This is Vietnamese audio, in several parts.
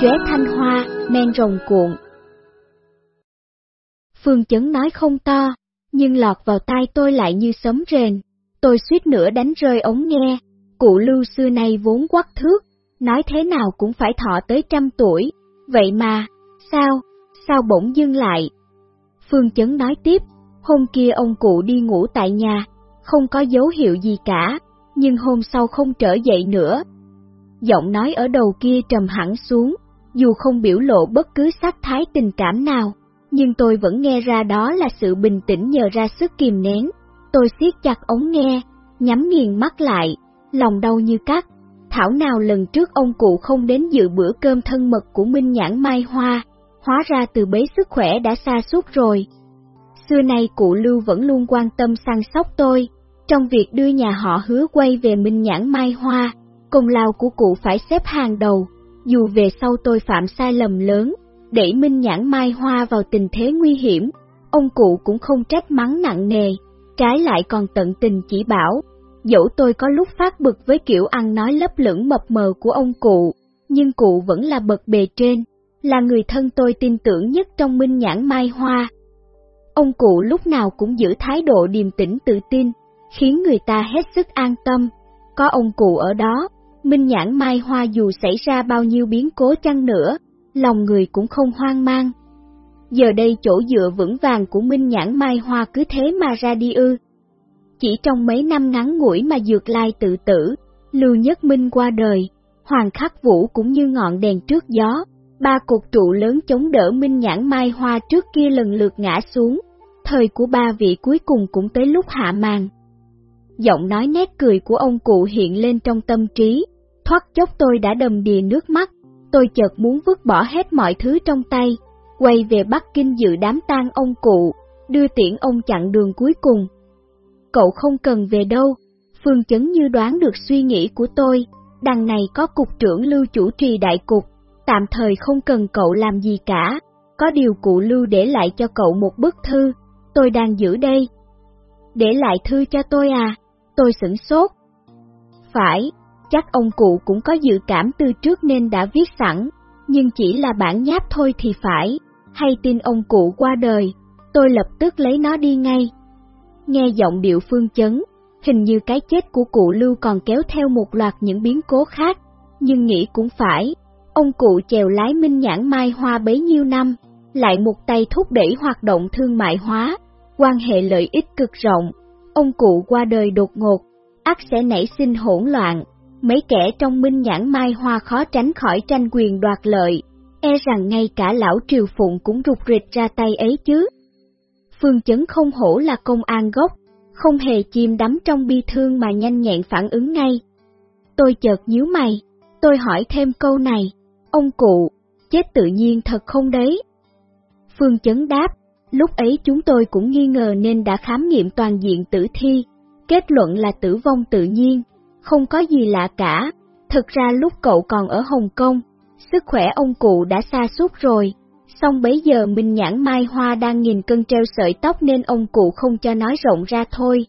chóe thanh hoa, men rồng cuộn. Phương Chấn nói không to, nhưng lọt vào tai tôi lại như sấm rền. Tôi suýt nữa đánh rơi ống nghe, cụ lưu xưa nay vốn quắc thước, nói thế nào cũng phải thọ tới trăm tuổi, vậy mà, sao, sao bỗng dưng lại? Phương Chấn nói tiếp, hôm kia ông cụ đi ngủ tại nhà, không có dấu hiệu gì cả, nhưng hôm sau không trở dậy nữa. Giọng nói ở đầu kia trầm hẳn xuống, dù không biểu lộ bất cứ sắc thái tình cảm nào, nhưng tôi vẫn nghe ra đó là sự bình tĩnh nhờ ra sức kìm nén. Tôi siết chặt ống nghe, nhắm nghiền mắt lại, lòng đau như cắt. Thảo nào lần trước ông cụ không đến dự bữa cơm thân mật của Minh Nhãn Mai Hoa, hóa ra từ bế sức khỏe đã xa suốt rồi. Xưa nay cụ Lưu vẫn luôn quan tâm săn sóc tôi, trong việc đưa nhà họ hứa quay về Minh Nhãn Mai Hoa, công lao của cụ phải xếp hàng đầu, dù về sau tôi phạm sai lầm lớn, đẩy Minh Nhãn Mai Hoa vào tình thế nguy hiểm, ông cụ cũng không trách mắng nặng nề, trái lại còn tận tình chỉ bảo. Dẫu tôi có lúc phát bực với kiểu ăn nói lấp lửng mập mờ của ông cụ, nhưng cụ vẫn là bậc bề trên, là người thân tôi tin tưởng nhất trong Minh Nhãn Mai Hoa. Ông cụ lúc nào cũng giữ thái độ điềm tĩnh tự tin, khiến người ta hết sức an tâm. Có ông cụ ở đó, Minh Nhãn Mai Hoa dù xảy ra bao nhiêu biến cố chăng nữa, lòng người cũng không hoang mang. Giờ đây chỗ dựa vững vàng của Minh Nhãn Mai Hoa cứ thế mà ra đi ư. Chỉ trong mấy năm ngắn ngủi mà Dược Lai tự tử, Lưu Nhất Minh qua đời, Hoàng Khắc Vũ cũng như ngọn đèn trước gió, ba cục trụ lớn chống đỡ Minh Nhãn Mai Hoa trước kia lần lượt ngã xuống, thời của ba vị cuối cùng cũng tới lúc hạ màn. Giọng nói nét cười của ông cụ hiện lên trong tâm trí, thoát chốc tôi đã đầm đìa nước mắt, tôi chợt muốn vứt bỏ hết mọi thứ trong tay, quay về Bắc Kinh dự đám tang ông cụ, đưa tiễn ông chặn đường cuối cùng. Cậu không cần về đâu, Phương Chấn như đoán được suy nghĩ của tôi, đằng này có cục trưởng lưu chủ trì đại cục, tạm thời không cần cậu làm gì cả, có điều cụ lưu để lại cho cậu một bức thư, tôi đang giữ đây. Để lại thư cho tôi à, tôi sửng sốt. Phải, chắc ông cụ cũng có dự cảm từ trước nên đã viết sẵn, nhưng chỉ là bản nháp thôi thì phải, hay tin ông cụ qua đời, tôi lập tức lấy nó đi ngay. Nghe giọng điệu phương chấn, hình như cái chết của cụ Lưu còn kéo theo một loạt những biến cố khác, nhưng nghĩ cũng phải, ông cụ chèo lái minh nhãn mai hoa bấy nhiêu năm, lại một tay thúc đẩy hoạt động thương mại hóa, quan hệ lợi ích cực rộng, ông cụ qua đời đột ngột, ắt sẽ nảy sinh hỗn loạn, mấy kẻ trong minh nhãn mai hoa khó tránh khỏi tranh quyền đoạt lợi, e rằng ngay cả lão triều phụng cũng rụt rịch ra tay ấy chứ. Phương chấn không hổ là công an gốc, không hề chìm đắm trong bi thương mà nhanh nhẹn phản ứng ngay. Tôi chợt nhíu mày, tôi hỏi thêm câu này, ông cụ, chết tự nhiên thật không đấy? Phương chấn đáp, lúc ấy chúng tôi cũng nghi ngờ nên đã khám nghiệm toàn diện tử thi, kết luận là tử vong tự nhiên, không có gì lạ cả. Thực ra lúc cậu còn ở Hồng Kông, sức khỏe ông cụ đã xa suốt rồi, xong bấy giờ Minh Nhãn Mai Hoa đang nghìn cân treo sợi tóc nên ông cụ không cho nói rộng ra thôi.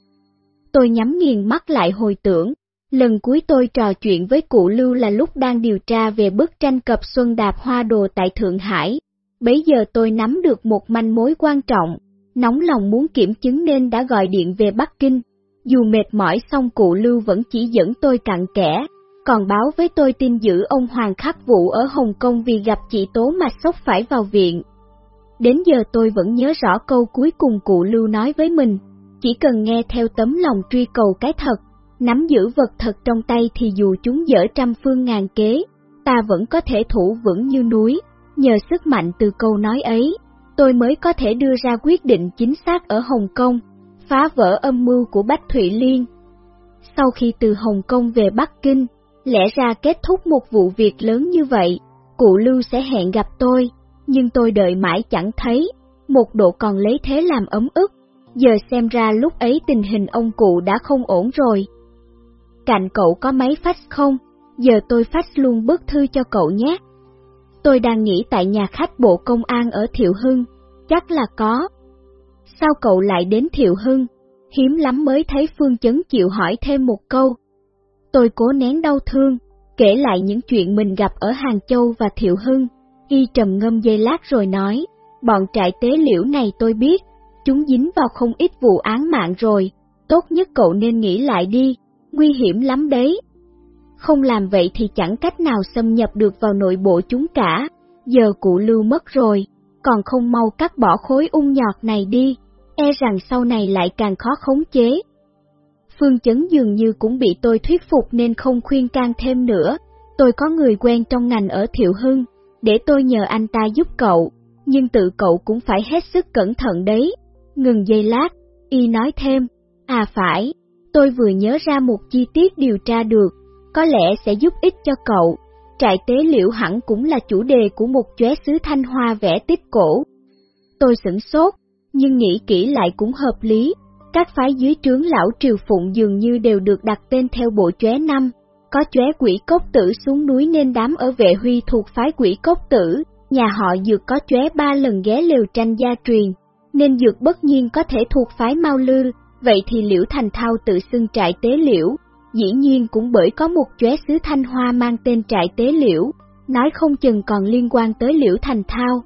Tôi nhắm nghiền mắt lại hồi tưởng, lần cuối tôi trò chuyện với cụ Lưu là lúc đang điều tra về bức tranh cập Xuân Đạp Hoa Đồ tại Thượng Hải. Bấy giờ tôi nắm được một manh mối quan trọng, nóng lòng muốn kiểm chứng nên đã gọi điện về Bắc Kinh. Dù mệt mỏi xong cụ Lưu vẫn chỉ dẫn tôi cặn kẽ, còn báo với tôi tin giữ ông Hoàng Khắc Vũ ở Hồng Kông vì gặp chị Tố mà sốc phải vào viện. Đến giờ tôi vẫn nhớ rõ câu cuối cùng cụ Lưu nói với mình, chỉ cần nghe theo tấm lòng truy cầu cái thật, nắm giữ vật thật trong tay thì dù chúng dở trăm phương ngàn kế, ta vẫn có thể thủ vững như núi, nhờ sức mạnh từ câu nói ấy, tôi mới có thể đưa ra quyết định chính xác ở Hồng Kông phá vỡ âm mưu của Bách Thụy Liên. Sau khi từ Hồng Kông về Bắc Kinh, lẽ ra kết thúc một vụ việc lớn như vậy, cụ Lưu sẽ hẹn gặp tôi, nhưng tôi đợi mãi chẳng thấy, một độ còn lấy thế làm ấm ức, giờ xem ra lúc ấy tình hình ông cụ đã không ổn rồi. Cạnh cậu có máy fax không? Giờ tôi fax luôn bức thư cho cậu nhé. Tôi đang nghỉ tại nhà khách bộ công an ở Thiệu Hưng, chắc là có, sao cậu lại đến Thiệu Hưng? Hiếm lắm mới thấy Phương Chấn chịu hỏi thêm một câu. Tôi cố nén đau thương, kể lại những chuyện mình gặp ở Hàng Châu và Thiệu Hưng. Y trầm ngâm dây lát rồi nói, bọn trại tế liễu này tôi biết, chúng dính vào không ít vụ án mạng rồi, tốt nhất cậu nên nghĩ lại đi, nguy hiểm lắm đấy. Không làm vậy thì chẳng cách nào xâm nhập được vào nội bộ chúng cả, giờ cụ lưu mất rồi, còn không mau cắt bỏ khối ung nhọt này đi, e rằng sau này lại càng khó khống chế. Phương Chấn dường như cũng bị tôi thuyết phục nên không khuyên can thêm nữa, tôi có người quen trong ngành ở Thiệu Hưng, để tôi nhờ anh ta giúp cậu, nhưng tự cậu cũng phải hết sức cẩn thận đấy. Ngừng giây lát, y nói thêm, à phải, tôi vừa nhớ ra một chi tiết điều tra được, có lẽ sẽ giúp ích cho cậu. Trại tế liệu hẳn cũng là chủ đề của một chóe sứ Thanh Hoa vẽ tích cổ. Tôi sửng sốt, nhưng nghĩ kỹ lại cũng hợp lý. Các phái dưới trướng lão triều phụng dường như đều được đặt tên theo bộ chóe năm. Có chóe quỷ cốc tử xuống núi nên đám ở vệ huy thuộc phái quỷ cốc tử, nhà họ dược có chóe ba lần ghé lều tranh gia truyền, nên dược bất nhiên có thể thuộc phái mau lư, vậy thì liễu thành thao tự xưng trại tế liễu, dĩ nhiên cũng bởi có một chóe xứ Thanh Hoa mang tên trại tế liễu, nói không chừng còn liên quan tới liễu thành thao.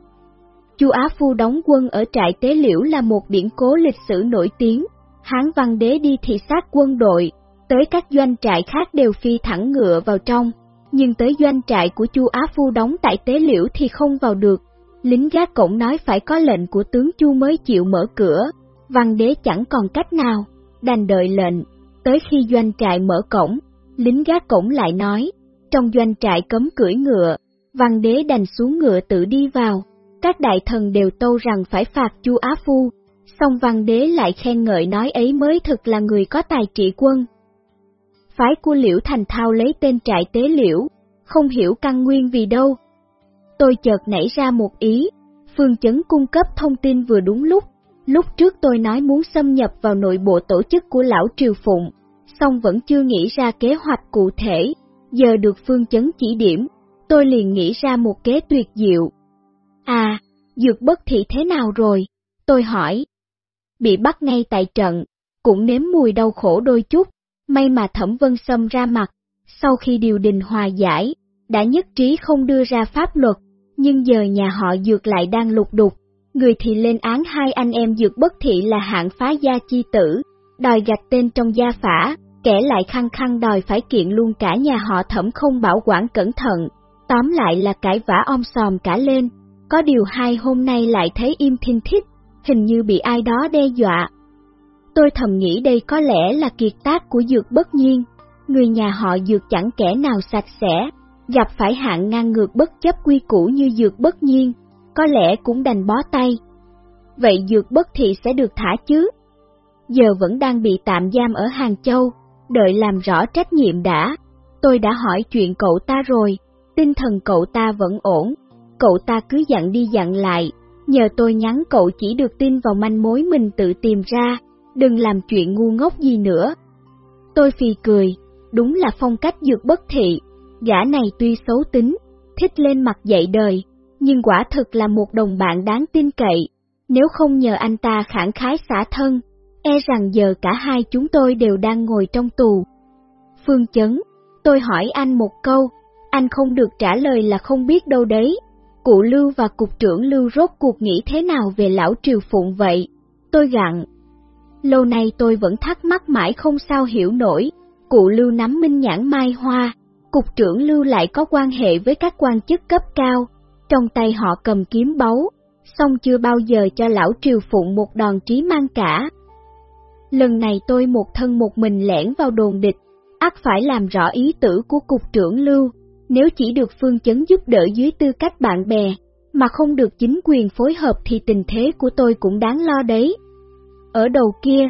Chu Á Phu đóng quân ở trại tế liễu là một điển cố lịch sử nổi tiếng, Hán Văn Đế đi thị sát quân đội, tới các doanh trại khác đều phi thẳng ngựa vào trong, nhưng tới doanh trại của Chu Á Phu đóng tại tế liễu thì không vào được. Lính gác cổng nói phải có lệnh của tướng Chu mới chịu mở cửa, Văn Đế chẳng còn cách nào, đành đợi lệnh, Tới khi doanh trại mở cổng, lính gác cổng lại nói, trong doanh trại cấm cưỡi ngựa, văn đế đành xuống ngựa tự đi vào. Các đại thần đều tâu rằng phải phạt chu Á Phu, song văn đế lại khen ngợi nói ấy mới thực là người có tài trị quân. Phái của Liễu Thành Thao lấy tên trại tế liễu, không hiểu căn nguyên vì đâu. Tôi chợt nảy ra một ý, phương chấn cung cấp thông tin vừa đúng lúc, Lúc trước tôi nói muốn xâm nhập vào nội bộ tổ chức của lão Triều Phụng, song vẫn chưa nghĩ ra kế hoạch cụ thể, giờ được phương chấn chỉ điểm, tôi liền nghĩ ra một kế tuyệt diệu. À, dược bất thị thế nào rồi? Tôi hỏi. Bị bắt ngay tại trận, cũng nếm mùi đau khổ đôi chút, may mà thẩm vân xâm ra mặt, sau khi điều đình hòa giải, đã nhất trí không đưa ra pháp luật, nhưng giờ nhà họ dược lại đang lục đục, người thì lên án hai anh em dược bất thị là hạng phá gia chi tử, đòi gạch tên trong gia phả, kẻ lại khăng khăng đòi phải kiện luôn cả nhà họ thẩm không bảo quản cẩn thận, tóm lại là cãi vã om sòm cả lên, có điều hai hôm nay lại thấy im thinh thích, hình như bị ai đó đe dọa. Tôi thầm nghĩ đây có lẽ là kiệt tác của dược bất nhiên, người nhà họ dược chẳng kẻ nào sạch sẽ, gặp phải hạng ngang ngược bất chấp quy củ như dược bất nhiên, có lẽ cũng đành bó tay. Vậy dược bất thị sẽ được thả chứ? Giờ vẫn đang bị tạm giam ở Hàng Châu, đợi làm rõ trách nhiệm đã. Tôi đã hỏi chuyện cậu ta rồi, tinh thần cậu ta vẫn ổn, cậu ta cứ dặn đi dặn lại, nhờ tôi nhắn cậu chỉ được tin vào manh mối mình tự tìm ra, đừng làm chuyện ngu ngốc gì nữa. Tôi phì cười, đúng là phong cách dược bất thị, gã này tuy xấu tính, thích lên mặt dạy đời, nhưng quả thực là một đồng bạn đáng tin cậy. Nếu không nhờ anh ta khẳng khái xả thân, e rằng giờ cả hai chúng tôi đều đang ngồi trong tù. Phương Chấn, tôi hỏi anh một câu, anh không được trả lời là không biết đâu đấy. Cụ Lưu và Cục trưởng Lưu rốt cuộc nghĩ thế nào về lão Triều Phụng vậy? Tôi gặn. Lâu nay tôi vẫn thắc mắc mãi không sao hiểu nổi, cụ Lưu nắm minh nhãn mai hoa, Cục trưởng Lưu lại có quan hệ với các quan chức cấp cao, trong tay họ cầm kiếm báu, song chưa bao giờ cho lão triều phụng một đòn trí mang cả. Lần này tôi một thân một mình lẻn vào đồn địch, ắt phải làm rõ ý tử của cục trưởng Lưu, nếu chỉ được phương chấn giúp đỡ dưới tư cách bạn bè, mà không được chính quyền phối hợp thì tình thế của tôi cũng đáng lo đấy. Ở đầu kia,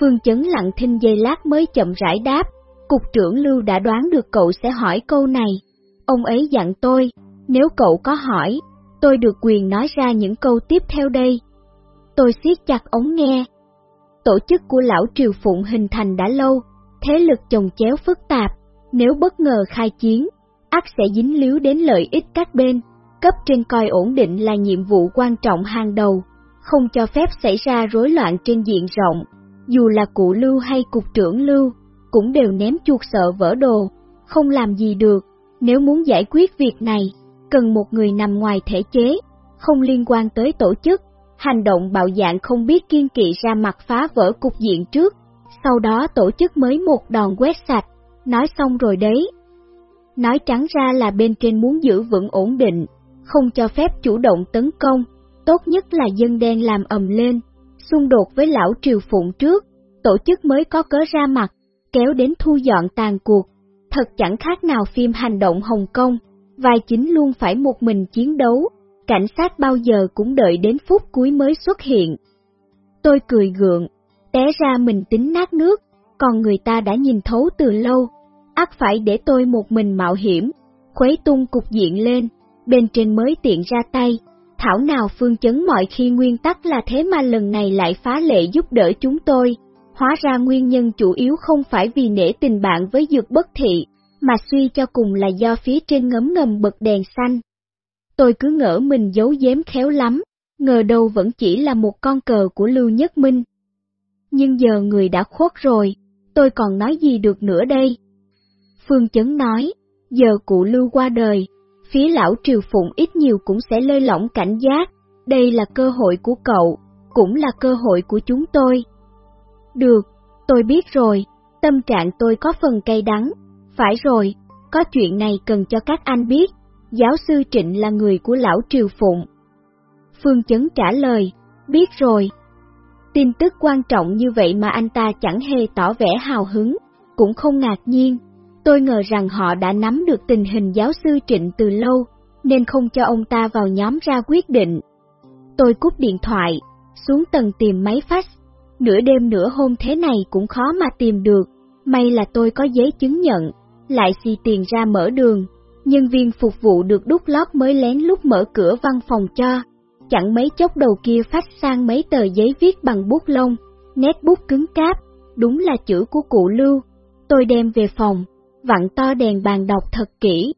phương chấn lặng thinh giây lát mới chậm rãi đáp, cục trưởng Lưu đã đoán được cậu sẽ hỏi câu này. Ông ấy dặn tôi, nếu cậu có hỏi, tôi được quyền nói ra những câu tiếp theo đây. Tôi siết chặt ống nghe. Tổ chức của lão Triều Phụng hình thành đã lâu, thế lực chồng chéo phức tạp, nếu bất ngờ khai chiến, ắt sẽ dính líu đến lợi ích các bên. Cấp trên coi ổn định là nhiệm vụ quan trọng hàng đầu, không cho phép xảy ra rối loạn trên diện rộng. Dù là cụ lưu hay cục trưởng lưu, cũng đều ném chuột sợ vỡ đồ, không làm gì được Nếu muốn giải quyết việc này, cần một người nằm ngoài thể chế, không liên quan tới tổ chức, hành động bạo dạng không biết kiên kỵ ra mặt phá vỡ cục diện trước, sau đó tổ chức mới một đòn quét sạch, nói xong rồi đấy. Nói trắng ra là bên trên muốn giữ vững ổn định, không cho phép chủ động tấn công, tốt nhất là dân đen làm ầm lên, xung đột với lão triều phụng trước, tổ chức mới có cớ ra mặt, kéo đến thu dọn tàn cuộc, thật chẳng khác nào phim hành động Hồng Kông, vai chính luôn phải một mình chiến đấu, cảnh sát bao giờ cũng đợi đến phút cuối mới xuất hiện. Tôi cười gượng, té ra mình tính nát nước, còn người ta đã nhìn thấu từ lâu, ắt phải để tôi một mình mạo hiểm, khuấy tung cục diện lên, bên trên mới tiện ra tay. Thảo nào phương chấn mọi khi nguyên tắc là thế mà lần này lại phá lệ giúp đỡ chúng tôi. Hóa ra nguyên nhân chủ yếu không phải vì nể tình bạn với dược bất thị, mà suy cho cùng là do phía trên ngấm ngầm bật đèn xanh. Tôi cứ ngỡ mình giấu giếm khéo lắm, ngờ đâu vẫn chỉ là một con cờ của Lưu Nhất Minh. Nhưng giờ người đã khuất rồi, tôi còn nói gì được nữa đây? Phương Chấn nói, giờ cụ Lưu qua đời, phía lão Triều Phụng ít nhiều cũng sẽ lơi lỏng cảnh giác, đây là cơ hội của cậu, cũng là cơ hội của chúng tôi. Được, tôi biết rồi, tâm trạng tôi có phần cay đắng, phải rồi, có chuyện này cần cho các anh biết, giáo sư Trịnh là người của lão Triều Phụng. Phương Chấn trả lời, biết rồi. Tin tức quan trọng như vậy mà anh ta chẳng hề tỏ vẻ hào hứng, cũng không ngạc nhiên. Tôi ngờ rằng họ đã nắm được tình hình giáo sư Trịnh từ lâu, nên không cho ông ta vào nhóm ra quyết định. Tôi cúp điện thoại, xuống tầng tìm máy fax. Nửa đêm nửa hôm thế này cũng khó mà tìm được, may là tôi có giấy chứng nhận, lại xì tiền ra mở đường. Nhân viên phục vụ được đút lót mới lén lúc mở cửa văn phòng cho. Chẳng mấy chốc đầu kia phát sang mấy tờ giấy viết bằng bút lông, nét bút cứng cáp, đúng là chữ của cụ Lưu. Tôi đem về phòng, vặn to đèn bàn đọc thật kỹ.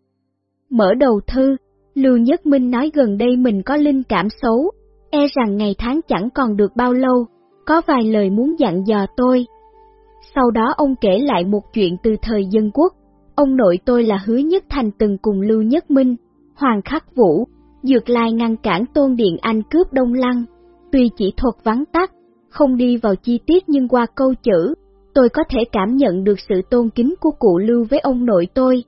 Mở đầu thư, Lưu Nhất Minh nói gần đây mình có linh cảm xấu, e rằng ngày tháng chẳng còn được bao lâu, có vài lời muốn dặn dò tôi. Sau đó ông kể lại một chuyện từ thời dân quốc, ông nội tôi là hứa nhất thành từng cùng Lưu Nhất Minh, Hoàng Khắc Vũ, Dược Lai ngăn cản Tôn Điện Anh cướp Đông Lăng, tuy chỉ thuật vắng tắt, không đi vào chi tiết nhưng qua câu chữ, tôi có thể cảm nhận được sự tôn kính của cụ Lưu với ông nội tôi.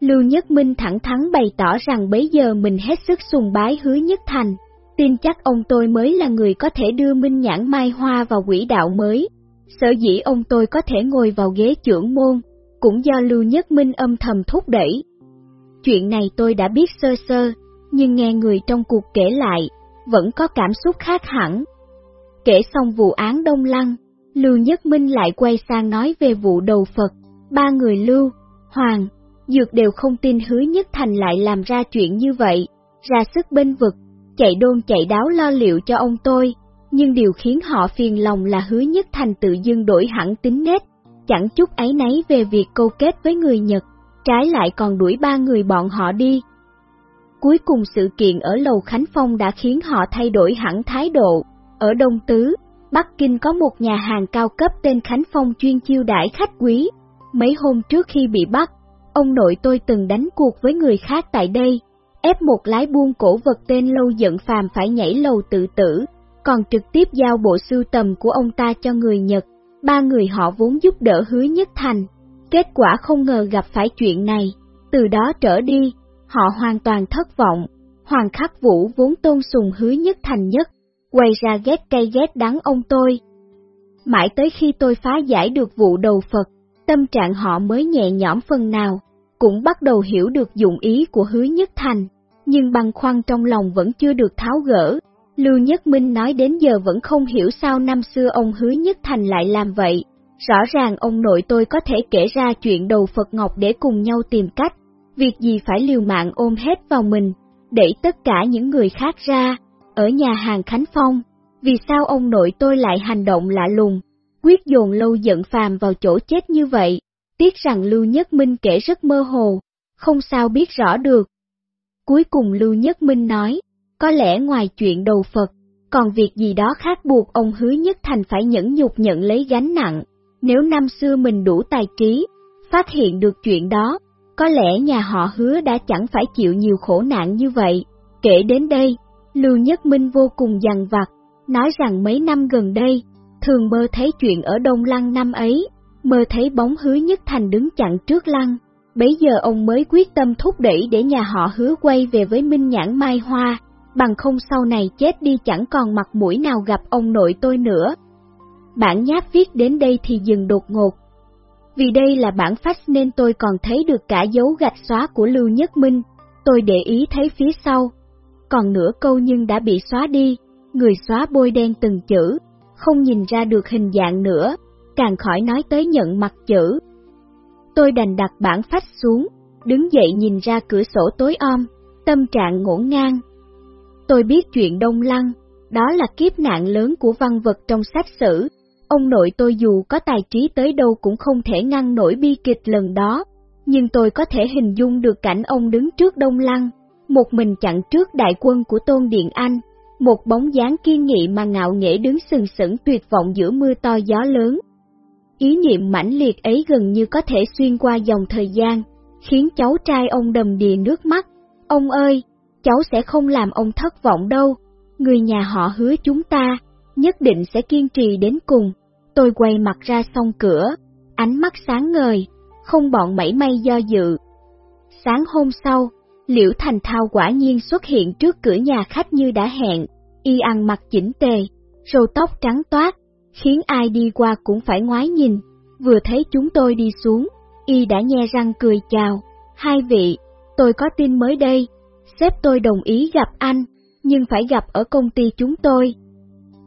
Lưu Nhất Minh thẳng thắn bày tỏ rằng bấy giờ mình hết sức sùng bái hứa nhất thành, tin chắc ông tôi mới là người có thể đưa Minh Nhãn Mai Hoa vào quỹ đạo mới. Sở dĩ ông tôi có thể ngồi vào ghế trưởng môn, cũng do Lưu Nhất Minh âm thầm thúc đẩy. Chuyện này tôi đã biết sơ sơ, nhưng nghe người trong cuộc kể lại, vẫn có cảm xúc khác hẳn. Kể xong vụ án Đông Lăng, Lưu Nhất Minh lại quay sang nói về vụ đầu Phật, ba người Lưu, Hoàng, Dược đều không tin hứa Nhất Thành lại làm ra chuyện như vậy, ra sức bên vực, chạy đôn chạy đáo lo liệu cho ông tôi, nhưng điều khiến họ phiền lòng là hứa Nhất Thành tự dưng đổi hẳn tính nết, chẳng chút ấy nấy về việc câu kết với người Nhật, trái lại còn đuổi ba người bọn họ đi. Cuối cùng sự kiện ở Lầu Khánh Phong đã khiến họ thay đổi hẳn thái độ, ở Đông Tứ, Bắc Kinh có một nhà hàng cao cấp tên Khánh Phong chuyên chiêu đãi khách quý. Mấy hôm trước khi bị bắt, ông nội tôi từng đánh cuộc với người khác tại đây, ép một lái buôn cổ vật tên Lâu Giận Phàm phải nhảy lầu tự tử, còn trực tiếp giao bộ sưu tầm của ông ta cho người Nhật. Ba người họ vốn giúp đỡ hứa nhất thành, kết quả không ngờ gặp phải chuyện này, từ đó trở đi, họ hoàn toàn thất vọng. Hoàng Khắc Vũ vốn tôn sùng hứa nhất thành nhất, quay ra ghét cay ghét đắng ông tôi. Mãi tới khi tôi phá giải được vụ đầu Phật, tâm trạng họ mới nhẹ nhõm phần nào, cũng bắt đầu hiểu được dụng ý của hứa nhất thành, nhưng băn khoăn trong lòng vẫn chưa được tháo gỡ. Lưu Nhất Minh nói đến giờ vẫn không hiểu sao năm xưa ông hứa nhất thành lại làm vậy. Rõ ràng ông nội tôi có thể kể ra chuyện đầu Phật Ngọc để cùng nhau tìm cách, việc gì phải liều mạng ôm hết vào mình, đẩy tất cả những người khác ra, ở nhà hàng Khánh Phong, vì sao ông nội tôi lại hành động lạ lùng, quyết dồn lâu giận phàm vào chỗ chết như vậy, tiếc rằng Lưu Nhất Minh kể rất mơ hồ, không sao biết rõ được. Cuối cùng Lưu Nhất Minh nói, có lẽ ngoài chuyện đầu Phật, còn việc gì đó khác buộc ông hứa nhất thành phải nhẫn nhục nhận lấy gánh nặng, nếu năm xưa mình đủ tài trí, phát hiện được chuyện đó, có lẽ nhà họ hứa đã chẳng phải chịu nhiều khổ nạn như vậy. Kể đến đây, Lưu Nhất Minh vô cùng dằn vặt, nói rằng mấy năm gần đây, thường mơ thấy chuyện ở Đông Lăng năm ấy, mơ thấy bóng hứa nhất thành đứng chặn trước lăng. Bấy giờ ông mới quyết tâm thúc đẩy để nhà họ hứa quay về với Minh Nhãn Mai Hoa, bằng không sau này chết đi chẳng còn mặt mũi nào gặp ông nội tôi nữa. Bản nháp viết đến đây thì dừng đột ngột. Vì đây là bản fax nên tôi còn thấy được cả dấu gạch xóa của Lưu Nhất Minh, tôi để ý thấy phía sau. Còn nửa câu nhưng đã bị xóa đi, người xóa bôi đen từng chữ, không nhìn ra được hình dạng nữa, càng khỏi nói tới nhận mặt chữ. Tôi đành đặt bản phách xuống, đứng dậy nhìn ra cửa sổ tối om, tâm trạng ngổn ngang. Tôi biết chuyện Đông Lăng, đó là kiếp nạn lớn của văn vật trong sách sử. Ông nội tôi dù có tài trí tới đâu cũng không thể ngăn nổi bi kịch lần đó, nhưng tôi có thể hình dung được cảnh ông đứng trước Đông Lăng, một mình chặn trước đại quân của Tôn Điện Anh, một bóng dáng kiên nghị mà ngạo nghễ đứng sừng sững tuyệt vọng giữa mưa to gió lớn. Ý niệm mãnh liệt ấy gần như có thể xuyên qua dòng thời gian, khiến cháu trai ông đầm đìa nước mắt. Ông ơi, cháu sẽ không làm ông thất vọng đâu, người nhà họ hứa chúng ta, nhất định sẽ kiên trì đến cùng. Tôi quay mặt ra song cửa, ánh mắt sáng ngời, không bọn mảy may do dự. Sáng hôm sau, Liễu Thành Thao quả nhiên xuất hiện trước cửa nhà khách như đã hẹn, y ăn mặc chỉnh tề, râu tóc trắng toát, khiến ai đi qua cũng phải ngoái nhìn, vừa thấy chúng tôi đi xuống, y đã nhe răng cười chào, hai vị, tôi có tin mới đây, sếp tôi đồng ý gặp anh, nhưng phải gặp ở công ty chúng tôi.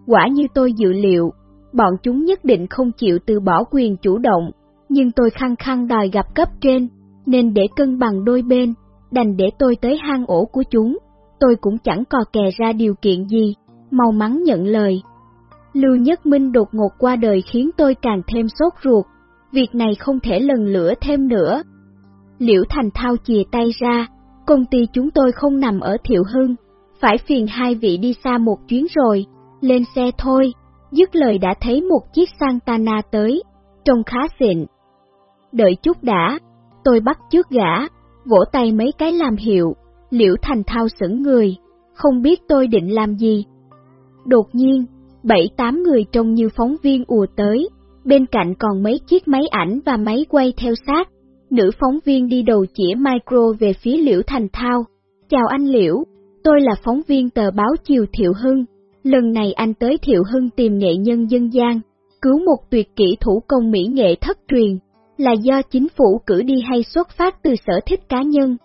Quả như tôi dự liệu, bọn chúng nhất định không chịu từ bỏ quyền chủ động, nhưng tôi khăng khăng đòi gặp cấp trên, nên để cân bằng đôi bên, đành để tôi tới hang ổ của chúng, tôi cũng chẳng cò kè ra điều kiện gì, mau mắn nhận lời. Lưu Nhất Minh đột ngột qua đời khiến tôi càng thêm sốt ruột, việc này không thể lần lửa thêm nữa. Liễu Thành Thao chìa tay ra, công ty chúng tôi không nằm ở Thiệu Hưng, phải phiền hai vị đi xa một chuyến rồi, lên xe thôi, dứt lời đã thấy một chiếc Santana tới, trông khá xịn. Đợi chút đã, tôi bắt trước gã, vỗ tay mấy cái làm hiệu, liễu thành thao sững người, không biết tôi định làm gì. Đột nhiên, bảy tám người trông như phóng viên ùa tới, bên cạnh còn mấy chiếc máy ảnh và máy quay theo sát. Nữ phóng viên đi đầu chĩa micro về phía Liễu Thành Thao. Chào anh Liễu, tôi là phóng viên tờ báo Chiều Thiệu Hưng. Lần này anh tới Thiệu Hưng tìm nghệ nhân dân gian, cứu một tuyệt kỹ thủ công mỹ nghệ thất truyền, là do chính phủ cử đi hay xuất phát từ sở thích cá nhân.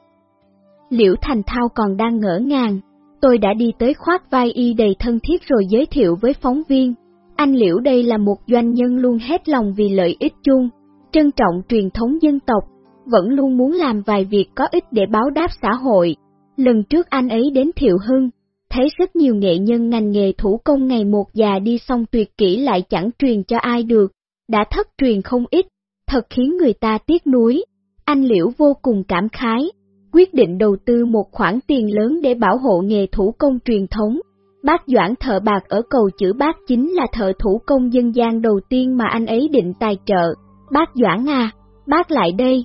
Liễu Thành Thao còn đang ngỡ ngàng, tôi đã đi tới khoác vai y đầy thân thiết rồi giới thiệu với phóng viên. Anh Liễu đây là một doanh nhân luôn hết lòng vì lợi ích chung, trân trọng truyền thống dân tộc, vẫn luôn muốn làm vài việc có ích để báo đáp xã hội. Lần trước anh ấy đến Thiệu Hưng, thấy rất nhiều nghệ nhân ngành nghề thủ công ngày một già đi xong tuyệt kỹ lại chẳng truyền cho ai được, đã thất truyền không ít, thật khiến người ta tiếc nuối. Anh Liễu vô cùng cảm khái, quyết định đầu tư một khoản tiền lớn để bảo hộ nghề thủ công truyền thống. Bác Doãn thợ bạc ở cầu chữ bác chính là thợ thủ công dân gian đầu tiên mà anh ấy định tài trợ. Bác Doãn à, bác lại đây.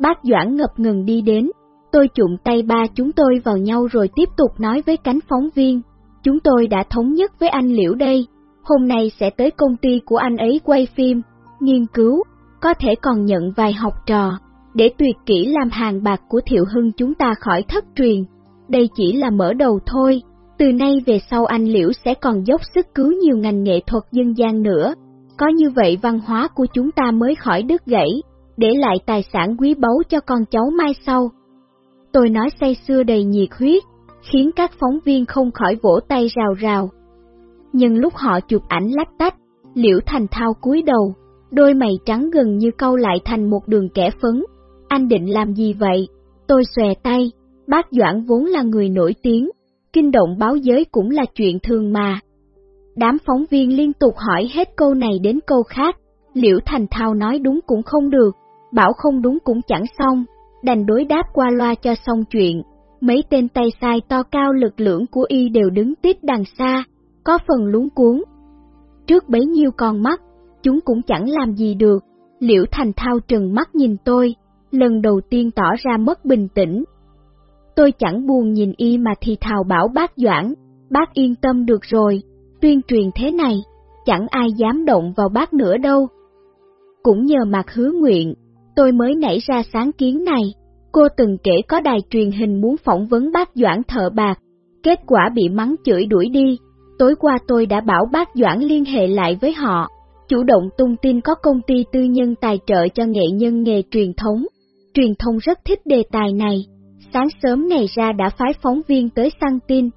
Bác Doãn ngập ngừng đi đến, tôi chụm tay ba chúng tôi vào nhau rồi tiếp tục nói với cánh phóng viên. Chúng tôi đã thống nhất với anh Liễu đây, hôm nay sẽ tới công ty của anh ấy quay phim, nghiên cứu, có thể còn nhận vài học trò, để tuyệt kỹ làm hàng bạc của Thiệu Hưng chúng ta khỏi thất truyền. Đây chỉ là mở đầu thôi, từ nay về sau anh Liễu sẽ còn dốc sức cứu nhiều ngành nghệ thuật dân gian nữa. Có như vậy văn hóa của chúng ta mới khỏi đứt gãy, để lại tài sản quý báu cho con cháu mai sau. Tôi nói say xưa đầy nhiệt huyết, khiến các phóng viên không khỏi vỗ tay rào rào. Nhưng lúc họ chụp ảnh lách tách, Liễu Thành Thao cúi đầu, đôi mày trắng gần như câu lại thành một đường kẻ phấn. Anh định làm gì vậy? Tôi xòe tay, bác Doãn vốn là người nổi tiếng, kinh động báo giới cũng là chuyện thường mà. Đám phóng viên liên tục hỏi hết câu này đến câu khác, Liễu Thành Thao nói đúng cũng không được, bảo không đúng cũng chẳng xong, đành đối đáp qua loa cho xong chuyện. Mấy tên tay sai to cao lực lưỡng của y đều đứng tít đằng xa, có phần lúng cuốn. Trước bấy nhiêu con mắt, chúng cũng chẳng làm gì được. Liễu Thành Thao trừng mắt nhìn tôi, lần đầu tiên tỏ ra mất bình tĩnh. Tôi chẳng buồn nhìn y mà thì thào bảo bác Doãn, bác yên tâm được rồi, tuyên truyền thế này, chẳng ai dám động vào bác nữa đâu. Cũng nhờ mặt hứa nguyện, tôi mới nảy ra sáng kiến này. Cô từng kể có đài truyền hình muốn phỏng vấn bác Doãn thợ bạc, kết quả bị mắng chửi đuổi đi. Tối qua tôi đã bảo bác Doãn liên hệ lại với họ, chủ động tung tin có công ty tư nhân tài trợ cho nghệ nhân nghề truyền thống. Truyền thông rất thích đề tài này, sáng sớm ngày ra đã phái phóng viên tới săn tin.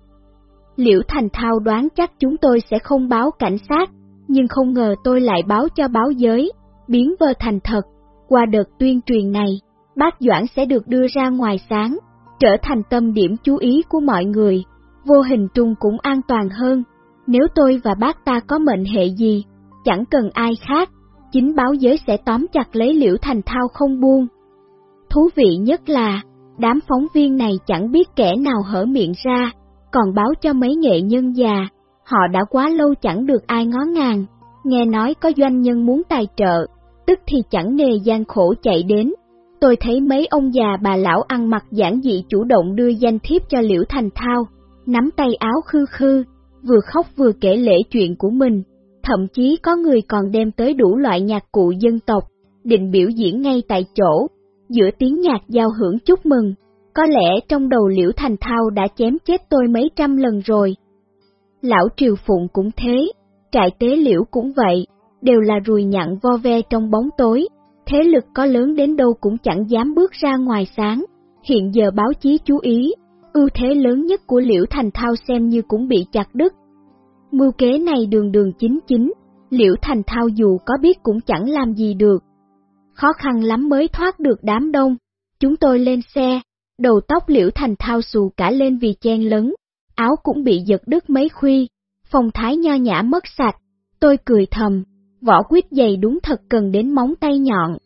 Liễu Thành Thao đoán chắc chúng tôi sẽ không báo cảnh sát, nhưng không ngờ tôi lại báo cho báo giới, biến vơ thành thật. Qua đợt tuyên truyền này, bác Doãn sẽ được đưa ra ngoài sáng, trở thành tâm điểm chú ý của mọi người, vô hình trung cũng an toàn hơn. Nếu tôi và bác ta có mệnh hệ gì, chẳng cần ai khác, chính báo giới sẽ tóm chặt lấy liễu thành thao không buông. Thú vị nhất là, đám phóng viên này chẳng biết kẻ nào hở miệng ra, còn báo cho mấy nghệ nhân già, họ đã quá lâu chẳng được ai ngó ngàng, nghe nói có doanh nhân muốn tài trợ, tức thì chẳng nề gian khổ chạy đến. Tôi thấy mấy ông già bà lão ăn mặc giản dị chủ động đưa danh thiếp cho Liễu Thành Thao, nắm tay áo khư khư, vừa khóc vừa kể lễ chuyện của mình, thậm chí có người còn đem tới đủ loại nhạc cụ dân tộc, định biểu diễn ngay tại chỗ, giữa tiếng nhạc giao hưởng chúc mừng. Có lẽ trong đầu Liễu Thành Thao đã chém chết tôi mấy trăm lần rồi. Lão Triều Phụng cũng thế, trại tế liễu cũng vậy, đều là rùi nhặn vo ve trong bóng tối, thế lực có lớn đến đâu cũng chẳng dám bước ra ngoài sáng. Hiện giờ báo chí chú ý, ưu thế lớn nhất của Liễu Thành Thao xem như cũng bị chặt đứt. Mưu kế này đường đường chính chính, Liễu Thành Thao dù có biết cũng chẳng làm gì được. Khó khăn lắm mới thoát được đám đông, chúng tôi lên xe, đầu tóc Liễu Thành Thao xù cả lên vì chen lấn, áo cũng bị giật đứt mấy khuy, phong thái nho nhã mất sạch, tôi cười thầm, vỏ quyết dày đúng thật cần đến móng tay nhọn.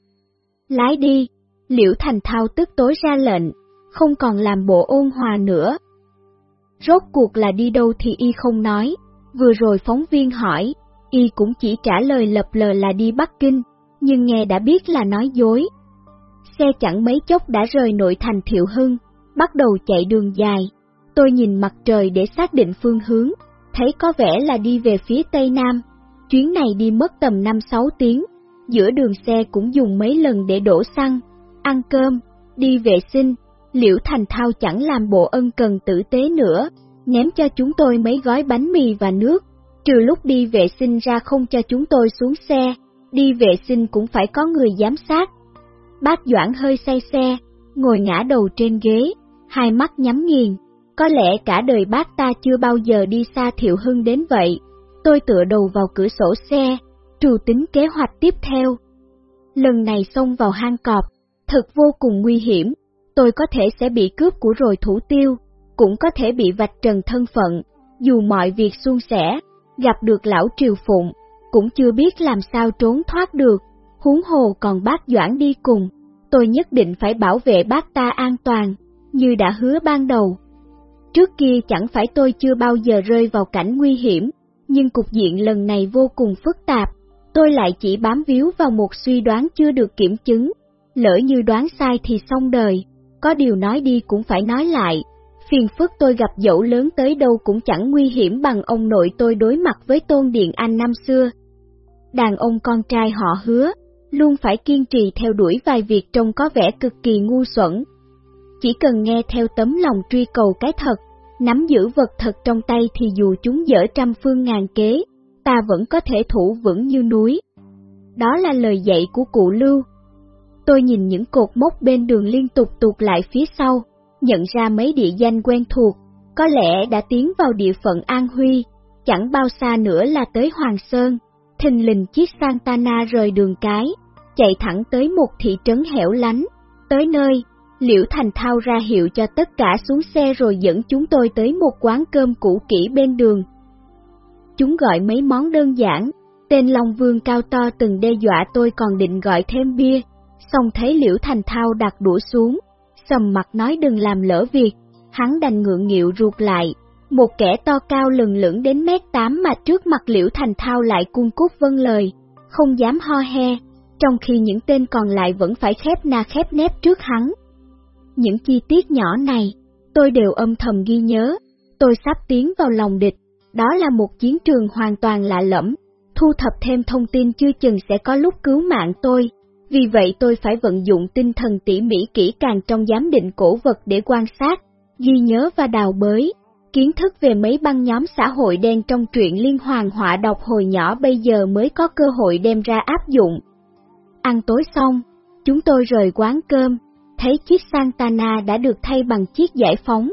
Lái đi, Liễu Thành Thao tức tối ra lệnh, không còn làm bộ ôn hòa nữa. Rốt cuộc là đi đâu thì y không nói, vừa rồi phóng viên hỏi, y cũng chỉ trả lời lập lờ là đi Bắc Kinh, nhưng nghe đã biết là nói dối. Xe chẳng mấy chốc đã rời nội thành Thiệu Hưng, bắt đầu chạy đường dài. Tôi nhìn mặt trời để xác định phương hướng, thấy có vẻ là đi về phía Tây Nam. Chuyến này đi mất tầm 5-6 tiếng, giữa đường xe cũng dùng mấy lần để đổ xăng, ăn cơm, đi vệ sinh, Liễu Thành Thao chẳng làm bộ ân cần tử tế nữa, ném cho chúng tôi mấy gói bánh mì và nước, trừ lúc đi vệ sinh ra không cho chúng tôi xuống xe, đi vệ sinh cũng phải có người giám sát. Bác Doãn hơi say xe, ngồi ngã đầu trên ghế, hai mắt nhắm nghiền, có lẽ cả đời bác ta chưa bao giờ đi xa Thiệu Hưng đến vậy. Tôi tựa đầu vào cửa sổ xe, trù tính kế hoạch tiếp theo. Lần này xông vào hang cọp, thật vô cùng nguy hiểm, tôi có thể sẽ bị cướp của rồi thủ tiêu, cũng có thể bị vạch trần thân phận, dù mọi việc suôn sẻ, gặp được lão triều phụng, cũng chưa biết làm sao trốn thoát được, huống hồ còn bác Doãn đi cùng, tôi nhất định phải bảo vệ bác ta an toàn, như đã hứa ban đầu. Trước kia chẳng phải tôi chưa bao giờ rơi vào cảnh nguy hiểm, nhưng cục diện lần này vô cùng phức tạp, tôi lại chỉ bám víu vào một suy đoán chưa được kiểm chứng, lỡ như đoán sai thì xong đời, có điều nói đi cũng phải nói lại, phiền phức tôi gặp dẫu lớn tới đâu cũng chẳng nguy hiểm bằng ông nội tôi đối mặt với Tôn Điện Anh năm xưa. Đàn ông con trai họ hứa, luôn phải kiên trì theo đuổi vài việc trông có vẻ cực kỳ ngu xuẩn. Chỉ cần nghe theo tấm lòng truy cầu cái thật, nắm giữ vật thật trong tay thì dù chúng dở trăm phương ngàn kế, ta vẫn có thể thủ vững như núi. Đó là lời dạy của cụ Lưu. Tôi nhìn những cột mốc bên đường liên tục tụt lại phía sau, nhận ra mấy địa danh quen thuộc, có lẽ đã tiến vào địa phận An Huy, chẳng bao xa nữa là tới Hoàng Sơn. Thình lình chiếc Santana rời đường cái, chạy thẳng tới một thị trấn hẻo lánh, tới nơi, Liễu Thành thao ra hiệu cho tất cả xuống xe rồi dẫn chúng tôi tới một quán cơm cũ kỹ bên đường. Chúng gọi mấy món đơn giản, tên Long Vương cao to từng đe dọa tôi còn định gọi thêm bia, xong thấy Liễu Thành thao đặt đũa xuống, sầm mặt nói đừng làm lỡ việc, hắn đành ngượng nghịu ruột lại. Một kẻ to cao lừng lững đến mét tám mà trước mặt Liễu Thành Thao lại cung cút vân lời, không dám ho he, trong khi những tên còn lại vẫn phải khép na khép nép trước hắn. Những chi tiết nhỏ này, tôi đều âm thầm ghi nhớ, tôi sắp tiến vào lòng địch, đó là một chiến trường hoàn toàn lạ lẫm, thu thập thêm thông tin chưa chừng sẽ có lúc cứu mạng tôi. Vì vậy tôi phải vận dụng tinh thần tỉ mỉ kỹ càng trong giám định cổ vật để quan sát, ghi nhớ và đào bới. Kiến thức về mấy băng nhóm xã hội đen trong truyện liên hoàn họa đọc hồi nhỏ bây giờ mới có cơ hội đem ra áp dụng. Ăn tối xong, chúng tôi rời quán cơm, thấy chiếc Santana đã được thay bằng chiếc giải phóng,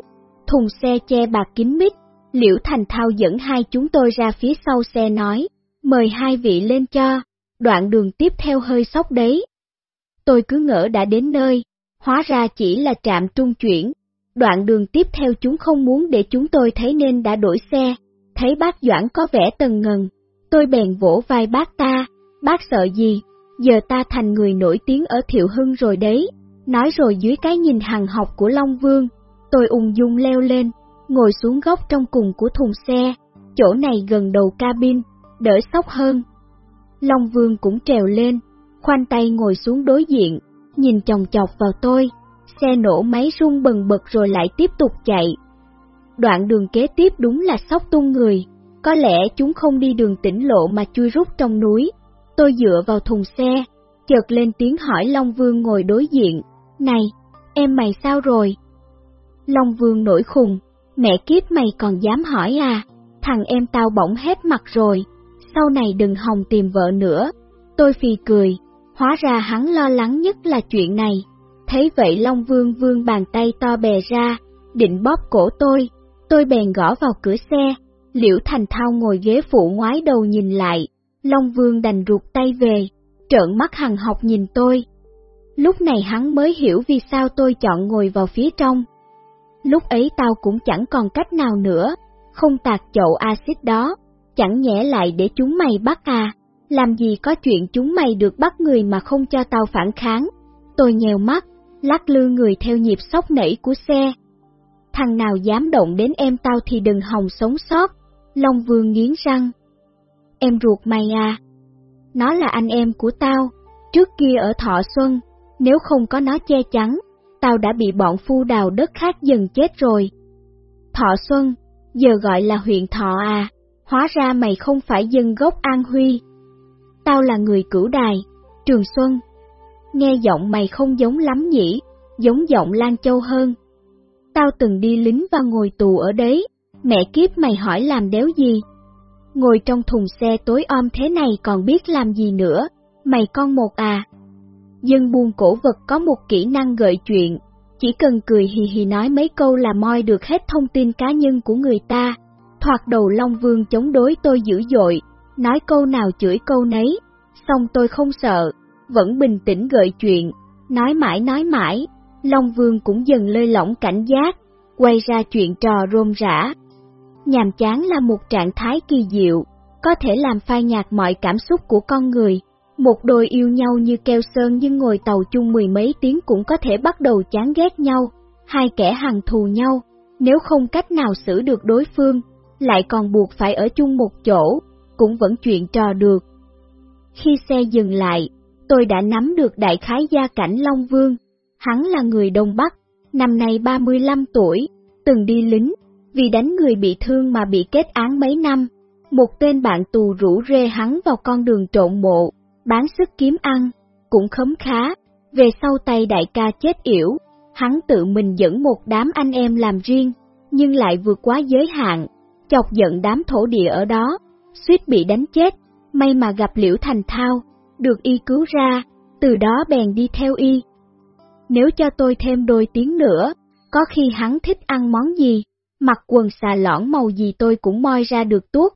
thùng xe che bạc kín mít, Liễu Thành Thao dẫn hai chúng tôi ra phía sau xe nói, mời hai vị lên cho, đoạn đường tiếp theo hơi sốc đấy. Tôi cứ ngỡ đã đến nơi, hóa ra chỉ là trạm trung chuyển, đoạn đường tiếp theo chúng không muốn để chúng tôi thấy nên đã đổi xe, thấy bác Doãn có vẻ tần ngần, tôi bèn vỗ vai bác ta, bác sợ gì, giờ ta thành người nổi tiếng ở Thiệu Hưng rồi đấy, nói rồi dưới cái nhìn hằng học của Long Vương, tôi ung dung leo lên, ngồi xuống góc trong cùng của thùng xe, chỗ này gần đầu cabin, đỡ sốc hơn. Long Vương cũng trèo lên, khoanh tay ngồi xuống đối diện, nhìn chồng chọc vào tôi, xe nổ máy rung bần bật rồi lại tiếp tục chạy. Đoạn đường kế tiếp đúng là sóc tung người, có lẽ chúng không đi đường tỉnh lộ mà chui rút trong núi. Tôi dựa vào thùng xe, chợt lên tiếng hỏi Long Vương ngồi đối diện, này, em mày sao rồi? Long Vương nổi khùng, mẹ kiếp mày còn dám hỏi à, thằng em tao bỗng hết mặt rồi, sau này đừng hòng tìm vợ nữa. Tôi phì cười, hóa ra hắn lo lắng nhất là chuyện này. Thấy vậy Long Vương vương bàn tay to bè ra, định bóp cổ tôi, tôi bèn gõ vào cửa xe, Liễu Thành Thao ngồi ghế phụ ngoái đầu nhìn lại, Long Vương đành ruột tay về, trợn mắt hằng học nhìn tôi. Lúc này hắn mới hiểu vì sao tôi chọn ngồi vào phía trong. Lúc ấy tao cũng chẳng còn cách nào nữa, không tạt chậu axit đó, chẳng nhẽ lại để chúng mày bắt à, làm gì có chuyện chúng mày được bắt người mà không cho tao phản kháng. Tôi nhèo mắt, lắc lư người theo nhịp sóc nảy của xe. Thằng nào dám động đến em tao thì đừng hòng sống sót, Long Vương nghiến răng. Em ruột mày à? Nó là anh em của tao, trước kia ở Thọ Xuân, nếu không có nó che chắn, tao đã bị bọn phu đào đất khác dần chết rồi. Thọ Xuân, giờ gọi là huyện Thọ à, hóa ra mày không phải dân gốc An Huy. Tao là người cửu đài, Trường Xuân. Nghe giọng mày không giống lắm nhỉ, giống giọng Lan Châu hơn. Tao từng đi lính và ngồi tù ở đấy, mẹ kiếp mày hỏi làm đéo gì. Ngồi trong thùng xe tối om thế này còn biết làm gì nữa, mày con một à. Dân buôn cổ vật có một kỹ năng gợi chuyện, chỉ cần cười hì hì nói mấy câu là moi được hết thông tin cá nhân của người ta. Thoạt đầu Long Vương chống đối tôi dữ dội, nói câu nào chửi câu nấy, xong tôi không sợ, vẫn bình tĩnh gợi chuyện, nói mãi nói mãi, Long Vương cũng dần lơi lỏng cảnh giác, quay ra chuyện trò rôm rã. Nhàm chán là một trạng thái kỳ diệu, có thể làm phai nhạt mọi cảm xúc của con người. Một đôi yêu nhau như keo sơn nhưng ngồi tàu chung mười mấy tiếng cũng có thể bắt đầu chán ghét nhau, hai kẻ hằng thù nhau, nếu không cách nào xử được đối phương, lại còn buộc phải ở chung một chỗ, cũng vẫn chuyện trò được. Khi xe dừng lại, tôi đã nắm được đại khái gia cảnh Long Vương. Hắn là người Đông Bắc, năm nay 35 tuổi, từng đi lính, vì đánh người bị thương mà bị kết án mấy năm. Một tên bạn tù rủ rê hắn vào con đường trộn mộ, bán sức kiếm ăn, cũng khấm khá. Về sau tay đại ca chết yểu, hắn tự mình dẫn một đám anh em làm riêng, nhưng lại vượt quá giới hạn, chọc giận đám thổ địa ở đó, suýt bị đánh chết, may mà gặp Liễu Thành Thao, được y cứu ra, từ đó bèn đi theo y. Nếu cho tôi thêm đôi tiếng nữa, có khi hắn thích ăn món gì, mặc quần xà lõn màu gì tôi cũng moi ra được tuốt.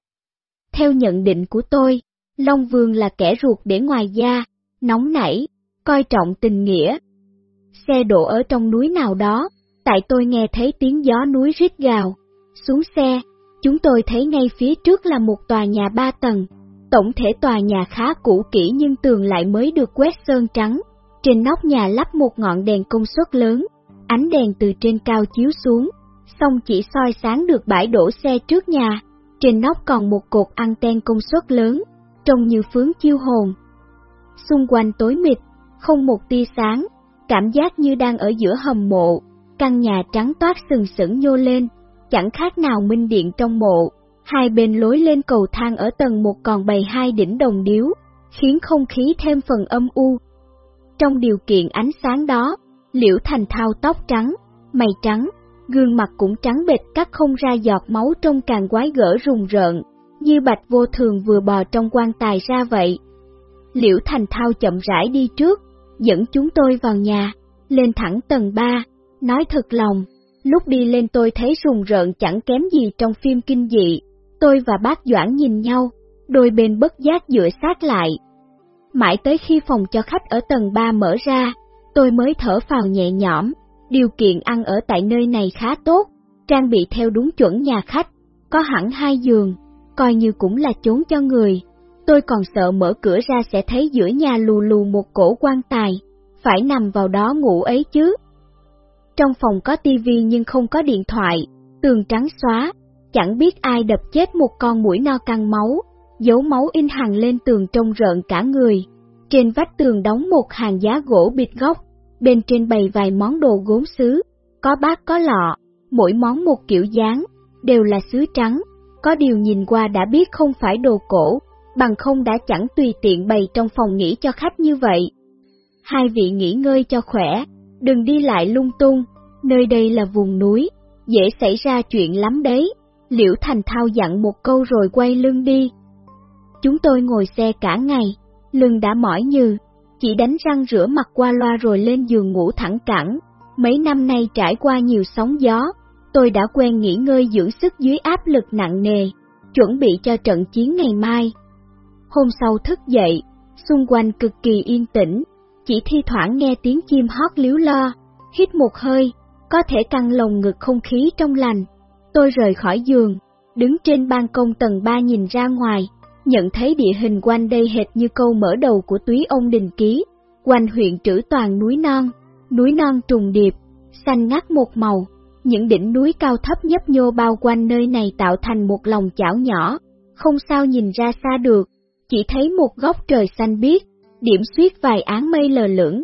Theo nhận định của tôi, Long Vương là kẻ ruột để ngoài da, nóng nảy, coi trọng tình nghĩa. Xe đổ ở trong núi nào đó, tại tôi nghe thấy tiếng gió núi rít gào. Xuống xe, chúng tôi thấy ngay phía trước là một tòa nhà ba tầng. Tổng thể tòa nhà khá cũ kỹ nhưng tường lại mới được quét sơn trắng. Trên nóc nhà lắp một ngọn đèn công suất lớn, ánh đèn từ trên cao chiếu xuống, xong chỉ soi sáng được bãi đổ xe trước nhà. Trên nóc còn một cột anten công suất lớn, trông như phướng chiêu hồn. xung quanh tối mịt, không một tia sáng, cảm giác như đang ở giữa hầm mộ, căn nhà trắng toát sừng sững nhô lên, chẳng khác nào minh điện trong mộ, hai bên lối lên cầu thang ở tầng một còn bày hai đỉnh đồng điếu, khiến không khí thêm phần âm u. Trong điều kiện ánh sáng đó, Liễu Thành thao tóc trắng, mày trắng, gương mặt cũng trắng bệch cắt không ra giọt máu trong càng quái gỡ rùng rợn, như bạch vô thường vừa bò trong quan tài ra vậy. Liễu Thành Thao chậm rãi đi trước, dẫn chúng tôi vào nhà, lên thẳng tầng 3, nói thật lòng, lúc đi lên tôi thấy rùng rợn chẳng kém gì trong phim kinh dị, tôi và bác Doãn nhìn nhau, đôi bên bất giác dựa sát lại. Mãi tới khi phòng cho khách ở tầng 3 mở ra, tôi mới thở phào nhẹ nhõm, điều kiện ăn ở tại nơi này khá tốt, trang bị theo đúng chuẩn nhà khách, có hẳn hai giường, coi như cũng là chốn cho người. Tôi còn sợ mở cửa ra sẽ thấy giữa nhà lù lù một cổ quan tài, phải nằm vào đó ngủ ấy chứ. Trong phòng có tivi nhưng không có điện thoại, tường trắng xóa, chẳng biết ai đập chết một con mũi no căng máu, dấu máu in hàng lên tường trông rợn cả người. Trên vách tường đóng một hàng giá gỗ bịt góc, bên trên bày vài món đồ gốm sứ, có bát có lọ, mỗi món một kiểu dáng, đều là sứ trắng, có điều nhìn qua đã biết không phải đồ cổ, bằng không đã chẳng tùy tiện bày trong phòng nghỉ cho khách như vậy. Hai vị nghỉ ngơi cho khỏe, đừng đi lại lung tung, nơi đây là vùng núi, dễ xảy ra chuyện lắm đấy. Liễu Thành Thao dặn một câu rồi quay lưng đi. Chúng tôi ngồi xe cả ngày, lưng đã mỏi như, chỉ đánh răng rửa mặt qua loa rồi lên giường ngủ thẳng cẳng. Mấy năm nay trải qua nhiều sóng gió, tôi đã quen nghỉ ngơi dưỡng sức dưới áp lực nặng nề, chuẩn bị cho trận chiến ngày mai. Hôm sau thức dậy, xung quanh cực kỳ yên tĩnh, chỉ thi thoảng nghe tiếng chim hót líu lo, hít một hơi, có thể căng lồng ngực không khí trong lành. Tôi rời khỏi giường, đứng trên ban công tầng 3 nhìn ra ngoài, nhận thấy địa hình quanh đây hệt như câu mở đầu của túy ông đình ký, quanh huyện trữ toàn núi non, núi non trùng điệp, xanh ngắt một màu, những đỉnh núi cao thấp nhấp nhô bao quanh nơi này tạo thành một lòng chảo nhỏ, không sao nhìn ra xa được, chỉ thấy một góc trời xanh biếc, điểm xuyết vài áng mây lờ lửng.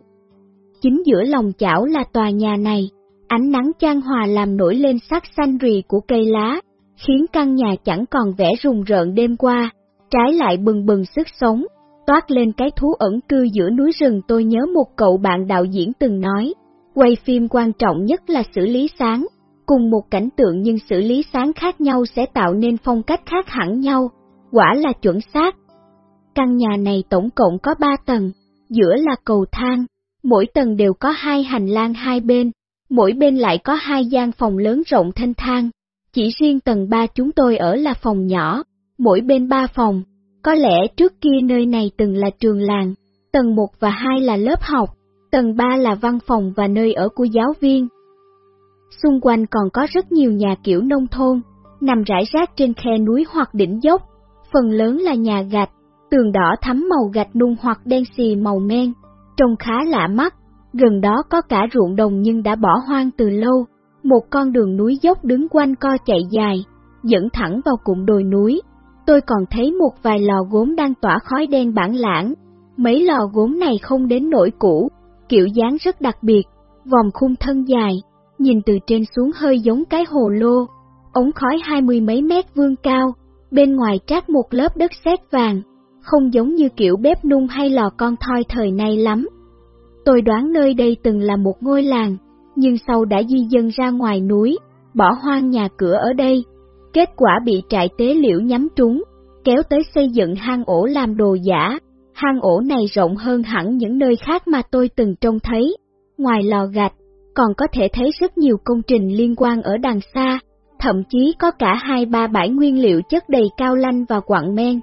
Chính giữa lòng chảo là tòa nhà này, ánh nắng chan hòa làm nổi lên sắc xanh rì của cây lá, khiến căn nhà chẳng còn vẻ rùng rợn đêm qua, trái lại bừng bừng sức sống, toát lên cái thú ẩn cư giữa núi rừng tôi nhớ một cậu bạn đạo diễn từng nói, quay phim quan trọng nhất là xử lý sáng, cùng một cảnh tượng nhưng xử lý sáng khác nhau sẽ tạo nên phong cách khác hẳn nhau, quả là chuẩn xác. Căn nhà này tổng cộng có 3 tầng, giữa là cầu thang, mỗi tầng đều có hai hành lang hai bên, mỗi bên lại có hai gian phòng lớn rộng thanh thang. Chỉ riêng tầng 3 chúng tôi ở là phòng nhỏ, mỗi bên ba phòng. Có lẽ trước kia nơi này từng là trường làng, tầng 1 và 2 là lớp học, tầng 3 là văn phòng và nơi ở của giáo viên. Xung quanh còn có rất nhiều nhà kiểu nông thôn, nằm rải rác trên khe núi hoặc đỉnh dốc, phần lớn là nhà gạch, tường đỏ thắm màu gạch nung hoặc đen xì màu men, trông khá lạ mắt. Gần đó có cả ruộng đồng nhưng đã bỏ hoang từ lâu, một con đường núi dốc đứng quanh co chạy dài, dẫn thẳng vào cụm đồi núi. Tôi còn thấy một vài lò gốm đang tỏa khói đen bản lãng. Mấy lò gốm này không đến nổi cũ, kiểu dáng rất đặc biệt, vòng khung thân dài, nhìn từ trên xuống hơi giống cái hồ lô, ống khói hai mươi mấy mét vương cao, bên ngoài trát một lớp đất sét vàng, không giống như kiểu bếp nung hay lò con thoi thời nay lắm. Tôi đoán nơi đây từng là một ngôi làng, nhưng sau đã di dân ra ngoài núi, bỏ hoang nhà cửa ở đây. Kết quả bị trại tế liễu nhắm trúng, kéo tới xây dựng hang ổ làm đồ giả. Hang ổ này rộng hơn hẳn những nơi khác mà tôi từng trông thấy. Ngoài lò gạch, còn có thể thấy rất nhiều công trình liên quan ở đằng xa, thậm chí có cả hai ba bãi nguyên liệu chất đầy cao lanh và quặng men.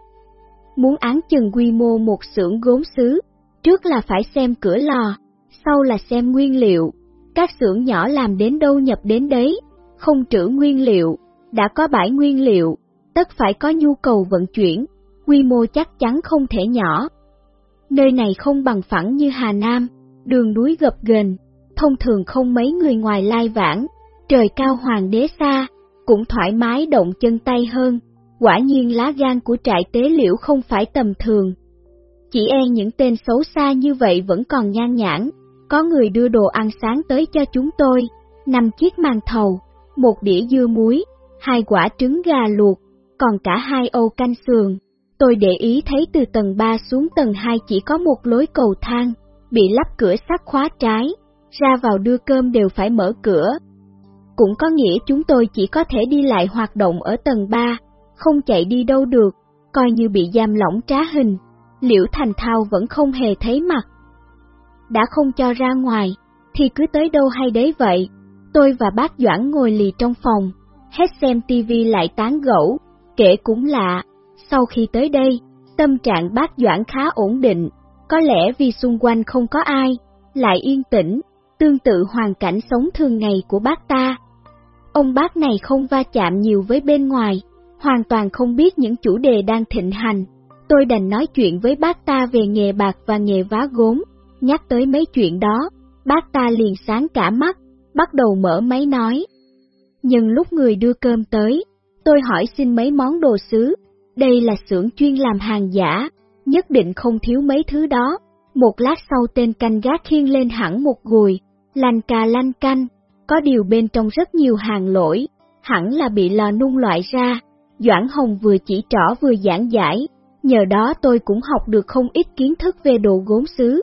Muốn án chừng quy mô một xưởng gốm xứ, trước là phải xem cửa lò, sau là xem nguyên liệu. Các xưởng nhỏ làm đến đâu nhập đến đấy, không trữ nguyên liệu, đã có bãi nguyên liệu, tất phải có nhu cầu vận chuyển, quy mô chắc chắn không thể nhỏ. Nơi này không bằng phẳng như Hà Nam, đường núi gập ghềnh, thông thường không mấy người ngoài lai vãng, trời cao hoàng đế xa, cũng thoải mái động chân tay hơn, quả nhiên lá gan của trại tế liễu không phải tầm thường. chỉ e những tên xấu xa như vậy vẫn còn nhan nhãn, có người đưa đồ ăn sáng tới cho chúng tôi, năm chiếc màn thầu, một đĩa dưa muối, hai quả trứng gà luộc, còn cả hai ô canh sườn. Tôi để ý thấy từ tầng 3 xuống tầng 2 chỉ có một lối cầu thang, bị lắp cửa sắt khóa trái, ra vào đưa cơm đều phải mở cửa. Cũng có nghĩa chúng tôi chỉ có thể đi lại hoạt động ở tầng 3, không chạy đi đâu được, coi như bị giam lỏng trá hình. Liễu Thành Thao vẫn không hề thấy mặt. Đã không cho ra ngoài, thì cứ tới đâu hay đấy vậy. Tôi và bác Doãn ngồi lì trong phòng, hết xem tivi lại tán gẫu, kể cũng lạ. Sau khi tới đây, tâm trạng bác Doãn khá ổn định, có lẽ vì xung quanh không có ai, lại yên tĩnh, tương tự hoàn cảnh sống thường ngày của bác ta. Ông bác này không va chạm nhiều với bên ngoài, hoàn toàn không biết những chủ đề đang thịnh hành. Tôi đành nói chuyện với bác ta về nghề bạc và nghề vá gốm, nhắc tới mấy chuyện đó, bác ta liền sáng cả mắt, bắt đầu mở máy nói. Nhưng lúc người đưa cơm tới, tôi hỏi xin mấy món đồ sứ, đây là xưởng chuyên làm hàng giả, nhất định không thiếu mấy thứ đó. Một lát sau tên canh gác khiêng lên hẳn một gùi, lanh cà lanh canh, có điều bên trong rất nhiều hàng lỗi, hẳn là bị lò nung loại ra. Doãn Hồng vừa chỉ trỏ vừa giảng giải, nhờ đó tôi cũng học được không ít kiến thức về đồ gốm sứ.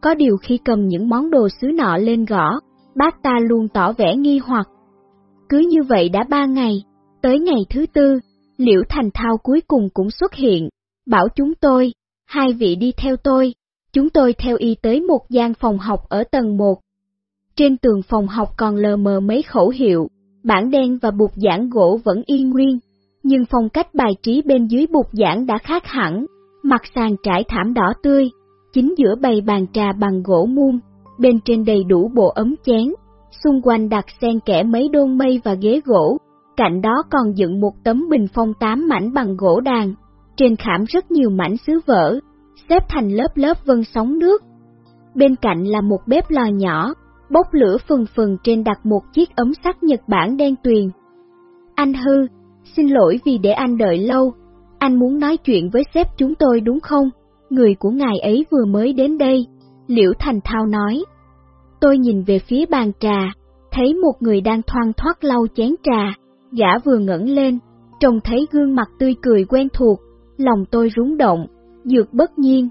Có điều khi cầm những món đồ sứ nọ lên gõ, bác ta luôn tỏ vẻ nghi hoặc. Cứ như vậy đã ba ngày, tới ngày thứ tư, Liễu Thành Thao cuối cùng cũng xuất hiện, bảo chúng tôi, hai vị đi theo tôi, chúng tôi theo y tới một gian phòng học ở tầng 1. Trên tường phòng học còn lờ mờ mấy khẩu hiệu, bảng đen và bục giảng gỗ vẫn y nguyên, nhưng phong cách bài trí bên dưới bục giảng đã khác hẳn, mặt sàn trải thảm đỏ tươi, chính giữa bày bàn trà bằng gỗ muôn, bên trên đầy đủ bộ ấm chén, xung quanh đặt xen kẽ mấy đôn mây và ghế gỗ, cạnh đó còn dựng một tấm bình phong tám mảnh bằng gỗ đàn, trên khảm rất nhiều mảnh sứ vỡ, xếp thành lớp lớp vân sóng nước. Bên cạnh là một bếp lò nhỏ, bốc lửa phừng phừng trên đặt một chiếc ấm sắt Nhật Bản đen tuyền. Anh hư, xin lỗi vì để anh đợi lâu, anh muốn nói chuyện với sếp chúng tôi đúng không? Người của ngài ấy vừa mới đến đây, Liễu Thành Thao nói. Tôi nhìn về phía bàn trà, thấy một người đang thoang thoát lau chén trà, gã vừa ngẩng lên, trông thấy gương mặt tươi cười quen thuộc, lòng tôi rúng động, dược bất nhiên.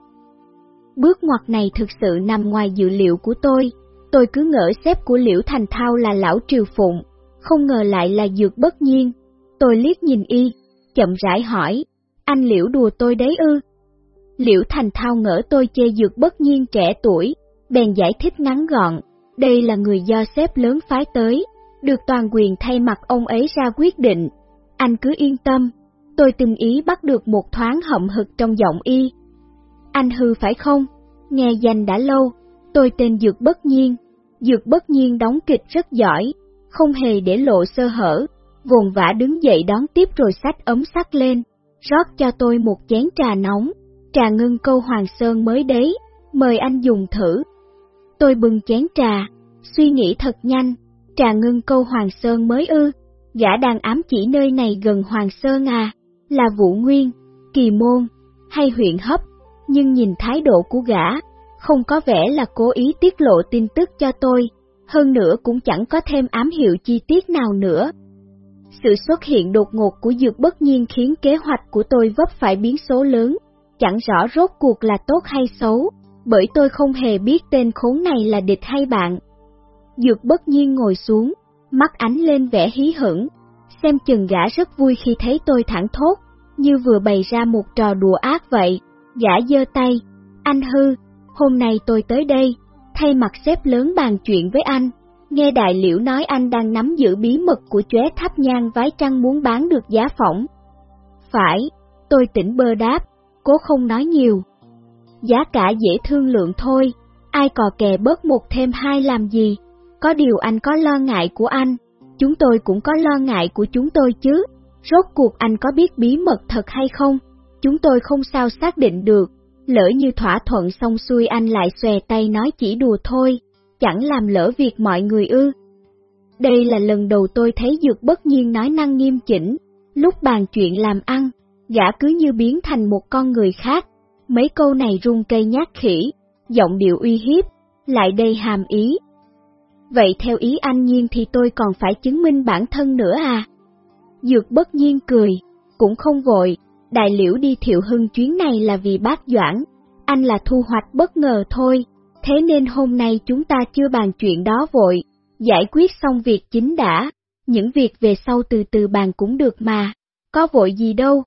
Bước ngoặt này thực sự nằm ngoài dự liệu của tôi, tôi cứ ngỡ sếp của Liễu Thành Thao là lão Triều Phụng, không ngờ lại là dược bất nhiên. Tôi liếc nhìn y, chậm rãi hỏi, anh Liễu đùa tôi đấy ư? Liễu Thành Thao ngỡ tôi chê dược bất nhiên trẻ tuổi, bèn giải thích ngắn gọn, đây là người do xếp lớn phái tới, được toàn quyền thay mặt ông ấy ra quyết định. Anh cứ yên tâm, tôi tình ý bắt được một thoáng hậm hực trong giọng y. Anh hư phải không? Nghe danh đã lâu, tôi tên Dược Bất Nhiên. Dược Bất Nhiên đóng kịch rất giỏi, không hề để lộ sơ hở, vồn vã đứng dậy đón tiếp rồi sách ấm sắt lên, rót cho tôi một chén trà nóng, trà ngưng câu Hoàng Sơn mới đấy, mời anh dùng thử. Tôi bưng chén trà, suy nghĩ thật nhanh, trà ngưng câu Hoàng Sơn mới ư, gã đang ám chỉ nơi này gần Hoàng Sơn à, là Vũ Nguyên, Kỳ Môn, hay huyện Hấp, nhưng nhìn thái độ của gã, không có vẻ là cố ý tiết lộ tin tức cho tôi, hơn nữa cũng chẳng có thêm ám hiệu chi tiết nào nữa. Sự xuất hiện đột ngột của dược bất nhiên khiến kế hoạch của tôi vấp phải biến số lớn, chẳng rõ rốt cuộc là tốt hay xấu, bởi tôi không hề biết tên khốn này là địch hay bạn. Dược bất nhiên ngồi xuống, mắt ánh lên vẻ hí hửng, xem chừng gã rất vui khi thấy tôi thẳng thốt, như vừa bày ra một trò đùa ác vậy. Gã giơ tay, anh hư, hôm nay tôi tới đây, thay mặt xếp lớn bàn chuyện với anh, nghe đại liễu nói anh đang nắm giữ bí mật của chóe tháp nhang vái trăng muốn bán được giá phỏng. Phải, tôi tỉnh bơ đáp, cố không nói nhiều. Giá cả dễ thương lượng thôi, ai cò kè bớt một thêm hai làm gì, có điều anh có lo ngại của anh, chúng tôi cũng có lo ngại của chúng tôi chứ, rốt cuộc anh có biết bí mật thật hay không, chúng tôi không sao xác định được, lỡ như thỏa thuận xong xuôi anh lại xòe tay nói chỉ đùa thôi, chẳng làm lỡ việc mọi người ư. Đây là lần đầu tôi thấy Dược bất nhiên nói năng nghiêm chỉnh, lúc bàn chuyện làm ăn, gã cứ như biến thành một con người khác, Mấy câu này run cây nhát khỉ, giọng điệu uy hiếp, lại đây hàm ý. Vậy theo ý anh nhiên thì tôi còn phải chứng minh bản thân nữa à? Dược bất nhiên cười, cũng không vội, đại liễu đi thiệu hưng chuyến này là vì bác Doãn, anh là thu hoạch bất ngờ thôi, thế nên hôm nay chúng ta chưa bàn chuyện đó vội, giải quyết xong việc chính đã, những việc về sau từ từ bàn cũng được mà, có vội gì đâu.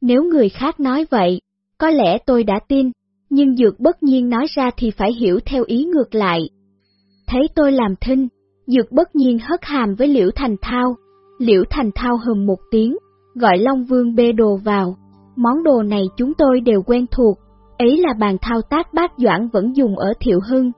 Nếu người khác nói vậy, có lẽ tôi đã tin, nhưng Dược bất nhiên nói ra thì phải hiểu theo ý ngược lại. Thấy tôi làm thinh, Dược bất nhiên hất hàm với Liễu Thành Thao, Liễu Thành Thao hầm một tiếng, gọi Long Vương bê đồ vào, món đồ này chúng tôi đều quen thuộc, ấy là bàn thao tác bác Doãn vẫn dùng ở Thiệu Hưng.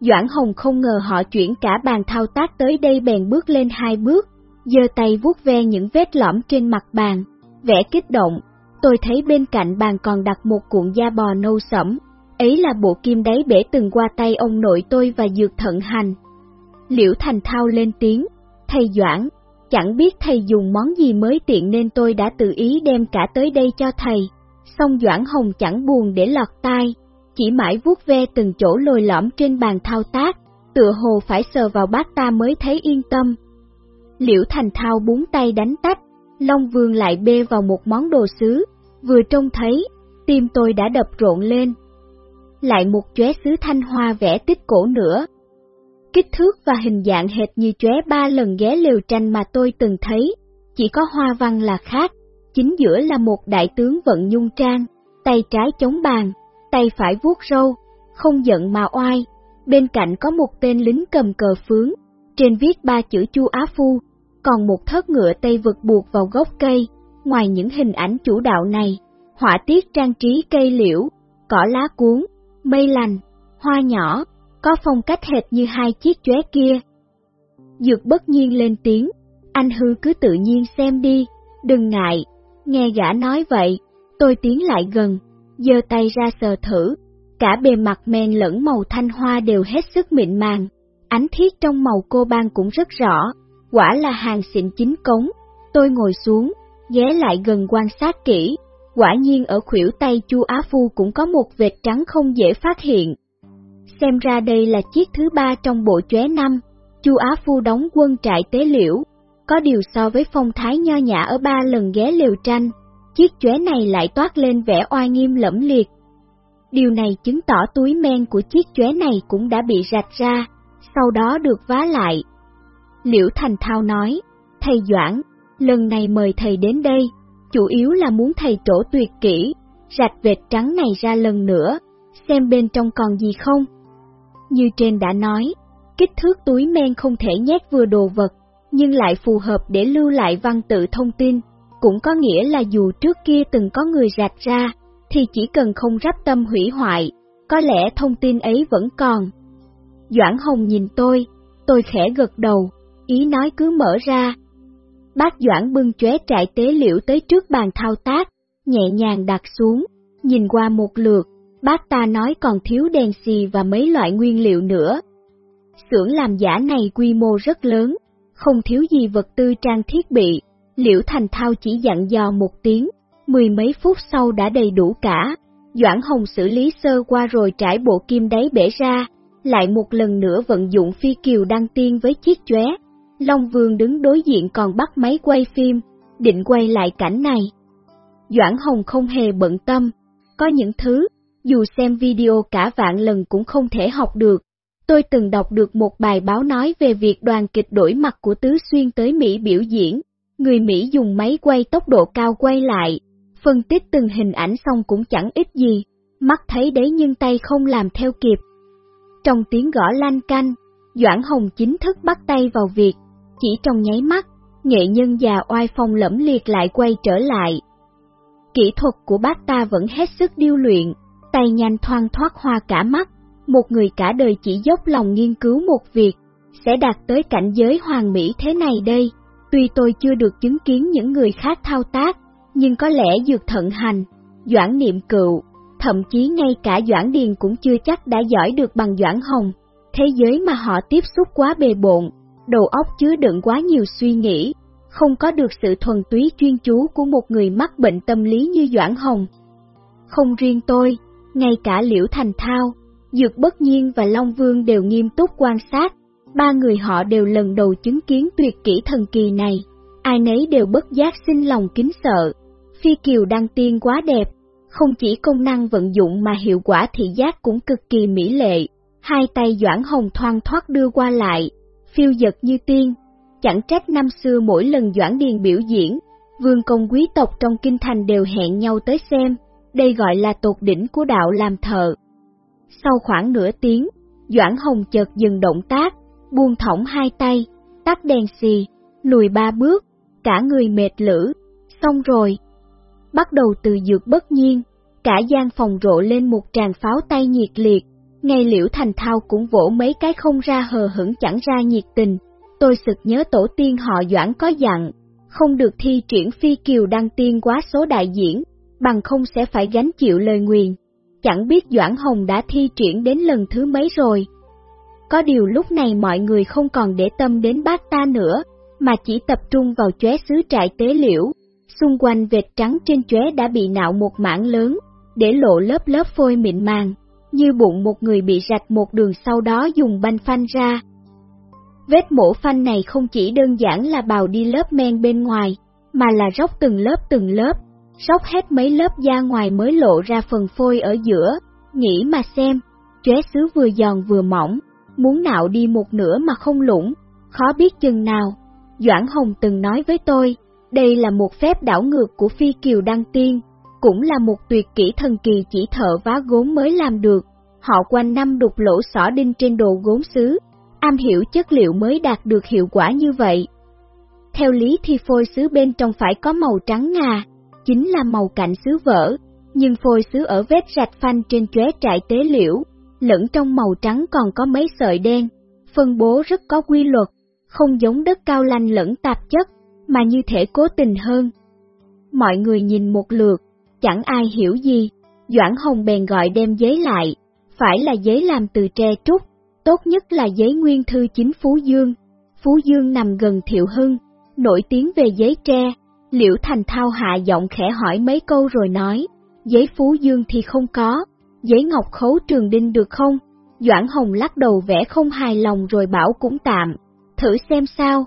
Doãn Hồng không ngờ họ chuyển cả bàn thao tác tới đây bèn bước lên hai bước, giơ tay vuốt ve những vết lõm trên mặt bàn, vẽ kích động, tôi thấy bên cạnh bàn còn đặt một cuộn da bò nâu sẫm, ấy là bộ kim đáy bể từng qua tay ông nội tôi và dược thận hành. Liễu Thành Thao lên tiếng, thầy Doãn, chẳng biết thầy dùng món gì mới tiện nên tôi đã tự ý đem cả tới đây cho thầy. Xong Doãn Hồng chẳng buồn để lọt tai, chỉ mãi vuốt ve từng chỗ lồi lõm trên bàn thao tác, tựa hồ phải sờ vào bát ta mới thấy yên tâm. Liễu Thành Thao búng tay đánh tách, Long Vương lại bê vào một món đồ sứ, vừa trông thấy, tim tôi đã đập rộn lên. Lại một chóe sứ thanh hoa vẽ tích cổ nữa. Kích thước và hình dạng hệt như chóe ba lần ghé lều tranh mà tôi từng thấy, chỉ có hoa văn là khác, chính giữa là một đại tướng vận nhung trang, tay trái chống bàn, tay phải vuốt râu, không giận mà oai, bên cạnh có một tên lính cầm cờ phướng, trên viết ba chữ Chu Á Phu, còn một thớt ngựa tây vực buộc vào gốc cây. Ngoài những hình ảnh chủ đạo này, họa tiết trang trí cây liễu, cỏ lá cuốn, mây lành, hoa nhỏ, có phong cách hệt như hai chiếc chóe kia. Dược bất nhiên lên tiếng, anh hư cứ tự nhiên xem đi, đừng ngại, nghe gã nói vậy, tôi tiến lại gần, giơ tay ra sờ thử, cả bề mặt men lẫn màu thanh hoa đều hết sức mịn màng, ánh thiết trong màu cô ban cũng rất rõ, quả là hàng xịn chính cống. Tôi ngồi xuống, ghé lại gần quan sát kỹ, quả nhiên ở khuỷu tay Chu Á Phu cũng có một vệt trắng không dễ phát hiện. Xem ra đây là chiếc thứ ba trong bộ chóe năm, Chu Á Phu đóng quân trại tế liễu, có điều so với phong thái nho nhã ở ba lần ghé liều tranh, chiếc chóe này lại toát lên vẻ oai nghiêm lẫm liệt. Điều này chứng tỏ túi men của chiếc chóe này cũng đã bị rạch ra, sau đó được vá lại. Liễu Thành Thao nói, thầy Doãn, lần này mời thầy đến đây, chủ yếu là muốn thầy trổ tuyệt kỹ, rạch vệt trắng này ra lần nữa, xem bên trong còn gì không. Như trên đã nói, kích thước túi men không thể nhét vừa đồ vật, nhưng lại phù hợp để lưu lại văn tự thông tin, cũng có nghĩa là dù trước kia từng có người rạch ra, thì chỉ cần không rắp tâm hủy hoại, có lẽ thông tin ấy vẫn còn. Doãn Hồng nhìn tôi, tôi khẽ gật đầu, ý nói cứ mở ra. Bác Doãn bưng chóe trại tế liệu tới trước bàn thao tác, nhẹ nhàng đặt xuống, nhìn qua một lượt, bác ta nói còn thiếu đèn xì và mấy loại nguyên liệu nữa. Xưởng làm giả này quy mô rất lớn, không thiếu gì vật tư trang thiết bị, Liễu Thành Thao chỉ dặn dò một tiếng, mười mấy phút sau đã đầy đủ cả. Doãn Hồng xử lý sơ qua rồi trải bộ kim đáy bể ra, lại một lần nữa vận dụng phi kiều đăng tiên với chiếc chóe. Long Vương đứng đối diện còn bắt máy quay phim, định quay lại cảnh này. Doãn Hồng không hề bận tâm, có những thứ, dù xem video cả vạn lần cũng không thể học được. Tôi từng đọc được một bài báo nói về việc đoàn kịch đổi mặt của Tứ Xuyên tới Mỹ biểu diễn, người Mỹ dùng máy quay tốc độ cao quay lại, phân tích từng hình ảnh xong cũng chẳng ít gì, mắt thấy đấy nhưng tay không làm theo kịp. Trong tiếng gõ lan canh, Doãn Hồng chính thức bắt tay vào việc, chỉ trong nháy mắt, nghệ nhân già oai phong lẫm liệt lại quay trở lại. Kỹ thuật của bác ta vẫn hết sức điêu luyện, tay nhanh thoang thoát hoa cả mắt, một người cả đời chỉ dốc lòng nghiên cứu một việc, sẽ đạt tới cảnh giới hoàn mỹ thế này đây. Tuy tôi chưa được chứng kiến những người khác thao tác, nhưng có lẽ dược thận hành, doãn niệm cựu, thậm chí ngay cả doãn điền cũng chưa chắc đã giỏi được bằng doãn hồng. Thế giới mà họ tiếp xúc quá bề bộn, đầu óc chứa đựng quá nhiều suy nghĩ, không có được sự thuần túy chuyên chú của một người mắc bệnh tâm lý như Doãn Hồng. Không riêng tôi, ngay cả Liễu Thành Thao, Dược Bất Nhiên và Long Vương đều nghiêm túc quan sát, ba người họ đều lần đầu chứng kiến tuyệt kỹ thần kỳ này, ai nấy đều bất giác sinh lòng kính sợ. Phi Kiều Đăng Tiên quá đẹp, không chỉ công năng vận dụng mà hiệu quả thị giác cũng cực kỳ mỹ lệ, hai tay Doãn Hồng thoang thoát đưa qua lại, phiêu dật như tiên. Chẳng trách năm xưa mỗi lần Doãn Điền biểu diễn, vương công quý tộc trong kinh thành đều hẹn nhau tới xem, đây gọi là tột đỉnh của đạo làm thợ. Sau khoảng nửa tiếng, Doãn Hồng chợt dừng động tác, buông thõng hai tay, tắt đèn xì, lùi ba bước, cả người mệt lử, xong rồi. Bắt đầu từ dược bất nhiên, cả gian phòng rộ lên một tràng pháo tay nhiệt liệt, ngay liễu thành thao cũng vỗ mấy cái không ra hờ hững chẳng ra nhiệt tình. Tôi sực nhớ tổ tiên họ Doãn có dặn, không được thi triển phi kiều đăng tiên quá số đại diễn, bằng không sẽ phải gánh chịu lời nguyền. Chẳng biết Doãn Hồng đã thi triển đến lần thứ mấy rồi. Có điều lúc này mọi người không còn để tâm đến bác ta nữa, mà chỉ tập trung vào chóe xứ trại tế liễu. Xung quanh vệt trắng trên chóe đã bị nạo một mảng lớn, để lộ lớp lớp phôi mịn màng, như bụng một người bị rạch một đường sau đó dùng banh phanh ra. Vết mổ phanh này không chỉ đơn giản là bào đi lớp men bên ngoài, mà là róc từng lớp từng lớp, sóc hết mấy lớp da ngoài mới lộ ra phần phôi ở giữa, nghĩ mà xem, chóe xứ vừa giòn vừa mỏng, muốn nạo đi một nửa mà không lũng, khó biết chừng nào. Doãn Hồng từng nói với tôi, đây là một phép đảo ngược của phi kiều đăng tiên, cũng là một tuyệt kỹ thần kỳ chỉ thợ vá gốm mới làm được. Họ quanh năm đục lỗ xỏ đinh trên đồ gốm xứ, am hiểu chất liệu mới đạt được hiệu quả như vậy. Theo lý thì phôi xứ bên trong phải có màu trắng ngà, chính là màu cạnh sứ vỡ, nhưng phôi sứ ở vết rạch phanh trên chóe trại tế liễu, lẫn trong màu trắng còn có mấy sợi đen, phân bố rất có quy luật, không giống đất cao lanh lẫn tạp chất, mà như thể cố tình hơn. Mọi người nhìn một lượt, chẳng ai hiểu gì, Doãn Hồng bèn gọi đem giấy lại, phải là giấy làm từ tre trúc, tốt nhất là giấy nguyên thư chính Phú Dương. Phú Dương nằm gần Thiệu Hưng, nổi tiếng về giấy tre, Liễu Thành Thao hạ giọng khẽ hỏi mấy câu rồi nói, giấy Phú Dương thì không có, giấy ngọc khấu trường đinh được không? Doãn Hồng lắc đầu vẽ không hài lòng rồi bảo cũng tạm, thử xem sao.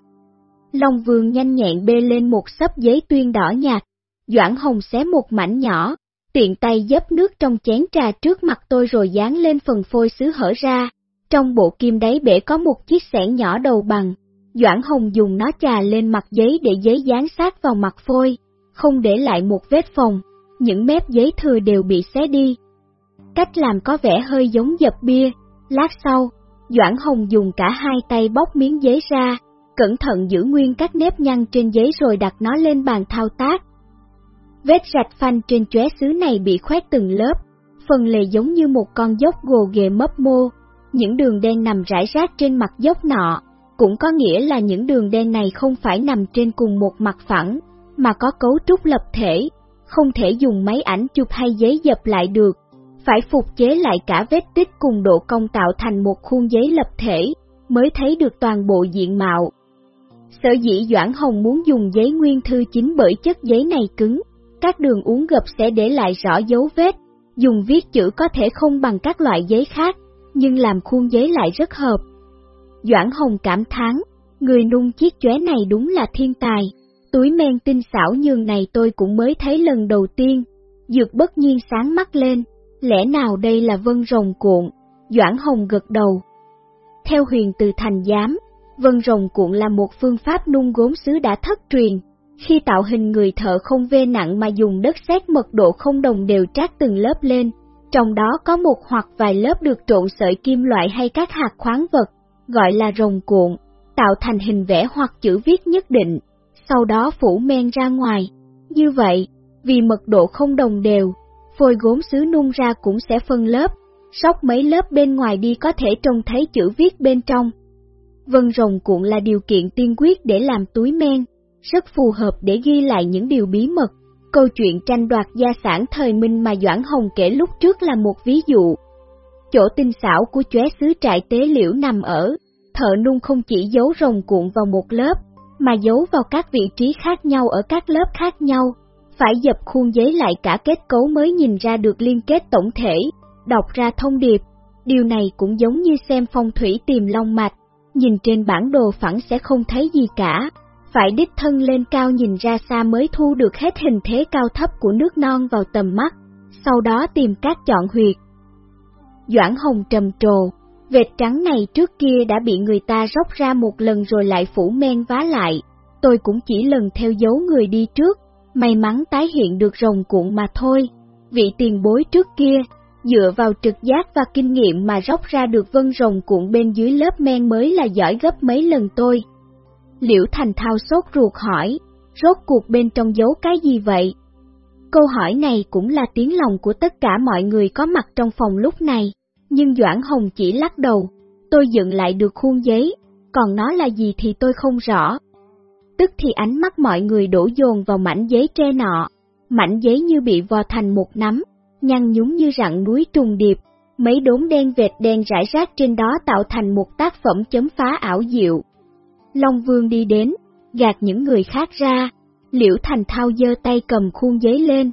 Long Vương nhanh nhẹn bê lên một sấp giấy tuyên đỏ nhạt, Doãn Hồng xé một mảnh nhỏ, tiện tay dấp nước trong chén trà trước mặt tôi rồi dán lên phần phôi sứ hở ra. Trong bộ kim đáy bể có một chiếc xẻng nhỏ đầu bằng, Doãn Hồng dùng nó chà lên mặt giấy để giấy dán sát vào mặt phôi, không để lại một vết phòng, những mép giấy thừa đều bị xé đi. Cách làm có vẻ hơi giống dập bia, lát sau, Doãn Hồng dùng cả hai tay bóc miếng giấy ra, cẩn thận giữ nguyên các nếp nhăn trên giấy rồi đặt nó lên bàn thao tác. Vết rạch phanh trên chóe xứ này bị khoét từng lớp, phần lề giống như một con dốc gồ ghề mấp mô, những đường đen nằm rải rác trên mặt dốc nọ, cũng có nghĩa là những đường đen này không phải nằm trên cùng một mặt phẳng, mà có cấu trúc lập thể, không thể dùng máy ảnh chụp hay giấy dập lại được, phải phục chế lại cả vết tích cùng độ cong tạo thành một khuôn giấy lập thể, mới thấy được toàn bộ diện mạo. Sở dĩ Doãn Hồng muốn dùng giấy nguyên thư chính bởi chất giấy này cứng, các đường uốn gập sẽ để lại rõ dấu vết, dùng viết chữ có thể không bằng các loại giấy khác, nhưng làm khuôn giấy lại rất hợp. Doãn Hồng cảm thán, người nung chiếc chóe này đúng là thiên tài, túi men tinh xảo nhường này tôi cũng mới thấy lần đầu tiên. Dược bất nhiên sáng mắt lên, lẽ nào đây là vân rồng cuộn, Doãn Hồng gật đầu. Theo huyền từ thành giám, vân rồng cuộn là một phương pháp nung gốm sứ đã thất truyền, khi tạo hình người thợ không vê nặng mà dùng đất sét mật độ không đồng đều trát từng lớp lên, trong đó có một hoặc vài lớp được trộn sợi kim loại hay các hạt khoáng vật, gọi là rồng cuộn, tạo thành hình vẽ hoặc chữ viết nhất định, sau đó phủ men ra ngoài. Như vậy, vì mật độ không đồng đều, phôi gốm sứ nung ra cũng sẽ phân lớp, sóc mấy lớp bên ngoài đi có thể trông thấy chữ viết bên trong. Vân rồng cuộn là điều kiện tiên quyết để làm túi men, rất phù hợp để ghi lại những điều bí mật. Câu chuyện tranh đoạt gia sản thời Minh mà Doãn Hồng kể lúc trước là một ví dụ. Chỗ tinh xảo của chóe xứ trại tế liễu nằm ở, thợ nung không chỉ giấu rồng cuộn vào một lớp, mà giấu vào các vị trí khác nhau ở các lớp khác nhau, phải dập khuôn giấy lại cả kết cấu mới nhìn ra được liên kết tổng thể, đọc ra thông điệp. Điều này cũng giống như xem phong thủy tìm long mạch, nhìn trên bản đồ phẳng sẽ không thấy gì cả. Phải đích thân lên cao nhìn ra xa mới thu được hết hình thế cao thấp của nước non vào tầm mắt, sau đó tìm các chọn huyệt. Doãn Hồng trầm trồ, vệt trắng này trước kia đã bị người ta róc ra một lần rồi lại phủ men vá lại, tôi cũng chỉ lần theo dấu người đi trước, may mắn tái hiện được rồng cuộn mà thôi. Vị tiền bối trước kia, dựa vào trực giác và kinh nghiệm mà róc ra được vân rồng cuộn bên dưới lớp men mới là giỏi gấp mấy lần tôi. Liễu Thành Thao sốt ruột hỏi, rốt cuộc bên trong giấu cái gì vậy? Câu hỏi này cũng là tiếng lòng của tất cả mọi người có mặt trong phòng lúc này, nhưng Doãn Hồng chỉ lắc đầu, tôi dựng lại được khuôn giấy, còn nó là gì thì tôi không rõ. Tức thì ánh mắt mọi người đổ dồn vào mảnh giấy tre nọ, mảnh giấy như bị vò thành một nắm, nhăn nhúm như rặng núi trùng điệp, mấy đốm đen vệt đen rải rác trên đó tạo thành một tác phẩm chấm phá ảo diệu. Long Vương đi đến, gạt những người khác ra, Liễu Thành Thao giơ tay cầm khuôn giấy lên,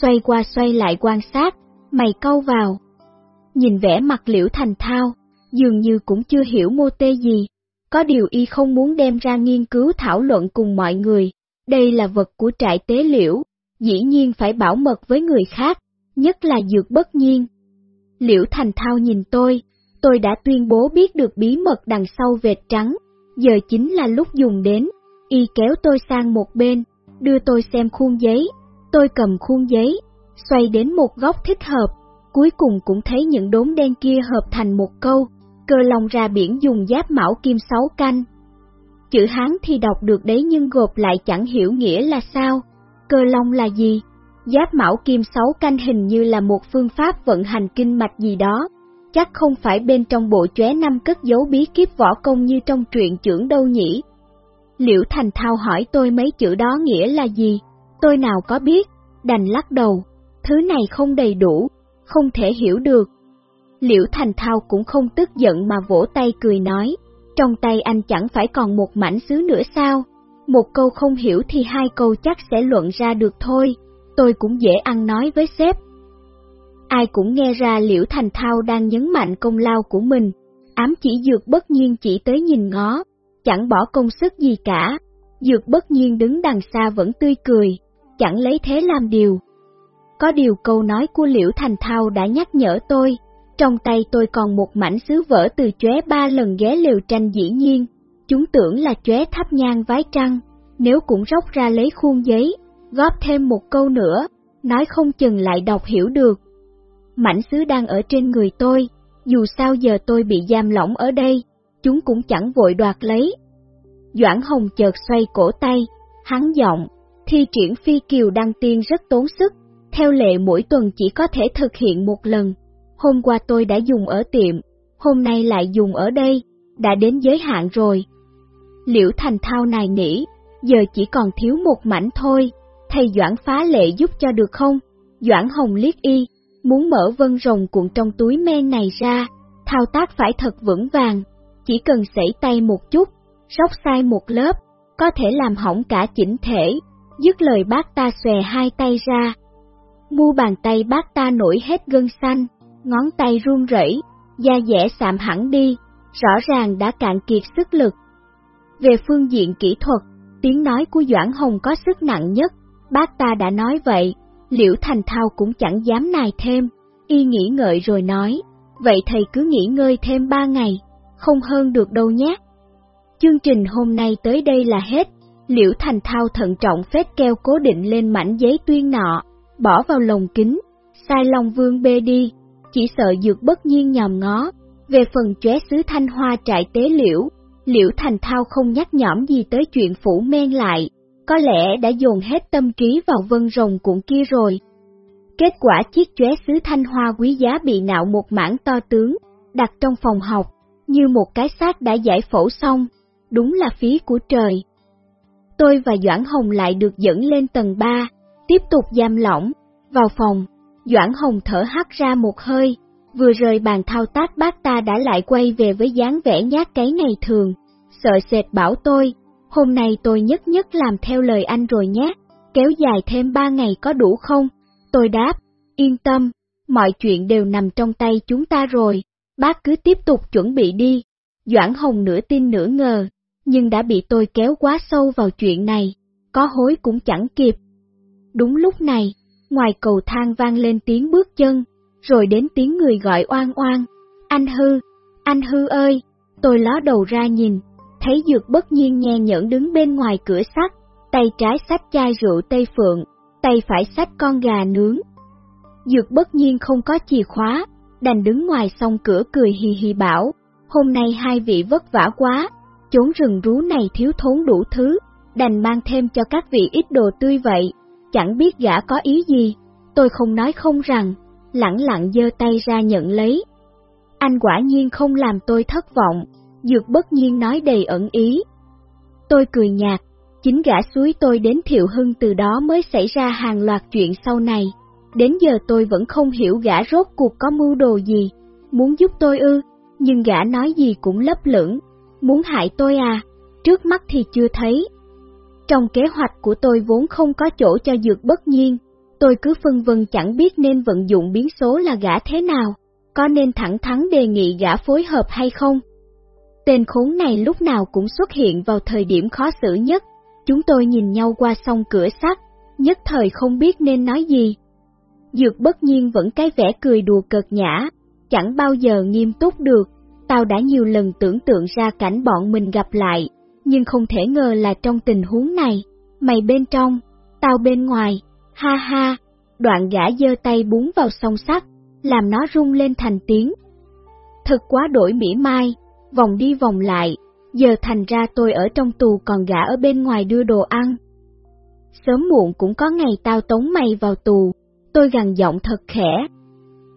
xoay qua xoay lại quan sát, mày câu vào. Nhìn vẻ mặt Liễu Thành Thao, dường như cũng chưa hiểu mô tê gì, có điều y không muốn đem ra nghiên cứu thảo luận cùng mọi người, đây là vật của trại tế liễu, dĩ nhiên phải bảo mật với người khác, nhất là dược bất nhiên. Liễu Thành Thao nhìn tôi, tôi đã tuyên bố biết được bí mật đằng sau vệt trắng, giờ chính là lúc dùng đến, y kéo tôi sang một bên, đưa tôi xem khuôn giấy, tôi cầm khuôn giấy, xoay đến một góc thích hợp, cuối cùng cũng thấy những đốm đen kia hợp thành một câu, cơ long ra biển dùng giáp mão kim sáu canh. Chữ Hán thì đọc được đấy nhưng gộp lại chẳng hiểu nghĩa là sao, cơ long là gì? Giáp mão kim sáu canh hình như là một phương pháp vận hành kinh mạch gì đó, chắc không phải bên trong bộ chóe năm cất dấu bí kíp võ công như trong truyện trưởng đâu nhỉ. Liễu Thành Thao hỏi tôi mấy chữ đó nghĩa là gì, tôi nào có biết, đành lắc đầu, thứ này không đầy đủ, không thể hiểu được. Liễu Thành Thao cũng không tức giận mà vỗ tay cười nói, trong tay anh chẳng phải còn một mảnh xứ nữa sao, một câu không hiểu thì hai câu chắc sẽ luận ra được thôi, tôi cũng dễ ăn nói với sếp. Ai cũng nghe ra Liễu Thành Thao đang nhấn mạnh công lao của mình, ám chỉ dược bất nhiên chỉ tới nhìn ngó, chẳng bỏ công sức gì cả, dược bất nhiên đứng đằng xa vẫn tươi cười, chẳng lấy thế làm điều. Có điều câu nói của Liễu Thành Thao đã nhắc nhở tôi, trong tay tôi còn một mảnh sứ vỡ từ chóe ba lần ghé liều tranh dĩ nhiên, chúng tưởng là chóe thắp nhang vái trăng, nếu cũng róc ra lấy khuôn giấy, góp thêm một câu nữa, nói không chừng lại đọc hiểu được. Mảnh sứ đang ở trên người tôi, dù sao giờ tôi bị giam lỏng ở đây, chúng cũng chẳng vội đoạt lấy. Doãn Hồng chợt xoay cổ tay, hắn giọng, thi triển phi kiều đăng tiên rất tốn sức, theo lệ mỗi tuần chỉ có thể thực hiện một lần. Hôm qua tôi đã dùng ở tiệm, hôm nay lại dùng ở đây, đã đến giới hạn rồi. Liễu Thành Thao này nỉ, giờ chỉ còn thiếu một mảnh thôi, thầy Doãn phá lệ giúp cho được không? Doãn Hồng liếc y, muốn mở vân rồng cuộn trong túi men này ra, thao tác phải thật vững vàng, chỉ cần sẩy tay một chút, sóc sai một lớp, có thể làm hỏng cả chỉnh thể, dứt lời bác ta xòe hai tay ra. Mu bàn tay bác ta nổi hết gân xanh, ngón tay run rẩy, da dẻ sạm hẳn đi, rõ ràng đã cạn kiệt sức lực. Về phương diện kỹ thuật, tiếng nói của Doãn Hồng có sức nặng nhất, bác ta đã nói vậy, Liễu Thành Thao cũng chẳng dám nài thêm, y nghĩ ngợi rồi nói, vậy thầy cứ nghỉ ngơi thêm ba ngày, không hơn được đâu nhé. Chương trình hôm nay tới đây là hết, Liễu Thành Thao thận trọng phết keo cố định lên mảnh giấy tuyên nọ, bỏ vào lồng kính, sai Long Vương bê đi, chỉ sợ dược bất nhiên nhòm ngó. Về phần chóe sứ thanh hoa trại tế liễu, liễu thành thao không nhắc nhõm gì tới chuyện phủ men lại, có lẽ đã dồn hết tâm trí vào vân rồng cuộn kia rồi. Kết quả chiếc chóe sứ thanh hoa quý giá bị nạo một mảng to tướng, đặt trong phòng học, như một cái xác đã giải phẫu xong, đúng là phí của trời. Tôi và Doãn Hồng lại được dẫn lên tầng 3, tiếp tục giam lỏng, vào phòng, Doãn Hồng thở hắt ra một hơi, vừa rời bàn thao tác bác ta đã lại quay về với dáng vẻ nhát cái ngày thường, sợ sệt bảo tôi, hôm nay tôi nhất nhất làm theo lời anh rồi nhé, kéo dài thêm ba ngày có đủ không? Tôi đáp, yên tâm, mọi chuyện đều nằm trong tay chúng ta rồi, bác cứ tiếp tục chuẩn bị đi. Doãn Hồng nửa tin nửa ngờ, nhưng đã bị tôi kéo quá sâu vào chuyện này, có hối cũng chẳng kịp. Đúng lúc này, ngoài cầu thang vang lên tiếng bước chân, rồi đến tiếng người gọi oan oan, anh hư, anh hư ơi, tôi ló đầu ra nhìn, thấy dược bất nhiên nghe nhẫn đứng bên ngoài cửa sắt, tay trái sách chai rượu Tây Phượng, tay phải sách con gà nướng. Dược bất nhiên không có chìa khóa, đành đứng ngoài song cửa cười hì hì bảo, hôm nay hai vị vất vả quá, chốn rừng rú này thiếu thốn đủ thứ, đành mang thêm cho các vị ít đồ tươi vậy, chẳng biết gã có ý gì, tôi không nói không rằng, lặng lặng giơ tay ra nhận lấy. Anh quả nhiên không làm tôi thất vọng, dược bất nhiên nói đầy ẩn ý. Tôi cười nhạt, chính gã suối tôi đến Thiệu Hưng từ đó mới xảy ra hàng loạt chuyện sau này. Đến giờ tôi vẫn không hiểu gã rốt cuộc có mưu đồ gì, muốn giúp tôi ư, nhưng gã nói gì cũng lấp lửng, muốn hại tôi à, trước mắt thì chưa thấy. Trong kế hoạch của tôi vốn không có chỗ cho dược bất nhiên, tôi cứ phân vân chẳng biết nên vận dụng biến số là gã thế nào, có nên thẳng thắn đề nghị gã phối hợp hay không. Tên khốn này lúc nào cũng xuất hiện vào thời điểm khó xử nhất, chúng tôi nhìn nhau qua song cửa sắt, nhất thời không biết nên nói gì. Dược bất nhiên vẫn cái vẻ cười đùa cợt nhã, chẳng bao giờ nghiêm túc được, tao đã nhiều lần tưởng tượng ra cảnh bọn mình gặp lại, nhưng không thể ngờ là trong tình huống này, mày bên trong, tao bên ngoài, ha ha, đoạn gã giơ tay búng vào song sắt, làm nó rung lên thành tiếng. Thật quá đổi mỉa mai, vòng đi vòng lại, giờ thành ra tôi ở trong tù còn gã ở bên ngoài đưa đồ ăn. Sớm muộn cũng có ngày tao tống mày vào tù, tôi gằn giọng thật khẽ.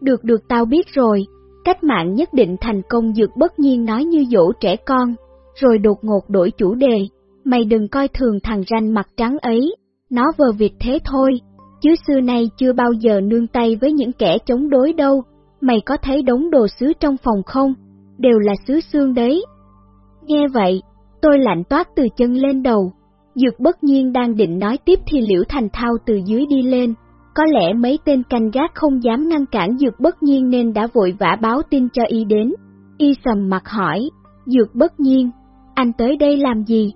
Được được tao biết rồi, cách mạng nhất định thành công dược bất nhiên nói như dỗ trẻ con, rồi đột ngột đổi chủ đề, mày đừng coi thường thằng ranh mặt trắng ấy, nó vờ việc thế thôi, chứ xưa nay chưa bao giờ nương tay với những kẻ chống đối đâu, mày có thấy đống đồ sứ trong phòng không? Đều là sứ xương đấy. Nghe vậy, tôi lạnh toát từ chân lên đầu, dược bất nhiên đang định nói tiếp thì liễu thành thao từ dưới đi lên, có lẽ mấy tên canh gác không dám ngăn cản dược bất nhiên nên đã vội vã báo tin cho y đến. Y sầm mặt hỏi, dược bất nhiên, anh tới đây làm gì?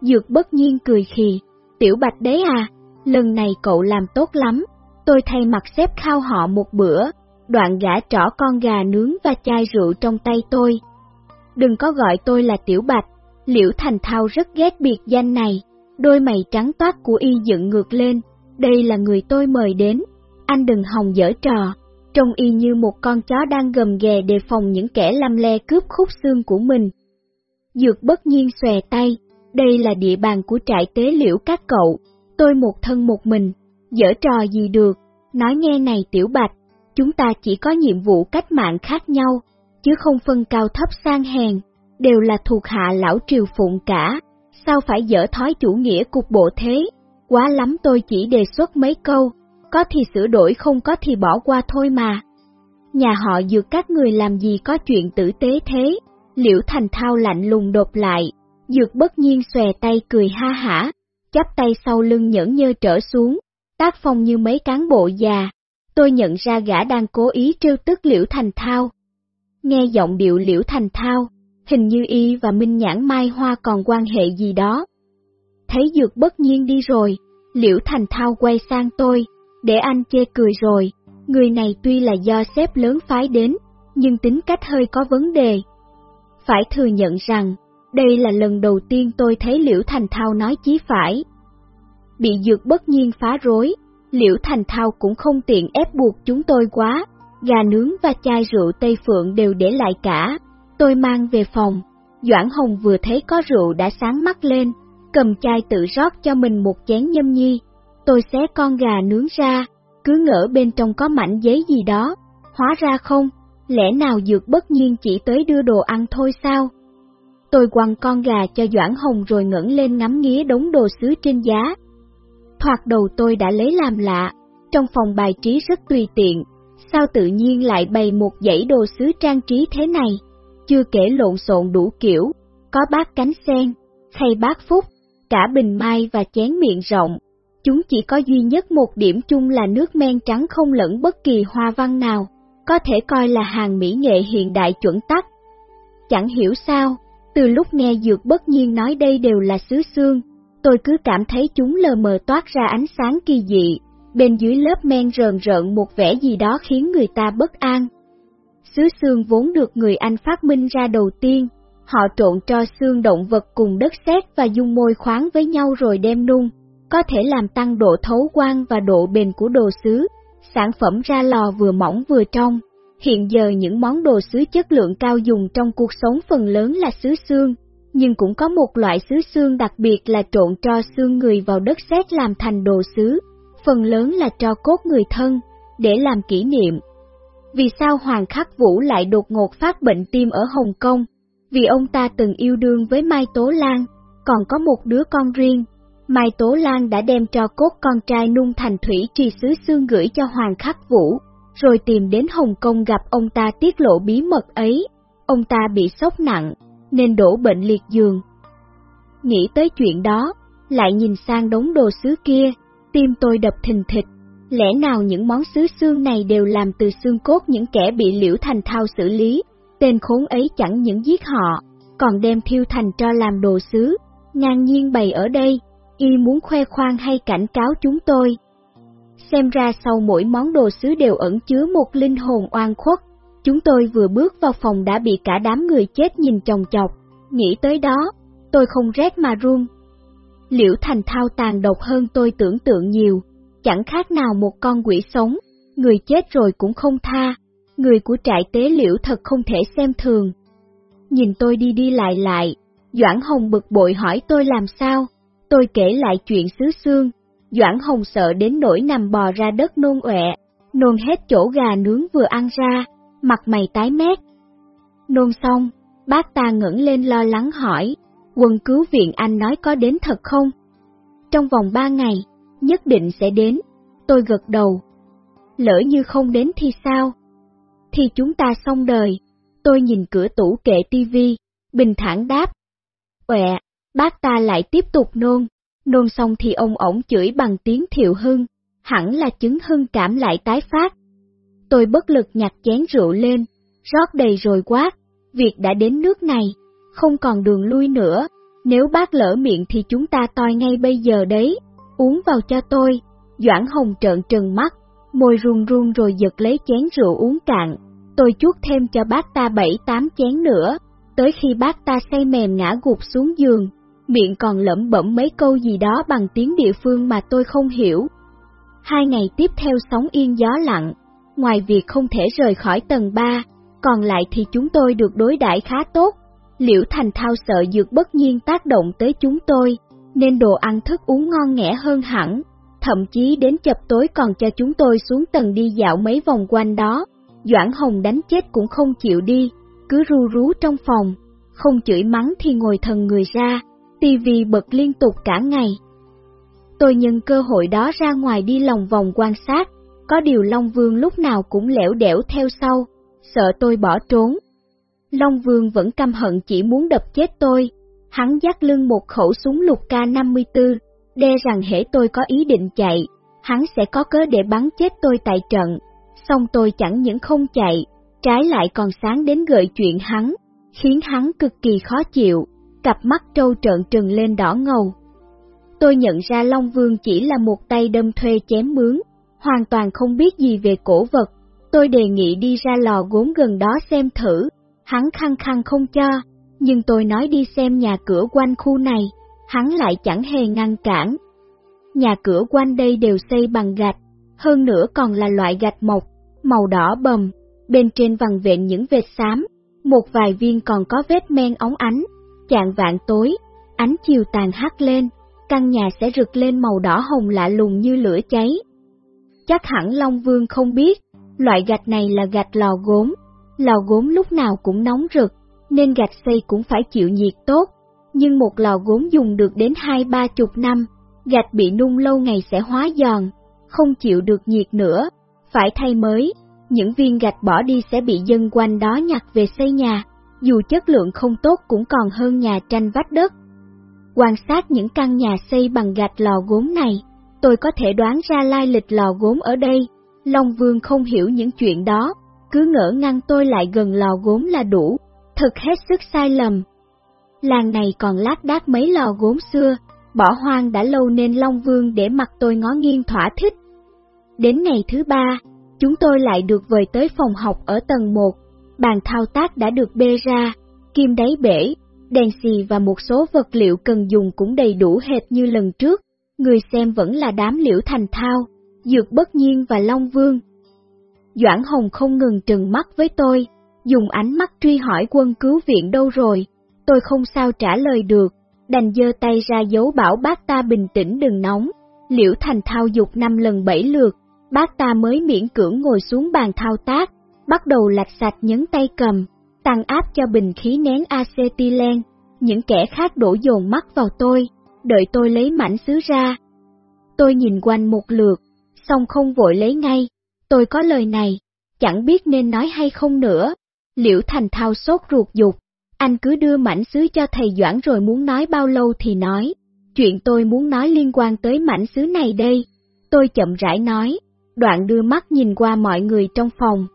Dược bất nhiên cười khì, tiểu bạch đấy à, lần này cậu làm tốt lắm, tôi thay mặt xếp khao họ một bữa, đoạn gã trỏ con gà nướng và chai rượu trong tay tôi. Đừng có gọi tôi là tiểu bạch, liễu thành thao rất ghét biệt danh này, đôi mày trắng toát của y dựng ngược lên, đây là người tôi mời đến, anh đừng hòng dở trò, trông y như một con chó đang gầm ghè đề phòng những kẻ lăm le cướp khúc xương của mình. Dược bất nhiên xòe tay, đây là địa bàn của trại tế liễu các cậu, tôi một thân một mình, dở trò gì được, nói nghe này tiểu bạch, chúng ta chỉ có nhiệm vụ cách mạng khác nhau, chứ không phân cao thấp sang hèn, đều là thuộc hạ lão triều phụng cả, sao phải dở thói chủ nghĩa cục bộ thế, quá lắm tôi chỉ đề xuất mấy câu, có thì sửa đổi không có thì bỏ qua thôi mà. Nhà họ dược các người làm gì có chuyện tử tế thế, liễu thành thao lạnh lùng đột lại, dược bất nhiên xòe tay cười ha hả, chắp tay sau lưng nhẫn nhơ trở xuống, tác phong như mấy cán bộ già. Tôi nhận ra gã đang cố ý trêu tức Liễu Thành Thao. Nghe giọng điệu Liễu Thành Thao, hình như y và Minh Nhãn Mai Hoa còn quan hệ gì đó. Thấy dược bất nhiên đi rồi, Liễu Thành Thao quay sang tôi, để anh chê cười rồi, người này tuy là do sếp lớn phái đến, nhưng tính cách hơi có vấn đề. Phải thừa nhận rằng, đây là lần đầu tiên tôi thấy Liễu Thành Thao nói chí phải. Bị dược bất nhiên phá rối, Liễu Thành Thao cũng không tiện ép buộc chúng tôi quá, gà nướng và chai rượu Tây Phượng đều để lại cả. Tôi mang về phòng, Doãn Hồng vừa thấy có rượu đã sáng mắt lên, cầm chai tự rót cho mình một chén nhâm nhi. Tôi xé con gà nướng ra, cứ ngỡ bên trong có mảnh giấy gì đó, hóa ra không, lẽ nào dược bất nhiên chỉ tới đưa đồ ăn thôi sao? Tôi quăng con gà cho Doãn Hồng rồi ngẩng lên ngắm nghía đống đồ sứ trên giá. Thoạt đầu tôi đã lấy làm lạ, trong phòng bài trí rất tùy tiện, sao tự nhiên lại bày một dãy đồ sứ trang trí thế này, chưa kể lộn xộn đủ kiểu, có bát cánh sen, khay bát phúc, cả bình mai và chén miệng rộng, Chúng chỉ có duy nhất một điểm chung là nước men trắng không lẫn bất kỳ hoa văn nào, có thể coi là hàng mỹ nghệ hiện đại chuẩn tắc. Chẳng hiểu sao, từ lúc nghe Dược bất nhiên nói đây đều là sứ xương, tôi cứ cảm thấy chúng lờ mờ toát ra ánh sáng kỳ dị, bên dưới lớp men rờn rợn một vẻ gì đó khiến người ta bất an. Sứ xương vốn được người Anh phát minh ra đầu tiên, họ trộn cho xương động vật cùng đất sét và dung môi khoáng với nhau rồi đem nung, có thể làm tăng độ thấu quang và độ bền của đồ sứ, sản phẩm ra lò vừa mỏng vừa trong. Hiện giờ những món đồ sứ chất lượng cao dùng trong cuộc sống phần lớn là sứ xương, nhưng cũng có một loại sứ xương đặc biệt là trộn tro xương người vào đất sét làm thành đồ sứ, phần lớn là tro cốt người thân, để làm kỷ niệm. Vì sao Hoàng Khắc Vũ lại đột ngột phát bệnh tim ở Hồng Kông? Vì ông ta từng yêu đương với Mai Tố Lan, còn có một đứa con riêng. Mai Tố Lan đã đem cho cốt con trai nung thành thủy trì sứ xương gửi cho Hoàng Khắc Vũ, rồi tìm đến Hồng Kông gặp ông ta tiết lộ bí mật ấy. Ông ta bị sốc nặng, nên đổ bệnh liệt giường. Nghĩ tới chuyện đó, lại nhìn sang đống đồ sứ kia, tim tôi đập thình thịch. Lẽ nào những món sứ xương này đều làm từ xương cốt những kẻ bị liễu thành thao xử lý, tên khốn ấy chẳng những giết họ, còn đem thiêu thành cho làm đồ sứ, ngang nhiên bày ở đây, y muốn khoe khoang hay cảnh cáo chúng tôi. Xem ra sau mỗi món đồ sứ đều ẩn chứa một linh hồn oan khuất, chúng tôi vừa bước vào phòng đã bị cả đám người chết nhìn chồng chọc, nghĩ tới đó, tôi không rét mà run. Liễu Thành Thao tàn độc hơn tôi tưởng tượng nhiều, chẳng khác nào một con quỷ sống, người chết rồi cũng không tha, người của trại tế liễu thật không thể xem thường. Nhìn tôi đi đi lại lại, Doãn Hồng bực bội hỏi tôi làm sao, tôi kể lại chuyện xứ xương, Doãn Hồng sợ đến nỗi nằm bò ra đất nôn ọe, nôn hết chỗ gà nướng vừa ăn ra, mặt mày tái mét. Nôn xong, bác ta ngẩng lên lo lắng hỏi, quân cứu viện anh nói có đến thật không? Trong vòng ba ngày, nhất định sẽ đến, tôi gật đầu. Lỡ như không đến thì sao? Thì chúng ta xong đời, tôi nhìn cửa tủ kệ tivi, bình thản đáp. Quẹ, bác ta lại tiếp tục nôn, nôn xong thì ông ổng chửi bằng tiếng thiệu hưng, hẳn là chứng hưng cảm lại tái phát. Tôi bất lực nhặt chén rượu lên, rót đầy rồi quát, việc đã đến nước này, không còn đường lui nữa, nếu bác lỡ miệng thì chúng ta toi ngay bây giờ đấy, uống vào cho tôi. Doãn Hồng trợn trừng mắt, môi run run rồi giật lấy chén rượu uống cạn. Tôi chuốt thêm cho bác ta bảy tám chén nữa, tới khi bác ta say mềm ngã gục xuống giường, miệng còn lẩm bẩm mấy câu gì đó bằng tiếng địa phương mà tôi không hiểu. Hai ngày tiếp theo sóng yên gió lặng, ngoài việc không thể rời khỏi tầng 3, còn lại thì chúng tôi được đối đãi khá tốt. Liễu Thành Thao sợ dược bất nhiên tác động tới chúng tôi, nên đồ ăn thức uống ngon nghẻ hơn hẳn, thậm chí đến chập tối còn cho chúng tôi xuống tầng đi dạo mấy vòng quanh đó. Doãn Hồng đánh chết cũng không chịu đi, cứ ru rú trong phòng, không chửi mắng thì ngồi thần người ra, tivi bật liên tục cả ngày. Tôi nhân cơ hội đó ra ngoài đi lòng vòng quan sát, có điều Long Vương lúc nào cũng lẻo đẻo theo sau, sợ tôi bỏ trốn. Long Vương vẫn căm hận chỉ muốn đập chết tôi, hắn dắt lưng một khẩu súng lục K-54, đe rằng hễ tôi có ý định chạy, hắn sẽ có cớ để bắn chết tôi tại trận. Xong tôi chẳng những không chạy, trái lại còn sáng đến gợi chuyện hắn, khiến hắn cực kỳ khó chịu, cặp mắt trâu trợn trừng lên đỏ ngầu. Tôi nhận ra Long Vương chỉ là một tay đâm thuê chém mướn, hoàn toàn không biết gì về cổ vật. Tôi đề nghị đi ra lò gốm gần đó xem thử, hắn khăng khăng không cho, nhưng tôi nói đi xem nhà cửa quanh khu này, hắn lại chẳng hề ngăn cản. Nhà cửa quanh đây đều xây bằng gạch, hơn nữa còn là loại gạch mộc, màu đỏ bầm, bên trên vằn vện những vệt xám, một vài viên còn có vết men óng ánh, chạng vạn tối, ánh chiều tàn hắt lên, căn nhà sẽ rực lên màu đỏ hồng lạ lùng như lửa cháy. Chắc hẳn Long Vương không biết, loại gạch này là gạch lò gốm, lò gốm lúc nào cũng nóng rực, nên gạch xây cũng phải chịu nhiệt tốt, nhưng một lò gốm dùng được đến hai ba chục năm, gạch bị nung lâu ngày sẽ hóa giòn, không chịu được nhiệt nữa, phải thay mới, những viên gạch bỏ đi sẽ bị dân quanh đó nhặt về xây nhà, dù chất lượng không tốt cũng còn hơn nhà tranh vách đất. Quan sát những căn nhà xây bằng gạch lò gốm này, tôi có thể đoán ra lai lịch lò gốm ở đây. Long Vương không hiểu những chuyện đó, cứ ngỡ ngăn tôi lại gần lò gốm là đủ, thật hết sức sai lầm. Làng này còn lát đác mấy lò gốm xưa, bỏ hoang đã lâu nên Long Vương để mặt tôi ngó nghiêng thỏa thích. Đến ngày thứ ba, chúng tôi lại được vời tới phòng học ở tầng 1, bàn thao tác đã được bê ra, kim đáy bể, đèn xì và một số vật liệu cần dùng cũng đầy đủ hệt như lần trước, người xem vẫn là đám liễu thành thao, dược bất nhiên và Long Vương. Doãn Hồng không ngừng trừng mắt với tôi, dùng ánh mắt truy hỏi quân cứu viện đâu rồi, tôi không sao trả lời được, đành giơ tay ra dấu bảo bác ta bình tĩnh đừng nóng. Liễu Thành thao dục năm lần bảy lượt, bác ta mới miễn cưỡng ngồi xuống bàn thao tác, bắt đầu lạch sạch nhấn tay cầm, tăng áp cho bình khí nén acetylen. Những kẻ khác đổ dồn mắt vào tôi, đợi tôi lấy mảnh sứ ra. Tôi nhìn quanh một lượt, xong không vội lấy ngay, tôi có lời này, chẳng biết nên nói hay không nữa. Liễu Thành thao sốt ruột dục, anh cứ đưa mảnh sứ cho thầy Doãn rồi muốn nói bao lâu thì nói. Chuyện tôi muốn nói liên quan tới mảnh sứ này đây. Tôi chậm rãi nói, đoạn đưa mắt nhìn qua mọi người trong phòng.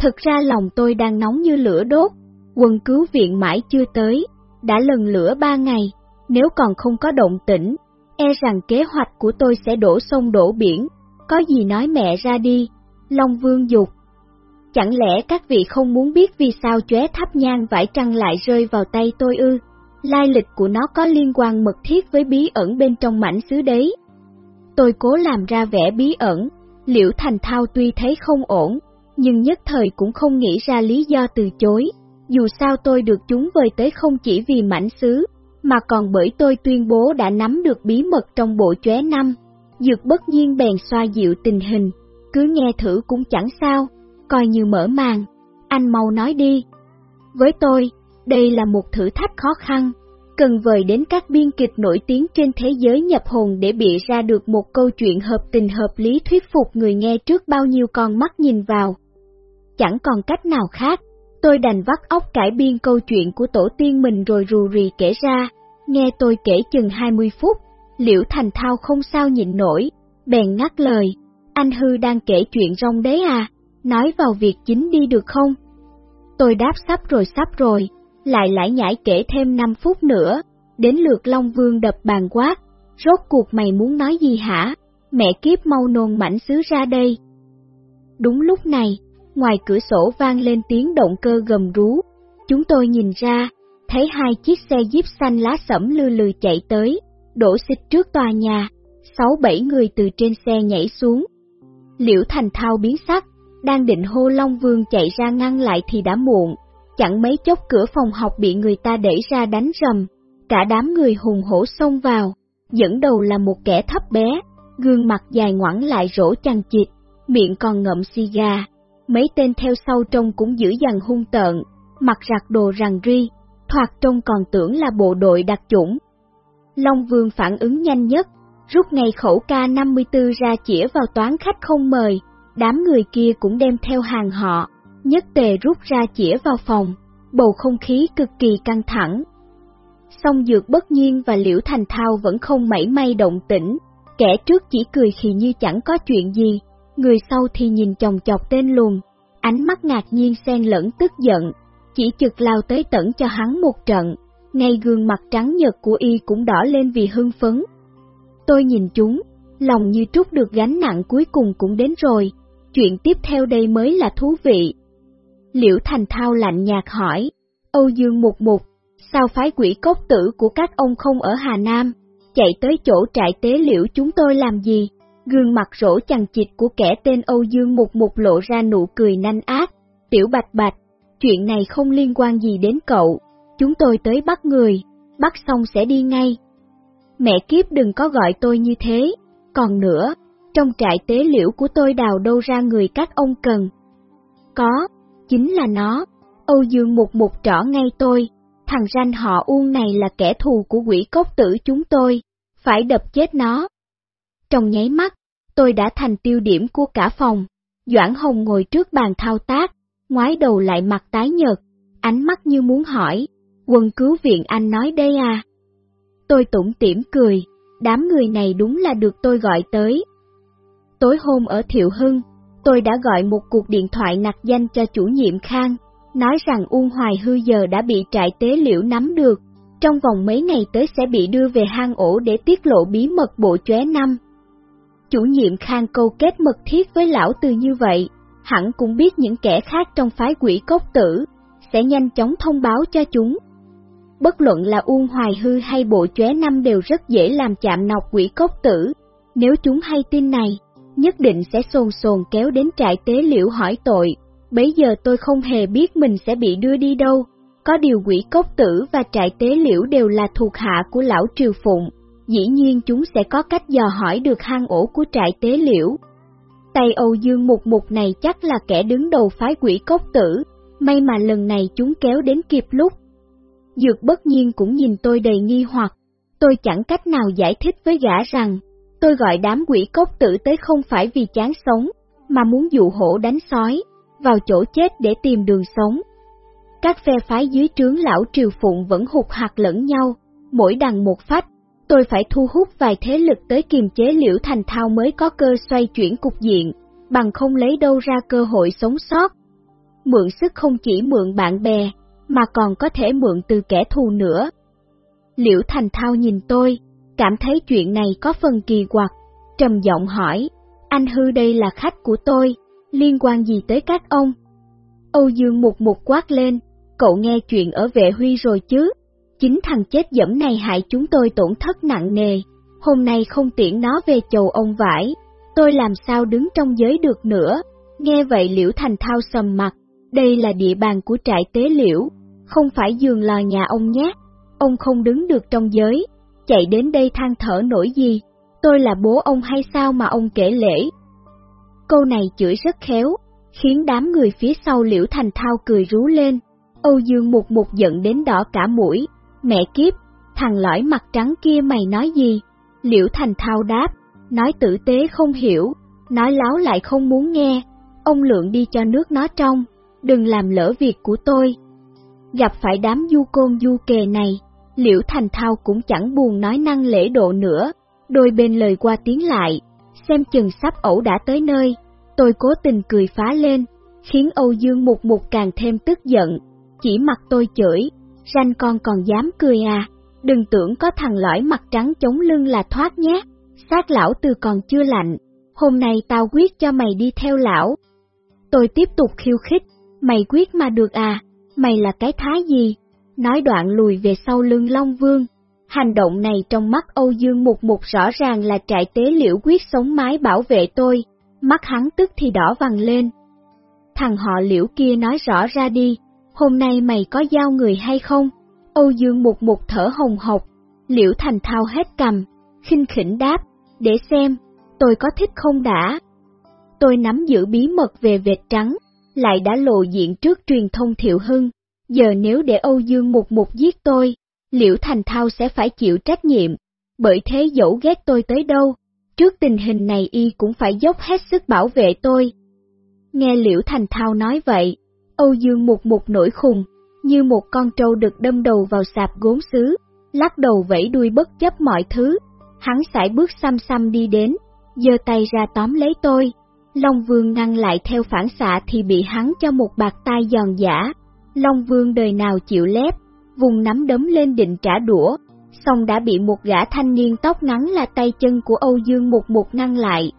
Thực ra lòng tôi đang nóng như lửa đốt, quân cứu viện mãi chưa tới, đã lần lửa ba ngày, nếu còn không có động tĩnh, e rằng kế hoạch của tôi sẽ đổ sông đổ biển, có gì nói mẹ ra đi, Long Vương dục. Chẳng lẽ các vị không muốn biết vì sao chóe tháp nhang vải trăng lại rơi vào tay tôi ư? Lai lịch của nó có liên quan mật thiết với bí ẩn bên trong mảnh xứ đấy. Tôi cố làm ra vẻ bí ẩn, liễu thành thao tuy thấy không ổn, nhưng nhất thời cũng không nghĩ ra lý do từ chối. Dù sao tôi được chúng vời tới không chỉ vì mảnh xứ, mà còn bởi tôi tuyên bố đã nắm được bí mật trong bộ chóe năm. Dược bất nhiên bèn xoa dịu tình hình, cứ nghe thử cũng chẳng sao coi như mở màn, anh mau nói đi. Với tôi, đây là một thử thách khó khăn, cần vời đến các biên kịch nổi tiếng trên thế giới nhập hồn để bịa ra được một câu chuyện hợp tình hợp lý thuyết phục người nghe trước bao nhiêu con mắt nhìn vào. Chẳng còn cách nào khác, tôi đành vắt óc cải biên câu chuyện của tổ tiên mình rồi rù rì kể ra, nghe tôi kể chừng 20 phút, liễu thành thao không sao nhịn nổi, bèn ngắt lời, anh hư đang kể chuyện rong đấy à, nói vào việc chính đi được không? Tôi đáp sắp rồi sắp rồi, lại lải nhải kể thêm 5 phút nữa, đến lượt Long Vương đập bàn quát, rốt cuộc mày muốn nói gì hả? Mẹ kiếp mau nôn mảnh xứ ra đây. Đúng lúc này, ngoài cửa sổ vang lên tiếng động cơ gầm rú, chúng tôi nhìn ra, thấy hai chiếc xe jeep xanh lá sẫm lư lừ chạy tới, đổ xích trước tòa nhà, sáu bảy người từ trên xe nhảy xuống. Liễu Thành Thao biến sắc, đang định hô Long Vương chạy ra ngăn lại thì đã muộn, chẳng mấy chốc cửa phòng học bị người ta đẩy ra đánh rầm, cả đám người hùng hổ xông vào, dẫn đầu là một kẻ thấp bé, gương mặt dài ngoẵng lại rỗ chằng chịt, miệng còn ngậm xì gà, mấy tên theo sau trông cũng dữ dằn hung tợn, mặc rạc đồ rằng ri, thoạt trông còn tưởng là bộ đội đặc chủng. Long Vương phản ứng nhanh nhất, rút ngay khẩu K-54 ra chĩa vào toán khách không mời, đám người kia cũng đem theo hàng họ, nhất tề rút ra chĩa vào phòng, bầu không khí cực kỳ căng thẳng. Song dược bất nhiên và liễu thành thao vẫn không mảy may động tĩnh, kẻ trước chỉ cười khi như chẳng có chuyện gì, người sau thì nhìn chồng chọc tên luôn, ánh mắt ngạc nhiên xen lẫn tức giận, chỉ trực lao tới tận cho hắn một trận, ngay gương mặt trắng nhật của y cũng đỏ lên vì hưng phấn. Tôi nhìn chúng, lòng như trút được gánh nặng cuối cùng cũng đến rồi, chuyện tiếp theo đây mới là thú vị. Liễu Thành Thao lạnh nhạt hỏi, Âu Dương Mục Mục, sao phái quỷ cốc tử của các ông không ở Hà Nam, chạy tới chỗ trại tế liễu chúng tôi làm gì? Gương mặt rỗ chằng chịt của kẻ tên Âu Dương Mục Mục lộ ra nụ cười nanh ác, tiểu bạch bạch, chuyện này không liên quan gì đến cậu, chúng tôi tới bắt người, bắt xong sẽ đi ngay. Mẹ kiếp đừng có gọi tôi như thế, còn nữa, trong trại tế liễu của tôi đào đâu ra người các ông cần. Có, chính là nó, Âu Dương Mục Mục trỏ ngay tôi, thằng ranh họ Uông này là kẻ thù của quỷ cốc tử chúng tôi, phải đập chết nó. Trong nháy mắt, tôi đã thành tiêu điểm của cả phòng, Doãn Hồng ngồi trước bàn thao tác, ngoái đầu lại mặt tái nhợt, ánh mắt như muốn hỏi, quân cứu viện anh nói đây à? Tôi tủm tỉm cười, đám người này đúng là được tôi gọi tới. Tối hôm ở Thiệu Hưng, tôi đã gọi một cuộc điện thoại nặc danh cho chủ nhiệm Khang, nói rằng Uông Hoài Hư giờ đã bị trại tế liễu nắm được, trong vòng mấy ngày tới sẽ bị đưa về hang ổ để tiết lộ bí mật bộ chóe năm. Chủ nhiệm Khang câu kết mật thiết với lão từ như vậy, hẳn cũng biết những kẻ khác trong phái quỷ cốc tử, sẽ nhanh chóng thông báo cho chúng. Bất luận là Uông Hoài Hư hay bộ chóe năm đều rất dễ làm chạm nọc quỷ cốc tử, nếu chúng hay tin này, nhất định sẽ sồn sồn kéo đến trại tế liễu hỏi tội, bấy giờ tôi không hề biết mình sẽ bị đưa đi đâu, có điều quỷ cốc tử và trại tế liễu đều là thuộc hạ của lão Triều Phụng, dĩ nhiên chúng sẽ có cách dò hỏi được hang ổ của trại tế liễu. Tay Âu Dương Mục Mục này chắc là kẻ đứng đầu phái quỷ cốc tử, may mà lần này chúng kéo đến kịp lúc. Dược bất nhiên cũng nhìn tôi đầy nghi hoặc, tôi chẳng cách nào giải thích với gã rằng, tôi gọi đám quỷ cốc tử tới không phải vì chán sống, mà muốn dụ hổ đánh sói, vào chỗ chết để tìm đường sống. Các phe phái dưới trướng lão triều phụng vẫn hụt hạt lẫn nhau, mỗi đằng một phách, tôi phải thu hút vài thế lực tới kiềm chế liễu thành thao mới có cơ xoay chuyển cục diện, bằng không lấy đâu ra cơ hội sống sót. Mượn sức không chỉ mượn bạn bè, mà còn có thể mượn từ kẻ thù nữa. Liễu Thành Thao nhìn tôi, cảm thấy chuyện này có phần kỳ quặc, trầm giọng hỏi, anh hư đây là khách của tôi, liên quan gì tới các ông? Âu Dương một một quát lên, cậu nghe chuyện ở vệ huy rồi chứ? Chính thằng chết dẫm này hại chúng tôi tổn thất nặng nề, hôm nay không tiễn nó về chầu ông vải, tôi làm sao đứng trong giới được nữa. Nghe vậy Liễu Thành Thao sầm mặt, đây là địa bàn của trại tế liễu, không phải giường lò nhà ông nhé. Ông không đứng được trong giới, chạy đến đây than thở nổi gì, tôi là bố ông hay sao mà ông kể lễ. Câu này chửi rất khéo, khiến đám người phía sau Liễu Thành Thao cười rú lên. Âu Dương Mục Mục giận đến đỏ cả mũi, mẹ kiếp, thằng lõi mặt trắng kia mày nói gì? Liễu Thành Thao đáp, nói tử tế không hiểu, nói láo lại không muốn nghe, ông lượng đi cho nước nó trong, đừng làm lỡ việc của tôi. Gặp phải đám du côn du kề này, Liễu Thành Thao cũng chẳng buồn nói năng lễ độ nữa, đôi bên lời qua tiếng lại, xem chừng sắp ẩu đã tới nơi, tôi cố tình cười phá lên, khiến Âu Dương Mục Mục càng thêm tức giận, chỉ mặt tôi chửi, ranh con còn dám cười à, đừng tưởng có thằng lõi mặt trắng chống lưng là thoát nhé, xác lão từ còn chưa lạnh, hôm nay tao quyết cho mày đi theo lão. Tôi tiếp tục khiêu khích, mày quyết mà được à, mày là cái thái gì? Nói đoạn lùi về sau lưng Long Vương. Hành động này trong mắt Âu Dương Mục Mục rõ ràng là trại tế liễu quyết sống mái bảo vệ tôi, mắt hắn tức thì đỏ vằn lên. Thằng họ liễu kia nói rõ ra đi, hôm nay mày có giao người hay không? Âu Dương Mục Mục thở hồng hộc, liễu thành thao hết cầm, khinh khỉnh đáp, để xem, tôi có thích không đã? Tôi nắm giữ bí mật về vệt trắng, lại đã lộ diện trước truyền thông thiệu hưng, giờ nếu để Âu Dương Mục Mục giết tôi, Liễu Thành Thao sẽ phải chịu trách nhiệm, bởi thế dẫu ghét tôi tới đâu, trước tình hình này y cũng phải dốc hết sức bảo vệ tôi. Nghe Liễu Thành Thao nói vậy, Âu Dương một một nổi khùng, như một con trâu được đâm đầu vào sạp gốm sứ, lắc đầu vẫy đuôi bất chấp mọi thứ, hắn sải bước xăm xăm đi đến, giơ tay ra tóm lấy tôi. Long Vương ngăn lại theo phản xạ thì bị hắn cho một bạc tay giòn giả. Long Vương đời nào chịu lép, vùng nắm đấm lên định trả đũa, xong đã bị một gã thanh niên tóc ngắn là tay chân của Âu Dương một một ngăn lại.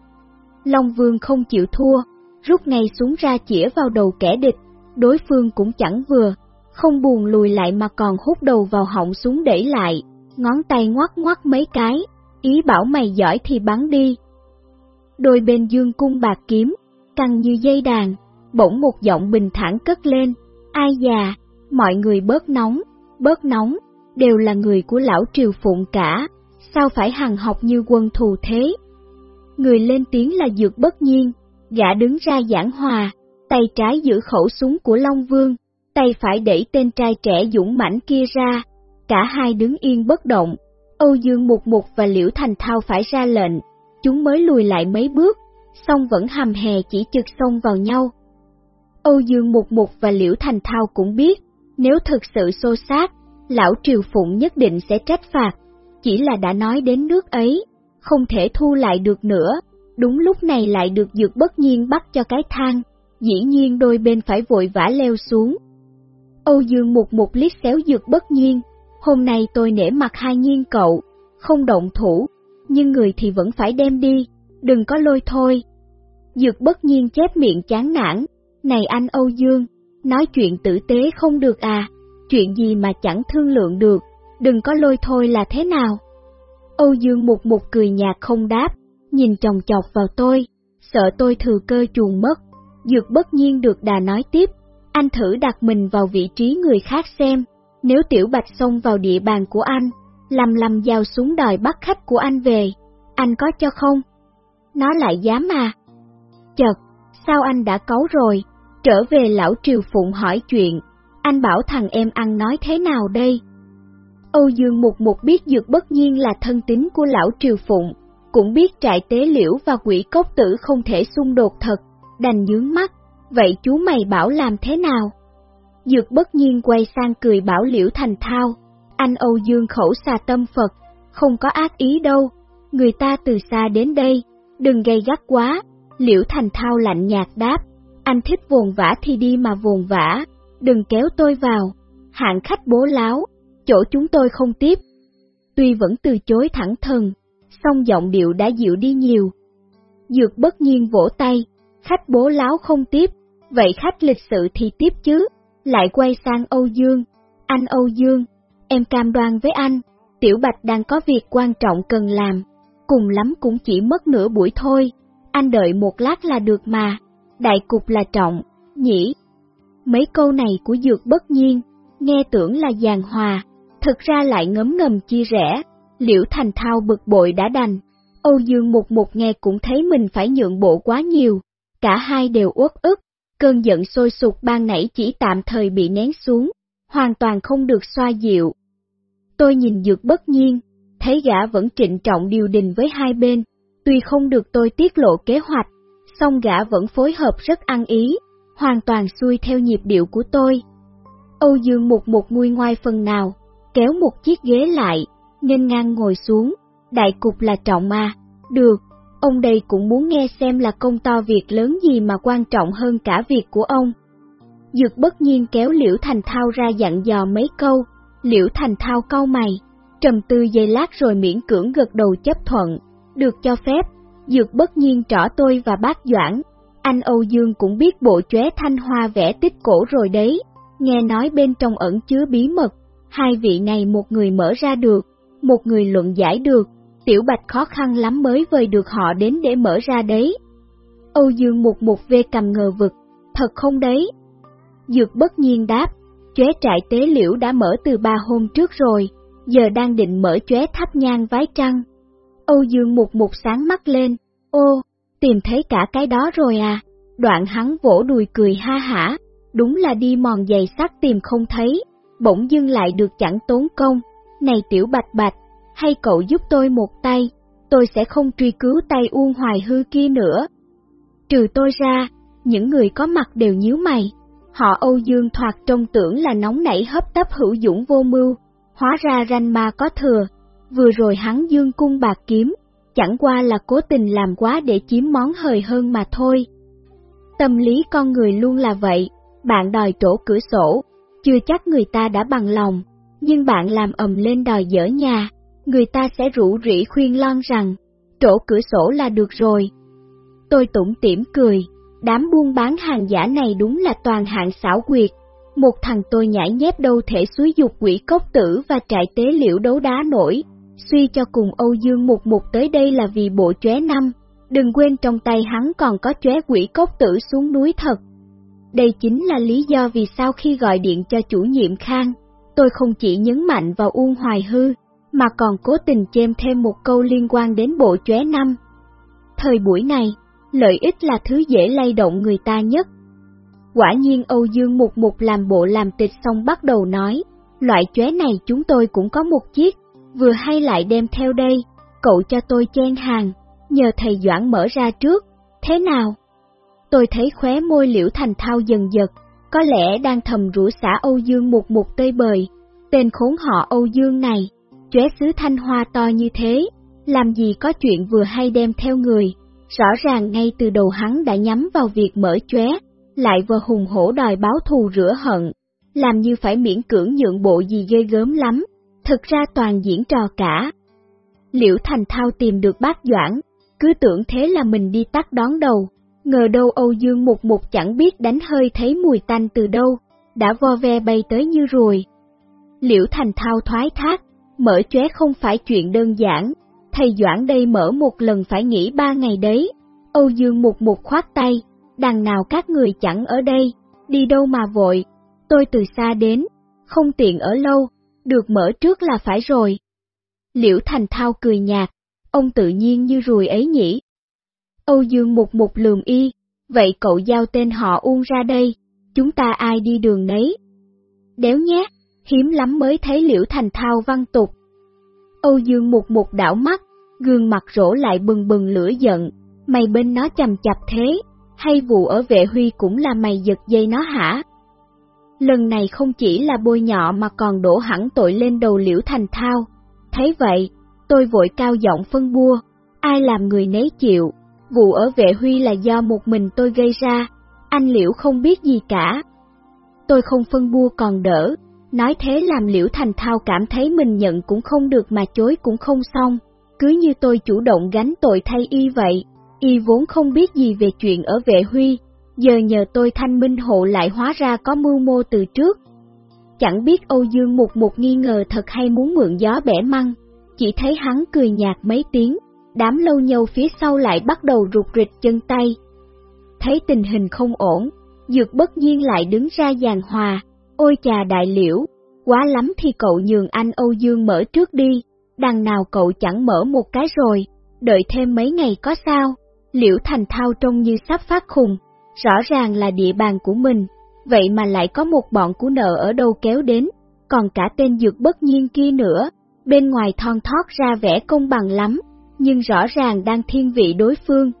Long Vương không chịu thua, rút ngay xuống ra chĩa vào đầu kẻ địch, đối phương cũng chẳng vừa, không buồn lùi lại mà còn hút đầu vào họng xuống đẩy lại, ngón tay ngoắt ngoắt mấy cái, ý bảo mày giỏi thì bắn đi. Đôi bên dương cung bạc kiếm, căng như dây đàn, bỗng một giọng bình thản cất lên, ai già, mọi người bớt nóng, bớt nóng, đều là người của lão triều phụng cả, sao phải hằng học như quân thù thế? Người lên tiếng là dược bất nhiên, gã đứng ra giảng hòa, tay trái giữ khẩu súng của Long Vương, tay phải đẩy tên trai trẻ dũng mãnh kia ra, cả hai đứng yên bất động, Âu Dương Mục Mục và Liễu Thành Thao phải ra lệnh, chúng mới lùi lại mấy bước, song vẫn hầm hè chỉ trực xông vào nhau. Âu Dương Mục Mục và Liễu Thành Thao cũng biết, nếu thực sự xô xát, lão Triều Phụng nhất định sẽ trách phạt, chỉ chỉ là đã nói đến nước ấy, không thể thu lại được nữa, đúng lúc này lại được dược bất nhiên bắt cho cái thang, dĩ nhiên đôi bên phải vội vã leo xuống. Âu Dương một một liếc xéo dược bất nhiên, hôm nay tôi nể mặt hai nhiên cậu, không động thủ, nhưng người thì vẫn phải đem đi, đừng có lôi thôi. Dược bất nhiên chép miệng chán nản, này anh Âu Dương, nói chuyện tử tế không được à, chuyện gì mà chẳng thương lượng được, đừng có lôi thôi là thế nào. Âu Dương một một cười nhạt không đáp, nhìn chồng chọc vào tôi, sợ tôi thừa cơ chuồn mất. Dược bất nhiên được đà nói tiếp, anh thử đặt mình vào vị trí người khác xem, nếu Tiểu Bạch xông vào địa bàn của anh, lầm lầm giao xuống đòi bắt khách của anh về, anh có cho không? Nó lại dám à? Chật, sao anh đã cấu rồi? Trở về lão Triều Phụng hỏi chuyện, anh bảo thằng em ăn nói thế nào đây? Âu Dương Mục Mục biết dược bất nhiên là thân tín của lão Triều Phụng, cũng biết trại tế liễu và quỷ cốc tử không thể xung đột thật, đành nhướng mắt, vậy chú mày bảo làm thế nào? Dược bất nhiên quay sang cười bảo liễu thành thao, anh Âu Dương khẩu xà tâm Phật, không có ác ý đâu, người ta từ xa đến đây, đừng gây gắt quá, liễu thành thao lạnh nhạt đáp, anh thích vồn vã thì đi mà vồn vã, đừng kéo tôi vào, hạng khách bố láo, chỗ chúng tôi không tiếp. Tuy vẫn từ chối thẳng thừng, song giọng điệu đã dịu đi nhiều. Dược bất nhiên vỗ tay, khách bố láo không tiếp, vậy khách lịch sự thì tiếp chứ, lại quay sang Âu Dương. Anh Âu Dương, em cam đoan với anh, Tiểu Bạch đang có việc quan trọng cần làm, cùng lắm cũng chỉ mất nửa buổi thôi, anh đợi một lát là được mà, đại cục là trọng, nhỉ. Mấy câu này của Dược bất nhiên, nghe tưởng là giàn hòa, thực ra lại ngấm ngầm chia rẽ, liễu thành thao bực bội đã đành. Âu Dương một một nghe cũng thấy mình phải nhượng bộ quá nhiều, cả hai đều uất ức, cơn giận sôi sục ban nãy chỉ tạm thời bị nén xuống, hoàn toàn không được xoa dịu. Tôi nhìn dược bất nhiên, thấy gã vẫn trịnh trọng điều đình với hai bên, tuy không được tôi tiết lộ kế hoạch, song gã vẫn phối hợp rất ăn ý, hoàn toàn xuôi theo nhịp điệu của tôi. Âu Dương một một nguôi ngoai phần nào, kéo một chiếc ghế lại, nên ngang ngồi xuống, đại cục là trọng mà, được, ông đây cũng muốn nghe xem là công to việc lớn gì mà quan trọng hơn cả việc của ông. Dược bất nhiên kéo Liễu Thành Thao ra dặn dò mấy câu, Liễu Thành Thao câu mày, trầm tư giây lát rồi miễn cưỡng gật đầu chấp thuận, được cho phép, Dược bất nhiên trỏ tôi và bác Doãn, anh Âu Dương cũng biết bộ chóe thanh hoa vẽ tích cổ rồi đấy, nghe nói bên trong ẩn chứa bí mật, hai vị này một người mở ra được, một người luận giải được, Tiểu Bạch khó khăn lắm mới vời được họ đến để mở ra đấy. Âu Dương một một vê cầm ngờ vực, thật không đấy? Dược bất nhiên đáp, chóe trại tế liễu đã mở từ ba hôm trước rồi, giờ đang định mở chóe tháp nhang vái trăng. Âu Dương một một sáng mắt lên, ô, tìm thấy cả cái đó rồi à, đoạn hắn vỗ đùi cười ha hả, đúng là đi mòn giày sắt tìm không thấy, bỗng dưng lại được chẳng tốn công, này tiểu bạch bạch, hay cậu giúp tôi một tay, tôi sẽ không truy cứu tay Uông Hoài Hư kia nữa. Trừ tôi ra, những người có mặt đều nhíu mày, họ Âu Dương thoạt trông tưởng là nóng nảy hấp tấp hữu dũng vô mưu, hóa ra ranh ma có thừa, vừa rồi hắn dương cung bạc kiếm, chẳng qua là cố tình làm quá để chiếm món hời hơn mà thôi. Tâm lý con người luôn là vậy, bạn đòi trổ cửa sổ, chưa chắc người ta đã bằng lòng, nhưng bạn làm ầm lên đòi dở nhà, người ta sẽ rủ rỉ khuyên lon rằng, trổ cửa sổ là được rồi. Tôi tủm tỉm cười, đám buôn bán hàng giả này đúng là toàn hạng xảo quyệt. Một thằng tôi nhảy nhép đâu thể suối dục quỷ cốc tử và trại tế liễu đấu đá nổi, suy cho cùng Âu Dương Mục Mục tới đây là vì bộ chóe năm, đừng quên trong tay hắn còn có chóe quỷ cốc tử xuống núi thật. Đây chính là lý do vì sao khi gọi điện cho chủ nhiệm Khang, tôi không chỉ nhấn mạnh vào Uông Hoài Hư, mà còn cố tình chêm thêm một câu liên quan đến bộ chóe năm. Thời buổi này, lợi ích là thứ dễ lay động người ta nhất. Quả nhiên Âu Dương Mục Mục làm bộ làm tịch xong bắt đầu nói, loại chóe này chúng tôi cũng có một chiếc, vừa hay lại đem theo đây, cậu cho tôi chen hàng, nhờ thầy Doãn mở ra trước, thế nào? Tôi thấy khóe môi liễu thành thao dần giật, có lẽ đang thầm rủ xả Âu Dương Mục Mục tơi bời, tên khốn họ Âu Dương này, chóe sứ thanh hoa to như thế, làm gì có chuyện vừa hay đem theo người, rõ ràng ngay từ đầu hắn đã nhắm vào việc mở chóe, lại vừa hùng hổ đòi báo thù rửa hận, làm như phải miễn cưỡng nhượng bộ gì ghê gớm lắm, thực ra toàn diễn trò cả. Liễu Thành Thao tìm được bác Doãn, cứ tưởng thế là mình đi tắt đón đầu, ngờ đâu Âu Dương một một chẳng biết đánh hơi thấy mùi tanh từ đâu, đã vo ve bay tới như ruồi. Liễu Thành Thao thoái thác, mở chóe không phải chuyện đơn giản, thầy Doãn đây mở một lần phải nghỉ ba ngày đấy. Âu Dương một một khoát tay, đằng nào các người chẳng ở đây, đi đâu mà vội, tôi từ xa đến, không tiện ở lâu, được mở trước là phải rồi. Liễu Thành Thao cười nhạt, ông tự nhiên như ruồi ấy nhỉ. Âu Dương một một lườm y, vậy cậu giao tên họ uông ra đây, chúng ta ai đi đường nấy. Đéo nhé, hiếm lắm mới thấy Liễu Thành Thao văn tục. Âu Dương một một đảo mắt, gương mặt rỗ lại bừng bừng lửa giận, mày bên nó chầm chập thế, hay vụ ở vệ huy cũng là mày giật dây nó hả? Lần này không chỉ là bôi nhọ mà còn đổ hẳn tội lên đầu liễu thành thao. Thấy vậy, tôi vội cao giọng phân bua, ai làm người nấy chịu, vụ ở vệ huy là do một mình tôi gây ra, anh liễu không biết gì cả. Tôi không phân bua còn đỡ, nói thế làm liễu thành thao cảm thấy mình nhận cũng không được mà chối cũng không xong, cứ như tôi chủ động gánh tội thay y vậy, y vốn không biết gì về chuyện ở vệ huy, giờ nhờ tôi thanh minh hộ lại hóa ra có mưu mô từ trước. Chẳng biết Âu Dương một một nghi ngờ thật hay muốn mượn gió bẻ măng, chỉ thấy hắn cười nhạt mấy tiếng, đám lâu nhâu phía sau lại bắt đầu rụt rịch chân tay. Thấy tình hình không ổn, Dược bất nhiên lại đứng ra giàn hòa, ôi chà đại liễu, quá lắm thì cậu nhường anh Âu Dương mở trước đi, đằng nào cậu chẳng mở một cái rồi, đợi thêm mấy ngày có sao, liễu thành thao trông như sắp phát khùng, rõ ràng là địa bàn của mình, vậy mà lại có một bọn của nợ ở đâu kéo đến, còn cả tên dược bất nhiên kia nữa, bên ngoài thon thót ra vẻ công bằng lắm, nhưng rõ ràng đang thiên vị đối phương.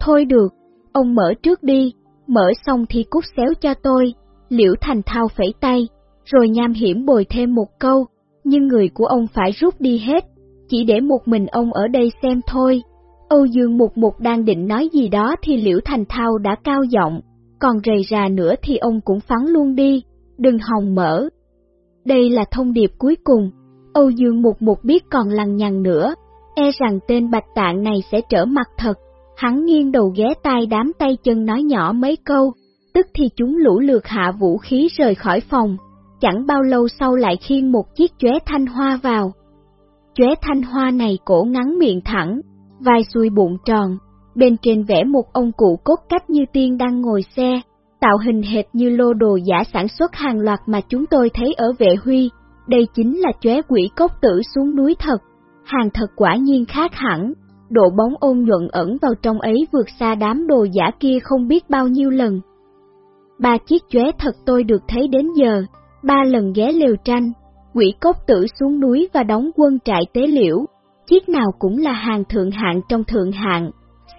Thôi được, ông mở trước đi, mở xong thì cút xéo cho tôi, liễu thành thao phẩy tay, rồi nham hiểm bồi thêm một câu, nhưng người của ông phải rút đi hết, chỉ để một mình ông ở đây xem thôi. Âu Dương Mục Mục đang định nói gì đó thì Liễu Thành Thao đã cao giọng, còn rầy rà nữa thì ông cũng phán luôn đi, đừng hòng mở. Đây là thông điệp cuối cùng, Âu Dương Mục Mục biết còn lằng nhằng nữa, e rằng tên bạch tạng này sẽ trở mặt thật. Hắn nghiêng đầu ghé tai đám tay chân nói nhỏ mấy câu, tức thì chúng lũ lượt hạ vũ khí rời khỏi phòng, chẳng bao lâu sau lại khiêng một chiếc chóe thanh hoa vào. Chóe thanh hoa này cổ ngắn miệng thẳng, vai xuôi bụng tròn, bên trên vẽ một ông cụ cốt cách như tiên đang ngồi xe, tạo hình hệt như lô đồ giả sản xuất hàng loạt mà chúng tôi thấy ở vệ huy, đây chính là chóe quỷ cốc tử xuống núi thật, hàng thật quả nhiên khác hẳn, độ bóng ôn nhuận ẩn vào trong ấy vượt xa đám đồ giả kia không biết bao nhiêu lần. Ba chiếc chóe thật tôi được thấy đến giờ, ba lần ghé lều tranh, quỷ cốc tử xuống núi và đóng quân trại tế liễu, chiếc nào cũng là hàng thượng hạng trong thượng hạng.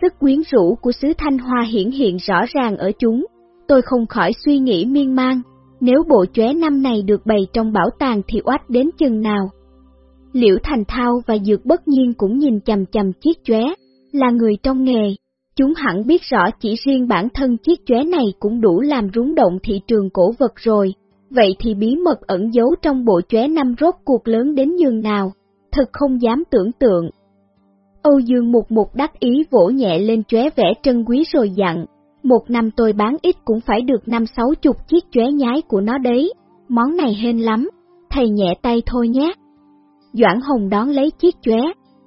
Sức quyến rũ của xứ Thanh Hoa hiển hiện rõ ràng ở chúng, tôi không khỏi suy nghĩ miên man, nếu bộ chóe năm này được bày trong bảo tàng thì oách đến chừng nào. Liễu Thành Thao và Dược Bất Nhiên cũng nhìn chầm chầm chiếc chóe, là người trong nghề, chúng hẳn biết rõ chỉ riêng bản thân chiếc chóe này cũng đủ làm rúng động thị trường cổ vật rồi, vậy thì bí mật ẩn giấu trong bộ chóe năm rốt cuộc lớn đến nhường nào? Thật không dám tưởng tượng. Âu Dương Mục Mục đắc ý vỗ nhẹ lên chóe vẽ trân quý rồi dặn, một năm tôi bán ít cũng phải được năm sáu chục chiếc chóe nhái của nó đấy, món này hên lắm, thầy nhẹ tay thôi nhé. Doãn Hồng đón lấy chiếc chóe,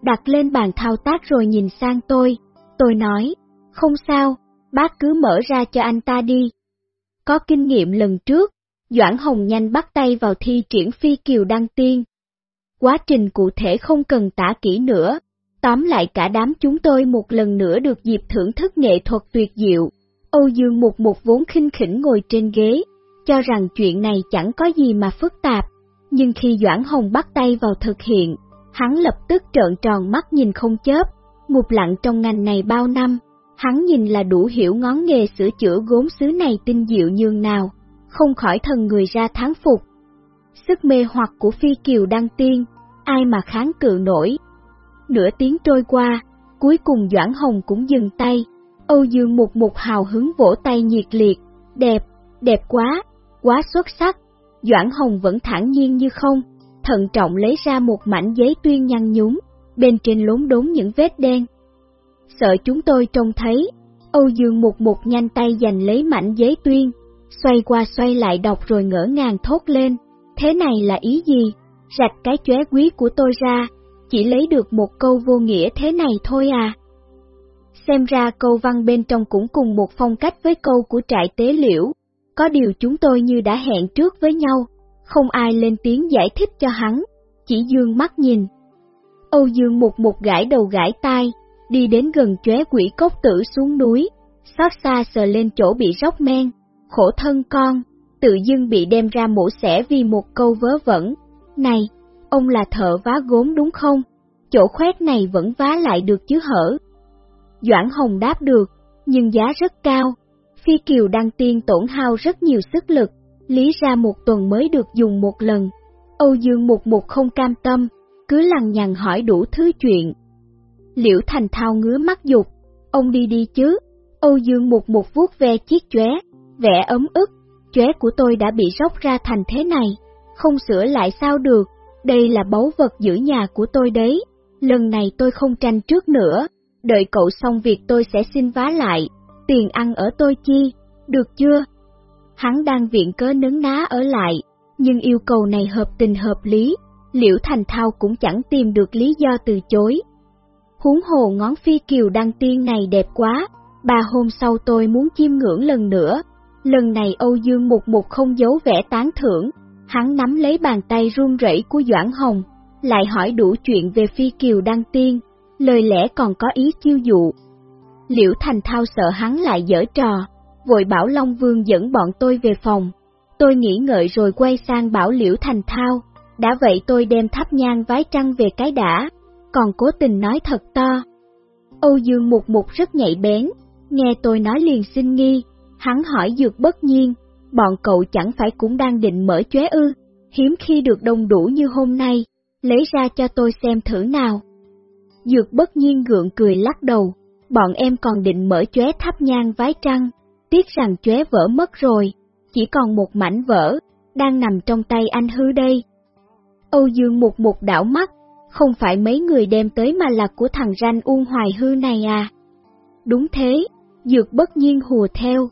đặt lên bàn thao tác rồi nhìn sang tôi, tôi nói, không sao, bác cứ mở ra cho anh ta đi. Có kinh nghiệm lần trước, Doãn Hồng nhanh bắt tay vào thi triển phi kiều đăng tiên, Quá trình cụ thể không cần tả kỹ nữa, tóm lại cả đám chúng tôi một lần nữa được dịp thưởng thức nghệ thuật tuyệt diệu. Âu Dương Mục Mục vốn khinh khỉnh ngồi trên ghế, cho rằng chuyện này chẳng có gì mà phức tạp, nhưng khi Doãn Hồng bắt tay vào thực hiện, hắn lập tức trợn tròn mắt nhìn không chớp, mục lặng trong ngành này bao năm, hắn nhìn là đủ hiểu ngón nghề sửa chữa gốm xứ này tinh diệu nhường nào, không khỏi thần người ra tháng phục sức mê hoặc của Phi Kiều Đăng Tiên, ai mà kháng cự nổi. Nửa tiếng trôi qua, cuối cùng Doãn Hồng cũng dừng tay, Âu Dương một một hào hứng vỗ tay nhiệt liệt, đẹp, đẹp quá, quá xuất sắc. Doãn Hồng vẫn thản nhiên như không, thận trọng lấy ra một mảnh giấy tuyên nhăn nhúm, bên trên lốn đốm những vết đen. Sợ chúng tôi trông thấy, Âu Dương một một nhanh tay giành lấy mảnh giấy tuyên, xoay qua xoay lại đọc rồi ngỡ ngàng thốt lên, thế này là ý gì? Rạch cái chóe quý của tôi ra, chỉ lấy được một câu vô nghĩa thế này thôi à. Xem ra câu văn bên trong cũng cùng một phong cách với câu của trại tế liễu, có điều chúng tôi như đã hẹn trước với nhau, không ai lên tiếng giải thích cho hắn, chỉ dương mắt nhìn. Âu Dương một một gãi đầu gãi tai, đi đến gần chóe quỷ cốc tử xuống núi, xót xa sờ lên chỗ bị róc men, khổ thân con, tự dưng bị đem ra mổ xẻ vì một câu vớ vẩn. Này, ông là thợ vá gốm đúng không? Chỗ khoét này vẫn vá lại được chứ hở? Doãn Hồng đáp được, nhưng giá rất cao. Phi Kiều đăng tiên tổn hao rất nhiều sức lực, lý ra một tuần mới được dùng một lần. Âu Dương một một không cam tâm, cứ lằng nhằng hỏi đủ thứ chuyện. Liễu Thành Thao ngứa mắt dục, ông đi đi chứ. Âu Dương một một vuốt ve chiếc chóe, vẻ ấm ức, chóe của tôi đã bị róc ra thành thế này, không sửa lại sao được, đây là báu vật giữ nhà của tôi đấy, lần này tôi không tranh trước nữa, đợi cậu xong việc tôi sẽ xin vá lại, tiền ăn ở tôi chi, được chưa? Hắn đang viện cớ nấn ná ở lại, nhưng yêu cầu này hợp tình hợp lý, Liễu Thành Thao cũng chẳng tìm được lý do từ chối. Huống hồ ngón phi kiều đăng tiên này đẹp quá, ba hôm sau tôi muốn chiêm ngưỡng lần nữa. Lần này Âu Dương Mục Mục không giấu vẻ tán thưởng, hắn nắm lấy bàn tay run rẩy của Doãn Hồng, lại hỏi đủ chuyện về phi kiều đăng tiên, lời lẽ còn có ý chiêu dụ. Liễu Thành Thao sợ hắn lại dở trò, vội bảo Long Vương dẫn bọn tôi về phòng. Tôi nghĩ ngợi rồi quay sang bảo Liễu Thành Thao, đã vậy tôi đem thắp nhang vái trăng về cái đã, còn cố tình nói thật to. Âu Dương Mục Mục rất nhạy bén, nghe tôi nói liền xin nghi, hắn hỏi dược bất nhiên, bọn cậu chẳng phải cũng đang định mở chóe ư, hiếm khi được đông đủ như hôm nay, lấy ra cho tôi xem thử nào. Dược bất nhiên gượng cười lắc đầu, bọn em còn định mở chóe thắp nhang vái trăng, tiếc rằng chóe vỡ mất rồi, chỉ còn một mảnh vỡ, đang nằm trong tay anh hư đây. Âu Dương một một đảo mắt, không phải mấy người đem tới mà là của thằng ranh uông hoài hư này à. Đúng thế, dược bất nhiên hùa theo.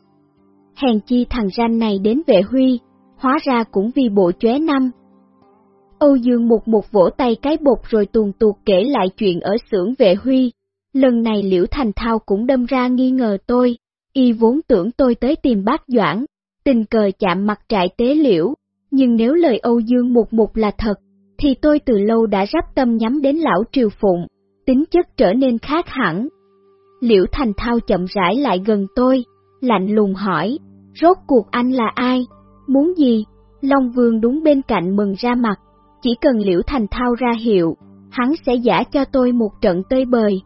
Hèn chi thằng ranh này đến vệ huy, hóa ra cũng vì bộ chóe năm. Âu Dương một một vỗ tay cái bột rồi tuồn tuột kể lại chuyện ở xưởng vệ huy. Lần này Liễu Thành Thao cũng đâm ra nghi ngờ tôi, y vốn tưởng tôi tới tìm bác Doãn, tình cờ chạm mặt trại tế liễu, nhưng nếu lời Âu Dương một một là thật, thì tôi từ lâu đã rắp tâm nhắm đến lão triều phụng, tính chất trở nên khác hẳn. Liễu Thành Thao chậm rãi lại gần tôi, lạnh lùng hỏi, rốt cuộc anh là ai, muốn gì? Long Vương đúng bên cạnh mừng ra mặt, chỉ cần Liễu Thành Thao ra hiệu, hắn sẽ giả cho tôi một trận tơi bời.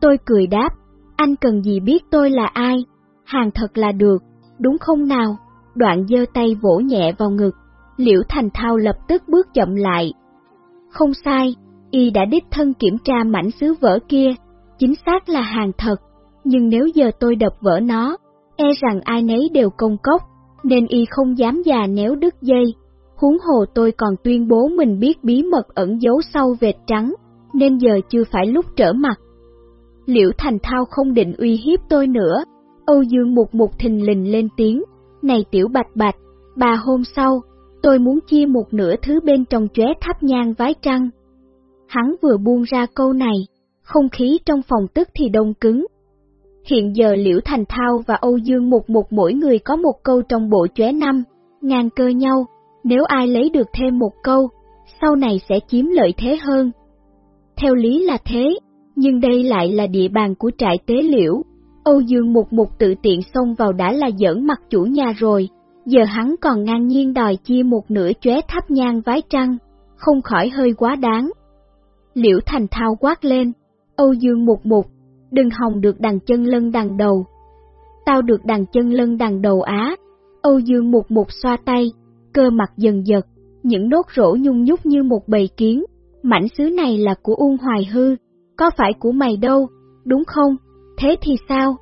Tôi cười đáp, anh cần gì biết tôi là ai, hàng thật là được, đúng không nào? Đoạn giơ tay vỗ nhẹ vào ngực, Liễu Thành Thao lập tức bước chậm lại. Không sai, y đã đích thân kiểm tra mảnh sứ vỡ kia, chính xác là hàng thật, nhưng nếu giờ tôi đập vỡ nó, e rằng ai nấy đều công cốc, nên y không dám già néo đứt dây. Huống hồ tôi còn tuyên bố mình biết bí mật ẩn giấu sau vệt trắng, nên giờ chưa phải lúc trở mặt. Liễu Thành Thao không định uy hiếp tôi nữa, Âu Dương Mục Mục thình lình lên tiếng, này tiểu bạch bạch, bà hôm sau, tôi muốn chia một nửa thứ bên trong chóe tháp nhang vái trăng. Hắn vừa buông ra câu này, không khí trong phòng tức thì đông cứng. Hiện giờ Liễu Thành Thao và Âu Dương một một mỗi người có một câu trong bộ chóe năm, ngang cơ nhau, nếu ai lấy được thêm một câu, sau này sẽ chiếm lợi thế hơn. Theo lý là thế, nhưng đây lại là địa bàn của trại tế liễu. Âu Dương một một tự tiện xông vào đã là giỡn mặt chủ nhà rồi, giờ hắn còn ngang nhiên đòi chia một nửa chóe thắp nhang vái trăng, không khỏi hơi quá đáng. Liễu Thành Thao quát lên, Âu Dương Mục Mục, đừng hòng được đằng chân lân đằng đầu. Tao được đằng chân lân đằng đầu á, Âu Dương Mục Mục xoa tay, cơ mặt dần giật, những nốt rỗ nhung nhúc như một bầy kiến, mảnh sứ này là của Uông Hoài Hư, có phải của mày đâu, đúng không? Thế thì sao?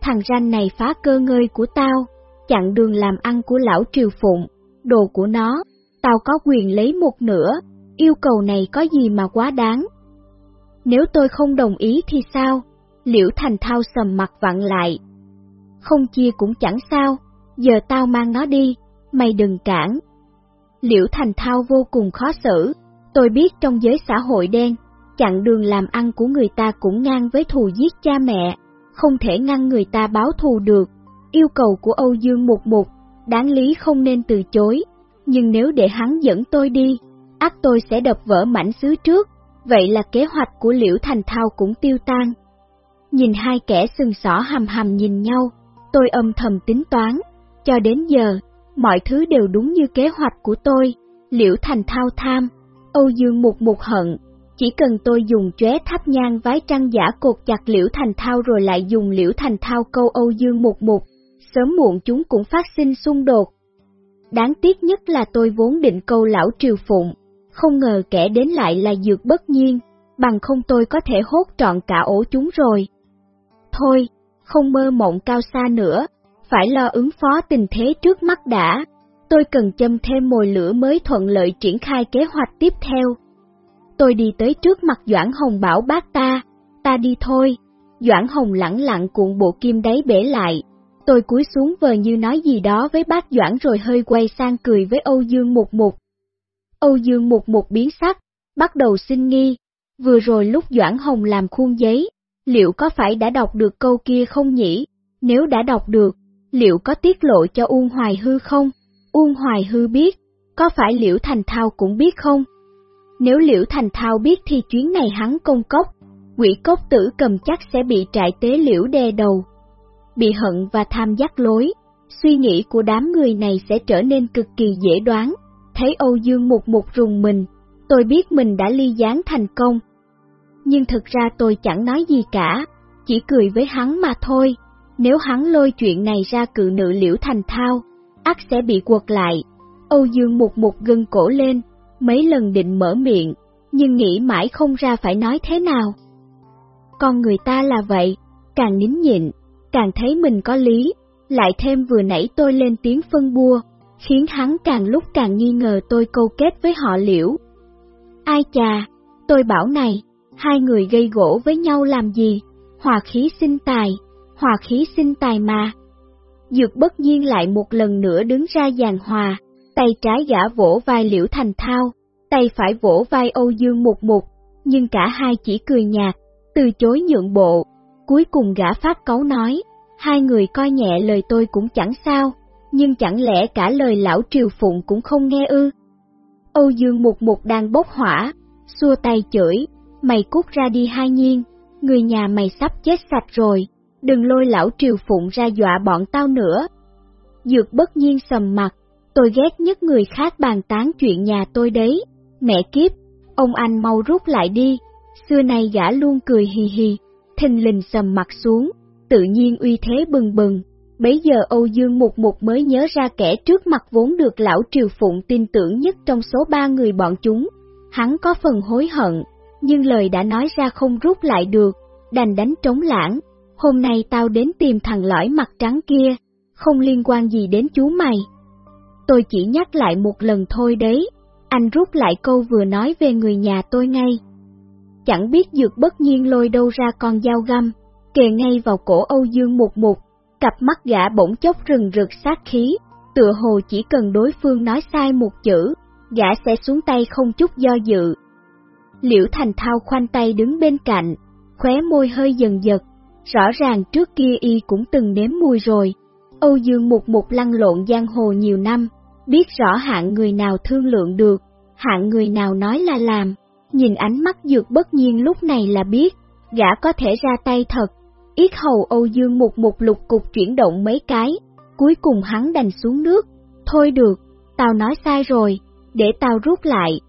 Thằng ranh này phá cơ ngơi của tao, chặn đường làm ăn của lão Triều Phụng, đồ của nó, tao có quyền lấy một nửa, yêu cầu này có gì mà quá đáng. Nếu tôi không đồng ý thì sao? Liễu Thành Thao sầm mặt vặn lại. Không chia cũng chẳng sao, giờ tao mang nó đi, mày đừng cản. Liễu Thành Thao vô cùng khó xử, tôi biết trong giới xã hội đen, chặn đường làm ăn của người ta cũng ngang với thù giết cha mẹ, không thể ngăn người ta báo thù được. Yêu cầu của Âu Dương Mục Mục, đáng lý không nên từ chối, nhưng nếu để hắn dẫn tôi đi, ác tôi sẽ đập vỡ mảnh xứ trước, vậy là kế hoạch của Liễu Thành Thao cũng tiêu tan. Nhìn hai kẻ sừng sỏ hầm hầm nhìn nhau, tôi âm thầm tính toán, cho đến giờ, mọi thứ đều đúng như kế hoạch của tôi, Liễu Thành Thao tham, Âu Dương Mục Mục hận, chỉ cần tôi dùng chóe thắp nhang vái trăng giả cột chặt Liễu Thành Thao rồi lại dùng Liễu Thành Thao câu Âu Dương Mục Mục, sớm muộn chúng cũng phát sinh xung đột. Đáng tiếc nhất là tôi vốn định câu lão triều phụng, không ngờ kẻ đến lại là dược bất nhiên, bằng không tôi có thể hốt trọn cả ổ chúng rồi. Thôi, không mơ mộng cao xa nữa, phải lo ứng phó tình thế trước mắt đã. Tôi cần châm thêm mồi lửa mới thuận lợi triển khai kế hoạch tiếp theo. Tôi đi tới trước mặt Doãn Hồng bảo bác ta, ta đi thôi. Doãn Hồng lẳng lặng cuộn bộ kim đáy bể lại. Tôi cúi xuống vờ như nói gì đó với bác Doãn rồi hơi quay sang cười với Âu Dương Mục Mục. Âu Dương Mục Mục biến sắc, bắt đầu xin nghi. Vừa rồi lúc Doãn Hồng làm khuôn giấy, liệu có phải đã đọc được câu kia không nhỉ? Nếu đã đọc được, liệu có tiết lộ cho Uông Hoài Hư không? Uông Hoài Hư biết, có phải Liễu Thành Thao cũng biết không? Nếu Liễu Thành Thao biết thì chuyến này hắn công cốc, quỷ cốc tử cầm chắc sẽ bị trại tế Liễu đè đầu. Bị hận và tham giác lối, suy nghĩ của đám người này sẽ trở nên cực kỳ dễ đoán. Thấy Âu Dương một một rùng mình, tôi biết mình đã ly gián thành công. Nhưng thực ra tôi chẳng nói gì cả, chỉ cười với hắn mà thôi. Nếu hắn lôi chuyện này ra cự nữ liễu thành thao, ắt sẽ bị quật lại. Âu Dương một một gân cổ lên, mấy lần định mở miệng, nhưng nghĩ mãi không ra phải nói thế nào. Con người ta là vậy, càng nín nhịn, càng thấy mình có lý, lại thêm vừa nãy tôi lên tiếng phân bua, khiến hắn càng lúc càng nghi ngờ tôi câu kết với họ liễu. Ai chà, tôi bảo này, hai người gây gỗ với nhau làm gì, hòa khí sinh tài, hòa khí sinh tài mà. Dược bất nhiên lại một lần nữa đứng ra giàn hòa, tay trái gã vỗ vai Liễu Thành Thao, tay phải vỗ vai Âu Dương một Mục, nhưng cả hai chỉ cười nhạt, từ chối nhượng bộ. Cuối cùng gã phát cấu nói, hai người coi nhẹ lời tôi cũng chẳng sao, nhưng chẳng lẽ cả lời lão triều phụng cũng không nghe ư? Âu Dương Mục Mục đang bốc hỏa, xua tay chửi, mày cút ra đi hai nhiên, người nhà mày sắp chết sạch rồi, đừng lôi lão triều phụng ra dọa bọn tao nữa. Dược bất nhiên sầm mặt, tôi ghét nhất người khác bàn tán chuyện nhà tôi đấy, mẹ kiếp, ông anh mau rút lại đi, xưa nay gã luôn cười hì hì, thình lình sầm mặt xuống, tự nhiên uy thế bừng bừng. Bấy giờ Âu Dương Mục Mục mới nhớ ra kẻ trước mặt vốn được lão Triều Phụng tin tưởng nhất trong số ba người bọn chúng. Hắn có phần hối hận, nhưng lời đã nói ra không rút lại được, đành đánh trống lãng. Hôm nay tao đến tìm thằng lõi mặt trắng kia, không liên quan gì đến chú mày. Tôi chỉ nhắc lại một lần thôi đấy, anh rút lại câu vừa nói về người nhà tôi ngay. Chẳng biết dược bất nhiên lôi đâu ra con dao găm, kề ngay vào cổ Âu Dương Mục Mục, cặp mắt gã bỗng chốc rừng rực sát khí, tựa hồ chỉ cần đối phương nói sai một chữ, gã sẽ xuống tay không chút do dự. Liễu Thành Thao khoanh tay đứng bên cạnh, khóe môi hơi dần giật, rõ ràng trước kia y cũng từng nếm mùi rồi. Âu Dương Mục Mục lăn lộn giang hồ nhiều năm, biết rõ hạng người nào thương lượng được, hạng người nào nói là làm. Nhìn ánh mắt dược bất nhiên lúc này là biết, gã có thể ra tay thật. Yết hầu Âu Dương một một lục cục chuyển động mấy cái, cuối cùng hắn đành xuống nước. Thôi được, tao nói sai rồi, để tao rút lại.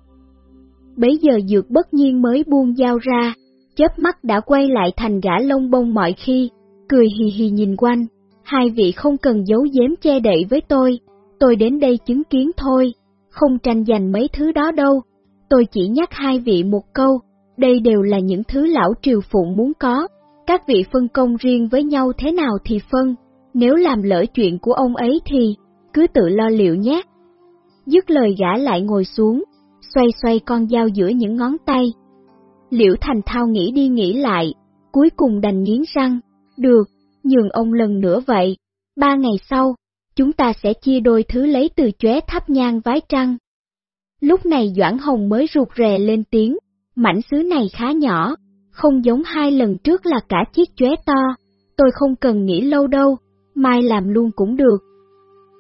Bấy giờ dược bất nhiên mới buông dao ra, chớp mắt đã quay lại thành gã lông bông mọi khi, cười hì hì nhìn quanh, hai vị không cần giấu giếm che đậy với tôi, tôi đến đây chứng kiến thôi, không tranh giành mấy thứ đó đâu, tôi chỉ nhắc hai vị một câu, đây đều là những thứ lão triều phụng muốn có, các vị phân công riêng với nhau thế nào thì phân, nếu làm lỡ chuyện của ông ấy thì cứ tự lo liệu nhé. Dứt lời gã lại ngồi xuống, xoay xoay con dao giữa những ngón tay. Liễu Thành Thao nghĩ đi nghĩ lại, cuối cùng đành nghiến răng, được, nhường ông lần nữa vậy, ba ngày sau, chúng ta sẽ chia đôi thứ lấy từ chóe thắp nhang vái trăng. Lúc này Doãn Hồng mới rụt rè lên tiếng, mảnh sứ này khá nhỏ, không giống hai lần trước là cả chiếc chóe to, tôi không cần nghĩ lâu đâu, mai làm luôn cũng được.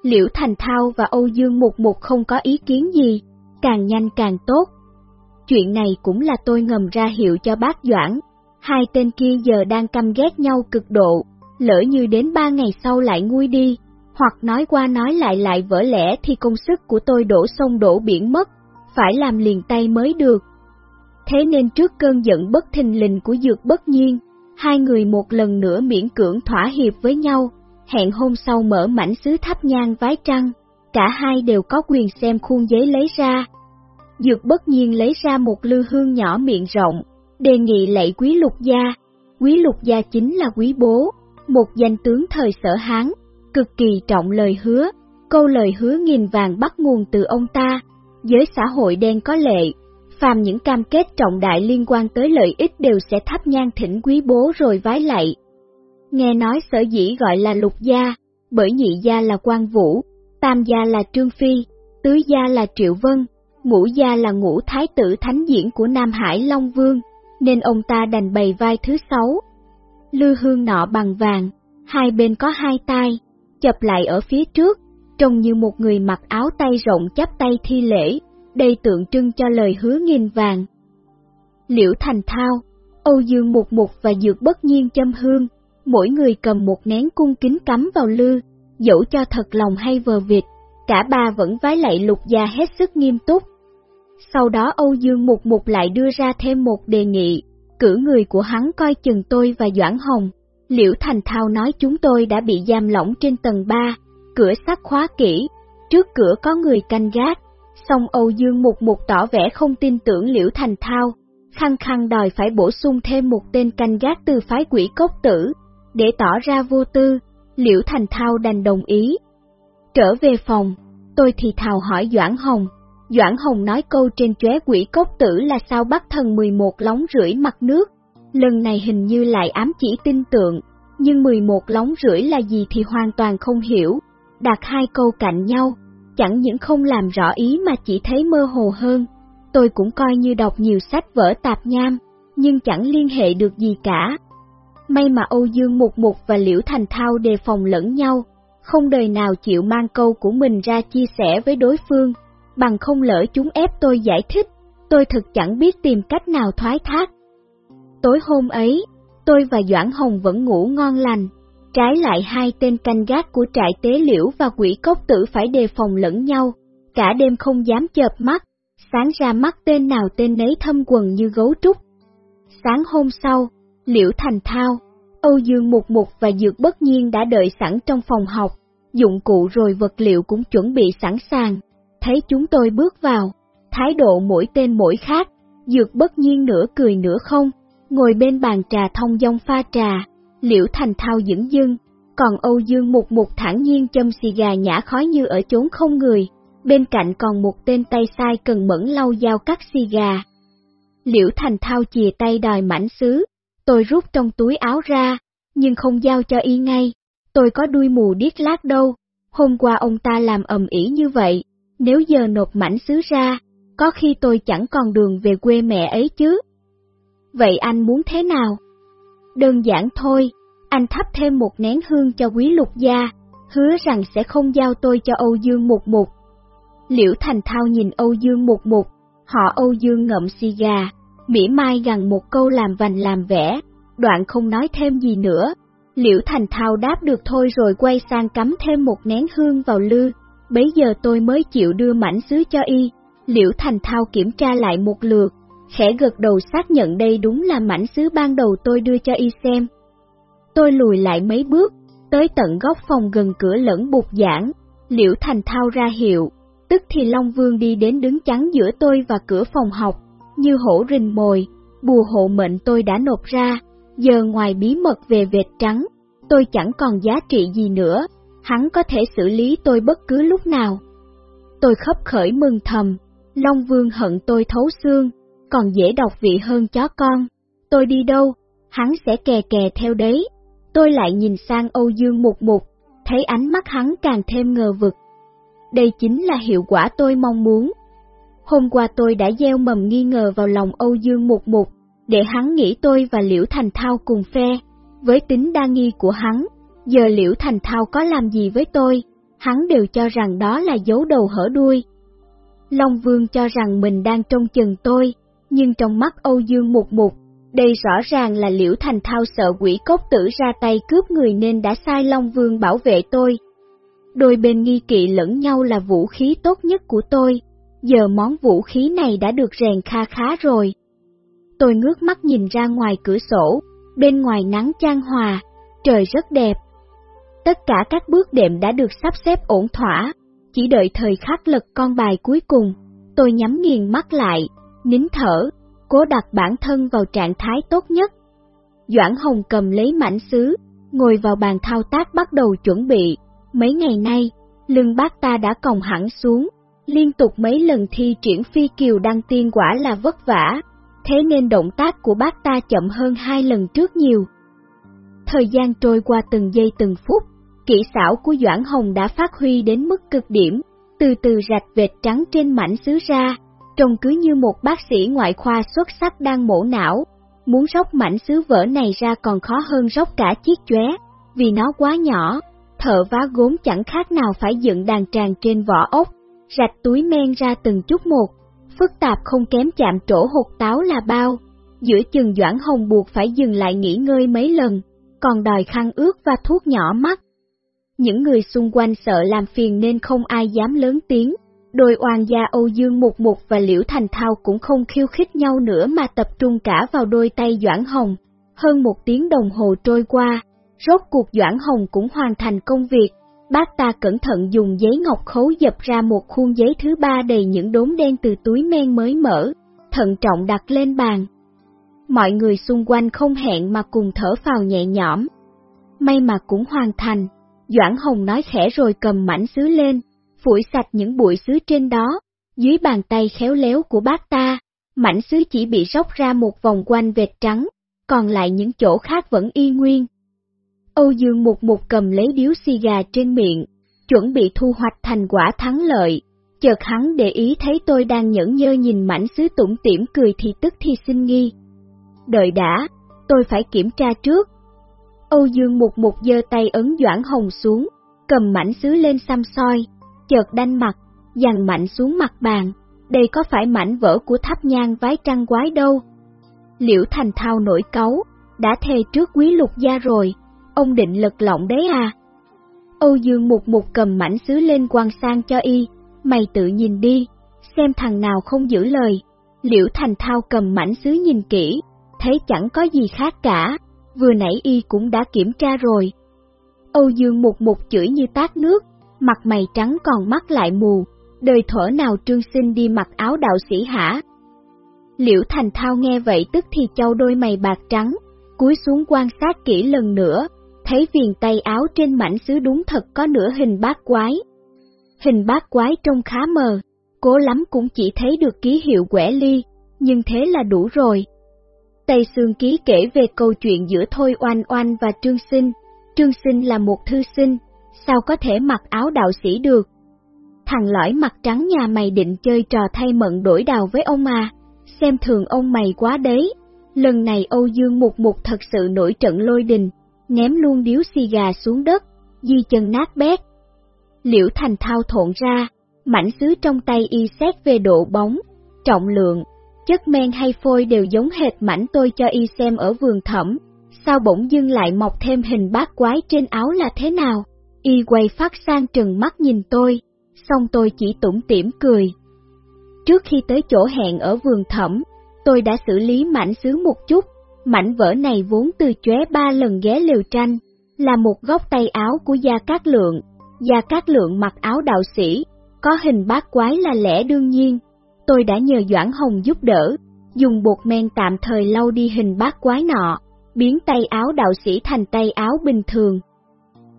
Liễu Thành Thao và Âu Dương Mục Mục không có ý kiến gì, càng nhanh càng tốt. Chuyện này cũng là tôi ngầm ra hiệu cho bác Doãn, hai tên kia giờ đang căm ghét nhau cực độ, lỡ như đến ba ngày sau lại nguôi đi, hoặc nói qua nói lại lại vỡ lẽ thì công sức của tôi đổ sông đổ biển mất, phải làm liền tay mới được. Thế nên trước cơn giận bất thình lình của dược bất nhiên, hai người một lần nữa miễn cưỡng thỏa hiệp với nhau, hẹn hôm sau mở mảnh sứ tháp nhang vái trăng, cả hai đều có quyền xem khuôn giấy lấy ra. Dược bất nhiên lấy ra một lư hương nhỏ miệng rộng, đề nghị lạy quý lục gia. Quý lục gia chính là quý bố, một danh tướng thời sở Hán, cực kỳ trọng lời hứa, câu lời hứa nghìn vàng bắt nguồn từ ông ta. Giới xã hội đen có lệ, phàm những cam kết trọng đại liên quan tới lợi ích đều sẽ thắp nhang thỉnh quý bố rồi vái lạy. Nghe nói sở dĩ gọi là lục gia, bởi nhị gia là quan vũ, tam gia là trương phi, tứ gia là triệu vân, ngũ gia là ngũ thái tử thánh diễn của Nam Hải Long Vương, nên ông ta đành bày vai thứ sáu. Lư hương nọ bằng vàng, hai bên có hai tay, chập lại ở phía trước, trông như một người mặc áo tay rộng chắp tay thi lễ, đây tượng trưng cho lời hứa nghìn vàng. Liễu Thành Thao, Âu Dương Mục Mục và Dược Bất Nhiên châm hương, mỗi người cầm một nén cung kính cắm vào lư, dẫu cho thật lòng hay vờ vịt, cả ba vẫn vái lạy lục gia hết sức nghiêm túc. Sau đó Âu Dương Mục Mục lại đưa ra thêm một đề nghị, cử người của hắn coi chừng tôi và Doãn Hồng. Liễu Thành Thao nói chúng tôi đã bị giam lỏng trên tầng 3, cửa sắt khóa kỹ, trước cửa có người canh gác. Song Âu Dương Mục Mục tỏ vẻ không tin tưởng Liễu Thành Thao, khăng khăng đòi phải bổ sung thêm một tên canh gác từ phái quỷ cốc tử, để tỏ ra vô tư, Liễu Thành Thao đành đồng ý. Trở về phòng, tôi thì thào hỏi Doãn Hồng. Doãn Hồng nói câu trên chóe quỷ cốc tử là sao bắt thần 11 lóng rưỡi mặt nước. Lần này hình như lại ám chỉ tin tượng, nhưng 11 lóng rưỡi là gì thì hoàn toàn không hiểu. Đặt hai câu cạnh nhau, chẳng những không làm rõ ý mà chỉ thấy mơ hồ hơn. Tôi cũng coi như đọc nhiều sách vở tạp nham, nhưng chẳng liên hệ được gì cả. May mà Âu Dương Mục Mục và Liễu Thành Thao đề phòng lẫn nhau, không đời nào chịu mang câu của mình ra chia sẻ với đối phương, bằng không lỡ chúng ép tôi giải thích, tôi thực chẳng biết tìm cách nào thoái thác. Tối hôm ấy, tôi và Doãn Hồng vẫn ngủ ngon lành, trái lại hai tên canh gác của trại tế liễu và quỷ cốc tử phải đề phòng lẫn nhau, cả đêm không dám chợp mắt, sáng ra mắt tên nào tên nấy thâm quần như gấu trúc. Sáng hôm sau, Liễu Thành Thao, Âu Dương Mục Mục và Dược Bất Nhiên đã đợi sẵn trong phòng học, dụng cụ rồi vật liệu cũng chuẩn bị sẵn sàng. Thấy chúng tôi bước vào, thái độ mỗi tên mỗi khác, Dược Bất Nhiên nửa cười nửa không, ngồi bên bàn trà thông dong pha trà, Liễu Thành Thao dững dưng, còn Âu Dương Mục Mục thẳng nhiên châm xì gà nhả khói như ở chốn không người, bên cạnh còn một tên tay sai cần mẫn lau dao cắt xì gà. Liễu Thành Thao chìa tay đòi mảnh xứ, Tôi rút trong túi áo ra, nhưng không giao cho y ngay. Tôi có đuôi mù điếc lát đâu. Hôm qua ông ta làm ầm ĩ như vậy, nếu giờ nộp mảnh xứ ra, có khi tôi chẳng còn đường về quê mẹ ấy chứ. Vậy anh muốn thế nào? Đơn giản thôi, anh thắp thêm một nén hương cho quý lục gia, hứa rằng sẽ không giao tôi cho Âu Dương Mục Mục. Liễu Thành Thao nhìn Âu Dương Mục Mục, họ Âu Dương ngậm xì gà, Mỉa mai gằn một câu làm vành làm vẽ, đoạn không nói thêm gì nữa. Liễu Thành Thao đáp được thôi rồi quay sang cắm thêm một nén hương vào lư, bấy giờ tôi mới chịu đưa mảnh sứ cho y. Liễu Thành Thao kiểm tra lại một lượt, khẽ gật đầu xác nhận đây đúng là mảnh sứ ban đầu tôi đưa cho y xem. Tôi lùi lại mấy bước, tới tận góc phòng gần cửa lẫn bục giảng, Liễu Thành Thao ra hiệu, Tức thì Long Vương đi đến đứng chắn giữa tôi và cửa phòng học, như hổ rình mồi, bùa hộ mệnh tôi đã nộp ra, giờ ngoài bí mật về vệt trắng, tôi chẳng còn giá trị gì nữa, hắn có thể xử lý tôi bất cứ lúc nào. Tôi khấp khởi mừng thầm, Long Vương hận tôi thấu xương, còn dễ đọc vị hơn chó con. Tôi đi đâu, hắn sẽ kè kè theo đấy. Tôi lại nhìn sang Âu Dương Mục Mục, thấy ánh mắt hắn càng thêm ngờ vực. Đây chính là hiệu quả tôi mong muốn. Hôm qua tôi đã gieo mầm nghi ngờ vào lòng Âu Dương Mục Mục, để hắn nghĩ tôi và Liễu Thành Thao cùng phe. Với tính đa nghi của hắn, giờ Liễu Thành Thao có làm gì với tôi, hắn đều cho rằng đó là dấu đầu hở đuôi. Long Vương cho rằng mình đang trông chừng tôi, nhưng trong mắt Âu Dương Mục Mục, đây rõ ràng là Liễu Thành Thao sợ quỷ cốc tử ra tay cướp người nên đã sai Long Vương bảo vệ tôi. Đôi bên nghi kỵ lẫn nhau là vũ khí tốt nhất của tôi, giờ món vũ khí này đã được rèn kha khá rồi. Tôi ngước mắt nhìn ra ngoài cửa sổ, bên ngoài nắng chan hòa, trời rất đẹp. Tất cả các bước đệm đã được sắp xếp ổn thỏa, chỉ đợi thời khắc lật con bài cuối cùng, tôi nhắm nghiền mắt lại, nín thở, cố đặt bản thân vào trạng thái tốt nhất. Doãn Hồng cầm lấy mảnh sứ, ngồi vào bàn thao tác bắt đầu chuẩn bị. Mấy ngày nay, lưng bác ta đã còng hẳn xuống, liên tục mấy lần thi triển phi kiều đăng tiên quả là vất vả, thế nên động tác của bác ta chậm hơn hai lần trước nhiều. Thời gian trôi qua từng giây từng phút, kỹ xảo của Doãn Hồng đã phát huy đến mức cực điểm, từ từ rạch vệt trắng trên mảnh sứ ra, trông cứ như một bác sĩ ngoại khoa xuất sắc đang mổ não. Muốn róc mảnh sứ vỡ này ra còn khó hơn róc cả chiếc chóe, vì nó quá nhỏ, thợ vá gốm chẳng khác nào phải dựng đàn tràng trên vỏ ốc, rạch túi men ra từng chút một, phức tạp không kém chạm trổ hột táo là bao. Giữa chừng Doãn Hồng buộc phải dừng lại nghỉ ngơi mấy lần, còn đòi khăn ướt và thuốc nhỏ mắt. Những người xung quanh sợ làm phiền nên không ai dám lớn tiếng, Đôi oan gia Âu Dương Mục Mục và Liễu Thành Thao cũng không khiêu khích nhau nữa mà tập trung cả vào đôi tay Doãn Hồng. Hơn một tiếng đồng hồ trôi qua, rốt cuộc Doãn Hồng cũng hoàn thành công việc. Bác ta cẩn thận dùng giấy ngọc khấu dập ra một khuôn giấy thứ ba đầy những đốm đen từ túi men mới mở, thận trọng đặt lên bàn. Mọi người xung quanh không hẹn mà cùng thở phào nhẹ nhõm. May mà cũng hoàn thành, Doãn Hồng nói khẽ rồi cầm mảnh sứ lên, phủi sạch những bụi xứ trên đó, dưới bàn tay khéo léo của bác ta, mảnh xứ chỉ bị róc ra một vòng quanh vệt trắng, còn lại những chỗ khác vẫn y nguyên. Âu Dương Mục Mục cầm lấy điếu xì gà trên miệng, chuẩn bị thu hoạch thành quả thắng lợi, chợt hắn để ý thấy tôi đang nhẫn nhơ nhìn mảnh xứ tủm tỉm cười thì tức thì xin nghi. Đợi đã, tôi phải kiểm tra trước. Âu Dương Mục Mục giơ tay ấn Doãn Hồng xuống, cầm mảnh xứ lên xăm soi, chợt đanh mặt, dằn mạnh xuống mặt bàn, đây có phải mảnh vỡ của tháp nhang vái trăng quái đâu. Liễu Thành Thao nổi cấu, đã thề trước quý lục gia rồi, ông định lật lọng đấy à? Âu Dương Mục Mục cầm mảnh sứ lên quan sang cho y, mày tự nhìn đi, xem thằng nào không giữ lời. Liễu Thành Thao cầm mảnh sứ nhìn kỹ, thấy chẳng có gì khác cả, vừa nãy y cũng đã kiểm tra rồi. Âu Dương Mục Mục chửi như tát nước, mặt mày trắng còn mắt lại mù, đời thở nào trương sinh đi mặc áo đạo sĩ hả? Liễu Thành Thao nghe vậy tức thì châu đôi mày bạc trắng, cúi xuống quan sát kỹ lần nữa, thấy viền tay áo trên mảnh sứ đúng thật có nửa hình bát quái. Hình bát quái trông khá mờ, cố lắm cũng chỉ thấy được ký hiệu quẻ ly, nhưng thế là đủ rồi. Tây Sương Ký kể về câu chuyện giữa Thôi Oanh Oanh và Trương Sinh. Trương Sinh là một thư sinh, sao có thể mặc áo đạo sĩ được? Thằng lõi mặt trắng nhà mày định chơi trò thay mận đổi đào với ông à, xem thường ông mày quá đấy. Lần này Âu Dương Mục Mục thật sự nổi trận lôi đình, ném luôn điếu xì gà xuống đất, di chân nát bét. Liễu Thành thao thộn ra, mảnh sứ trong tay y xét về độ bóng, trọng lượng, chất men hay phôi đều giống hệt mảnh tôi cho y xem ở vườn thẩm, sao bỗng dưng lại mọc thêm hình bát quái trên áo là thế nào? Y quay phát sang trừng mắt nhìn tôi, xong tôi chỉ tủm tỉm cười. Trước khi tới chỗ hẹn ở vườn thẩm, tôi đã xử lý mảnh sứ một chút, mảnh vỡ này vốn từ chóe ba lần ghé liều tranh, là một góc tay áo của Gia Cát Lượng. Gia Cát Lượng mặc áo đạo sĩ, Có hình bát quái là lẽ đương nhiên, tôi đã nhờ Doãn Hồng giúp đỡ, dùng bột men tạm thời lau đi hình bát quái nọ, biến tay áo đạo sĩ thành tay áo bình thường.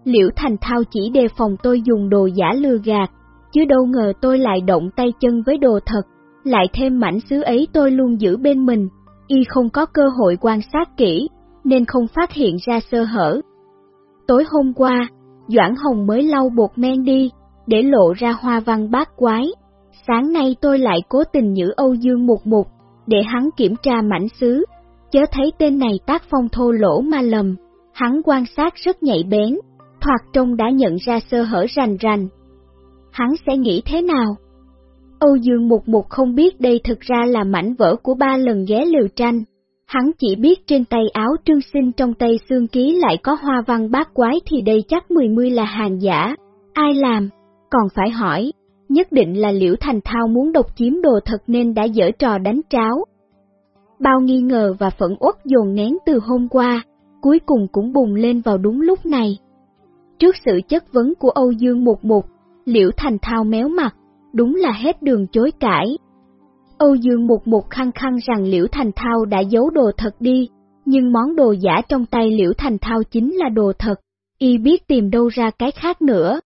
Liễu Thành Thao chỉ đề phòng tôi dùng đồ giả lừa gạt, chứ đâu ngờ tôi lại động tay chân với đồ thật, lại thêm mảnh sứ ấy tôi luôn giữ bên mình, y không có cơ hội quan sát kỹ, nên không phát hiện ra sơ hở. Tối hôm qua, Doãn Hồng mới lau bột men đi, để lộ ra hoa văn bát quái. Sáng nay tôi lại cố tình nhử Âu Dương một Mục, để hắn kiểm tra mảnh sứ, chớ thấy tên này tác phong thô lỗ mà lầm. Hắn quan sát rất nhạy bén, thoạt trông đã nhận ra sơ hở rành rành. Hắn sẽ nghĩ thế nào? Âu Dương Mục Mục không biết đây thực ra là mảnh vỡ của ba lần ghé liều tranh. Hắn chỉ biết trên tay áo trương sinh trong tay xương ký lại có hoa văn bát quái thì đây chắc mười mươi là hàng giả. Ai làm? Còn phải hỏi, nhất định là Liễu Thành Thao muốn độc chiếm đồ thật nên đã dở trò đánh tráo. Bao nghi ngờ và phẫn uất dồn nén từ hôm qua, cuối cùng cũng bùng lên vào đúng lúc này. Trước sự chất vấn của Âu Dương Mục Mục, Liễu Thành Thao méo mặt, đúng là hết đường chối cãi. Âu Dương Mục Mục khăng khăng rằng Liễu Thành Thao đã giấu đồ thật đi, nhưng món đồ giả trong tay Liễu Thành Thao chính là đồ thật, y biết tìm đâu ra cái khác nữa.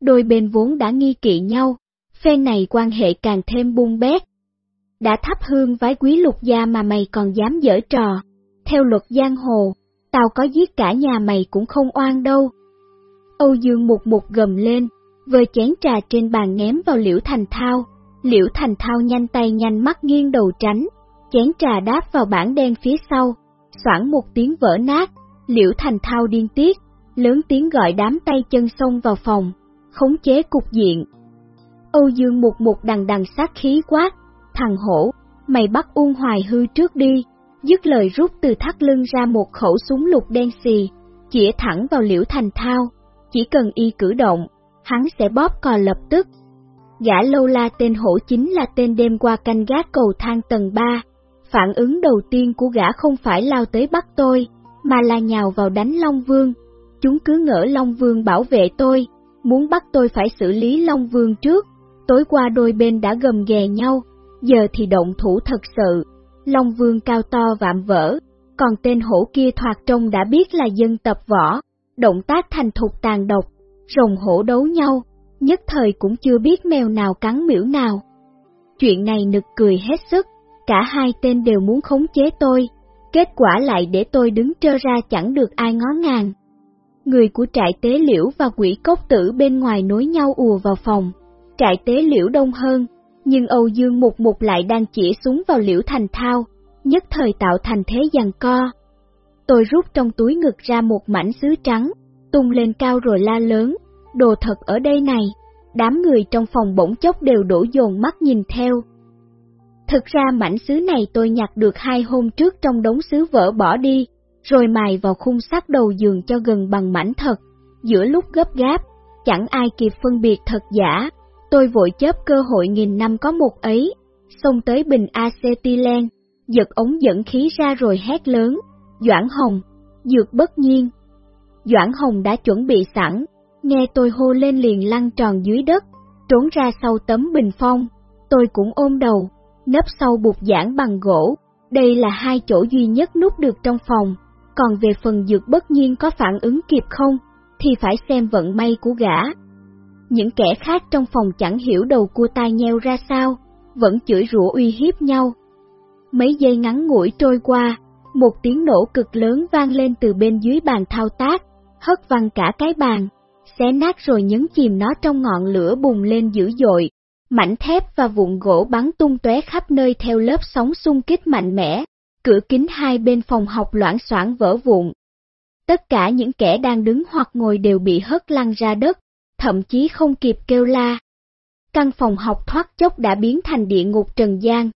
Đôi bên vốn đã nghi kỵ nhau, phen này quan hệ càng thêm buông bét. Đã thắp hương vái quý lục gia mà mày còn dám dở trò, theo luật giang hồ, tao có giết cả nhà mày cũng không oan đâu. Âu Dương một một gầm lên, vơi chén trà trên bàn ném vào Liễu Thành Thao. Liễu Thành Thao nhanh tay nhanh mắt nghiêng đầu tránh, chén trà đáp vào bảng đen phía sau, soảng một tiếng vỡ nát, Liễu Thành Thao điên tiết, lớn tiếng gọi đám tay chân xông vào phòng, khống chế cục diện. Âu Dương một một đằng đằng sát khí quát, thằng hổ, mày bắt Uông Hoài hư trước đi, dứt lời rút từ thắt lưng ra một khẩu súng lục đen xì, chĩa thẳng vào Liễu Thành Thao, chỉ cần y cử động, hắn sẽ bóp cò lập tức. Gã lâu la tên hổ chính là tên đêm qua canh gác cầu thang tầng 3. Phản ứng đầu tiên của gã không phải lao tới bắt tôi, mà là nhào vào đánh Long Vương. Chúng cứ ngỡ Long Vương bảo vệ tôi, muốn bắt tôi phải xử lý Long Vương trước. Tối qua đôi bên đã gầm ghè nhau, giờ thì động thủ thật sự. Long Vương cao to vạm vỡ, còn tên hổ kia thoạt trông đã biết là dân tập võ, động tác thành thục tàn độc, rồng hổ đấu nhau, nhất thời cũng chưa biết mèo nào cắn miễu nào. Chuyện này nực cười hết sức, cả hai tên đều muốn khống chế tôi, kết quả lại để tôi đứng trơ ra chẳng được ai ngó ngàng. Người của trại tế liễu và quỷ cốc tử bên ngoài nối nhau ùa vào phòng, trại tế liễu đông hơn, nhưng Âu Dương Mục Mục lại đang chỉ súng vào liễu thành thao, nhất thời tạo thành thế giằng co. Tôi rút trong túi ngực ra một mảnh sứ trắng, tung lên cao rồi la lớn, đồ thật ở đây này, đám người trong phòng bỗng chốc đều đổ dồn mắt nhìn theo. Thực ra mảnh sứ này tôi nhặt được hai hôm trước trong đống sứ vỡ bỏ đi, rồi mài vào khung sắt đầu giường cho gần bằng mảnh thật. Giữa lúc gấp gáp, chẳng ai kịp phân biệt thật giả, tôi vội chớp cơ hội nghìn năm có một ấy, xông tới bình acetylen, giật ống dẫn khí ra rồi hét lớn, Doãn Hồng, dược bất nhiên. Doãn Hồng đã chuẩn bị sẵn, nghe tôi hô lên liền lăn tròn dưới đất, trốn ra sau tấm bình phong, tôi cũng ôm đầu, nấp sau bục giảng bằng gỗ, đây là hai chỗ duy nhất núp được trong phòng, còn về phần dược bất nhiên có phản ứng kịp không, thì phải xem vận may của gã. Những kẻ khác trong phòng chẳng hiểu đầu cua tai nheo ra sao, vẫn chửi rủa uy hiếp nhau. Mấy giây ngắn ngủi trôi qua, một tiếng nổ cực lớn vang lên từ bên dưới bàn thao tác, hất văng cả cái bàn, xé nát rồi nhấn chìm nó trong ngọn lửa bùng lên dữ dội. Mảnh thép và vụn gỗ bắn tung tóe khắp nơi theo lớp sóng xung kích mạnh mẽ, cửa kính hai bên phòng học loãng xoảng vỡ vụn. Tất cả những kẻ đang đứng hoặc ngồi đều bị hất lăn ra đất, thậm chí không kịp kêu la. Căn phòng học thoát chốc đã biến thành địa ngục trần gian,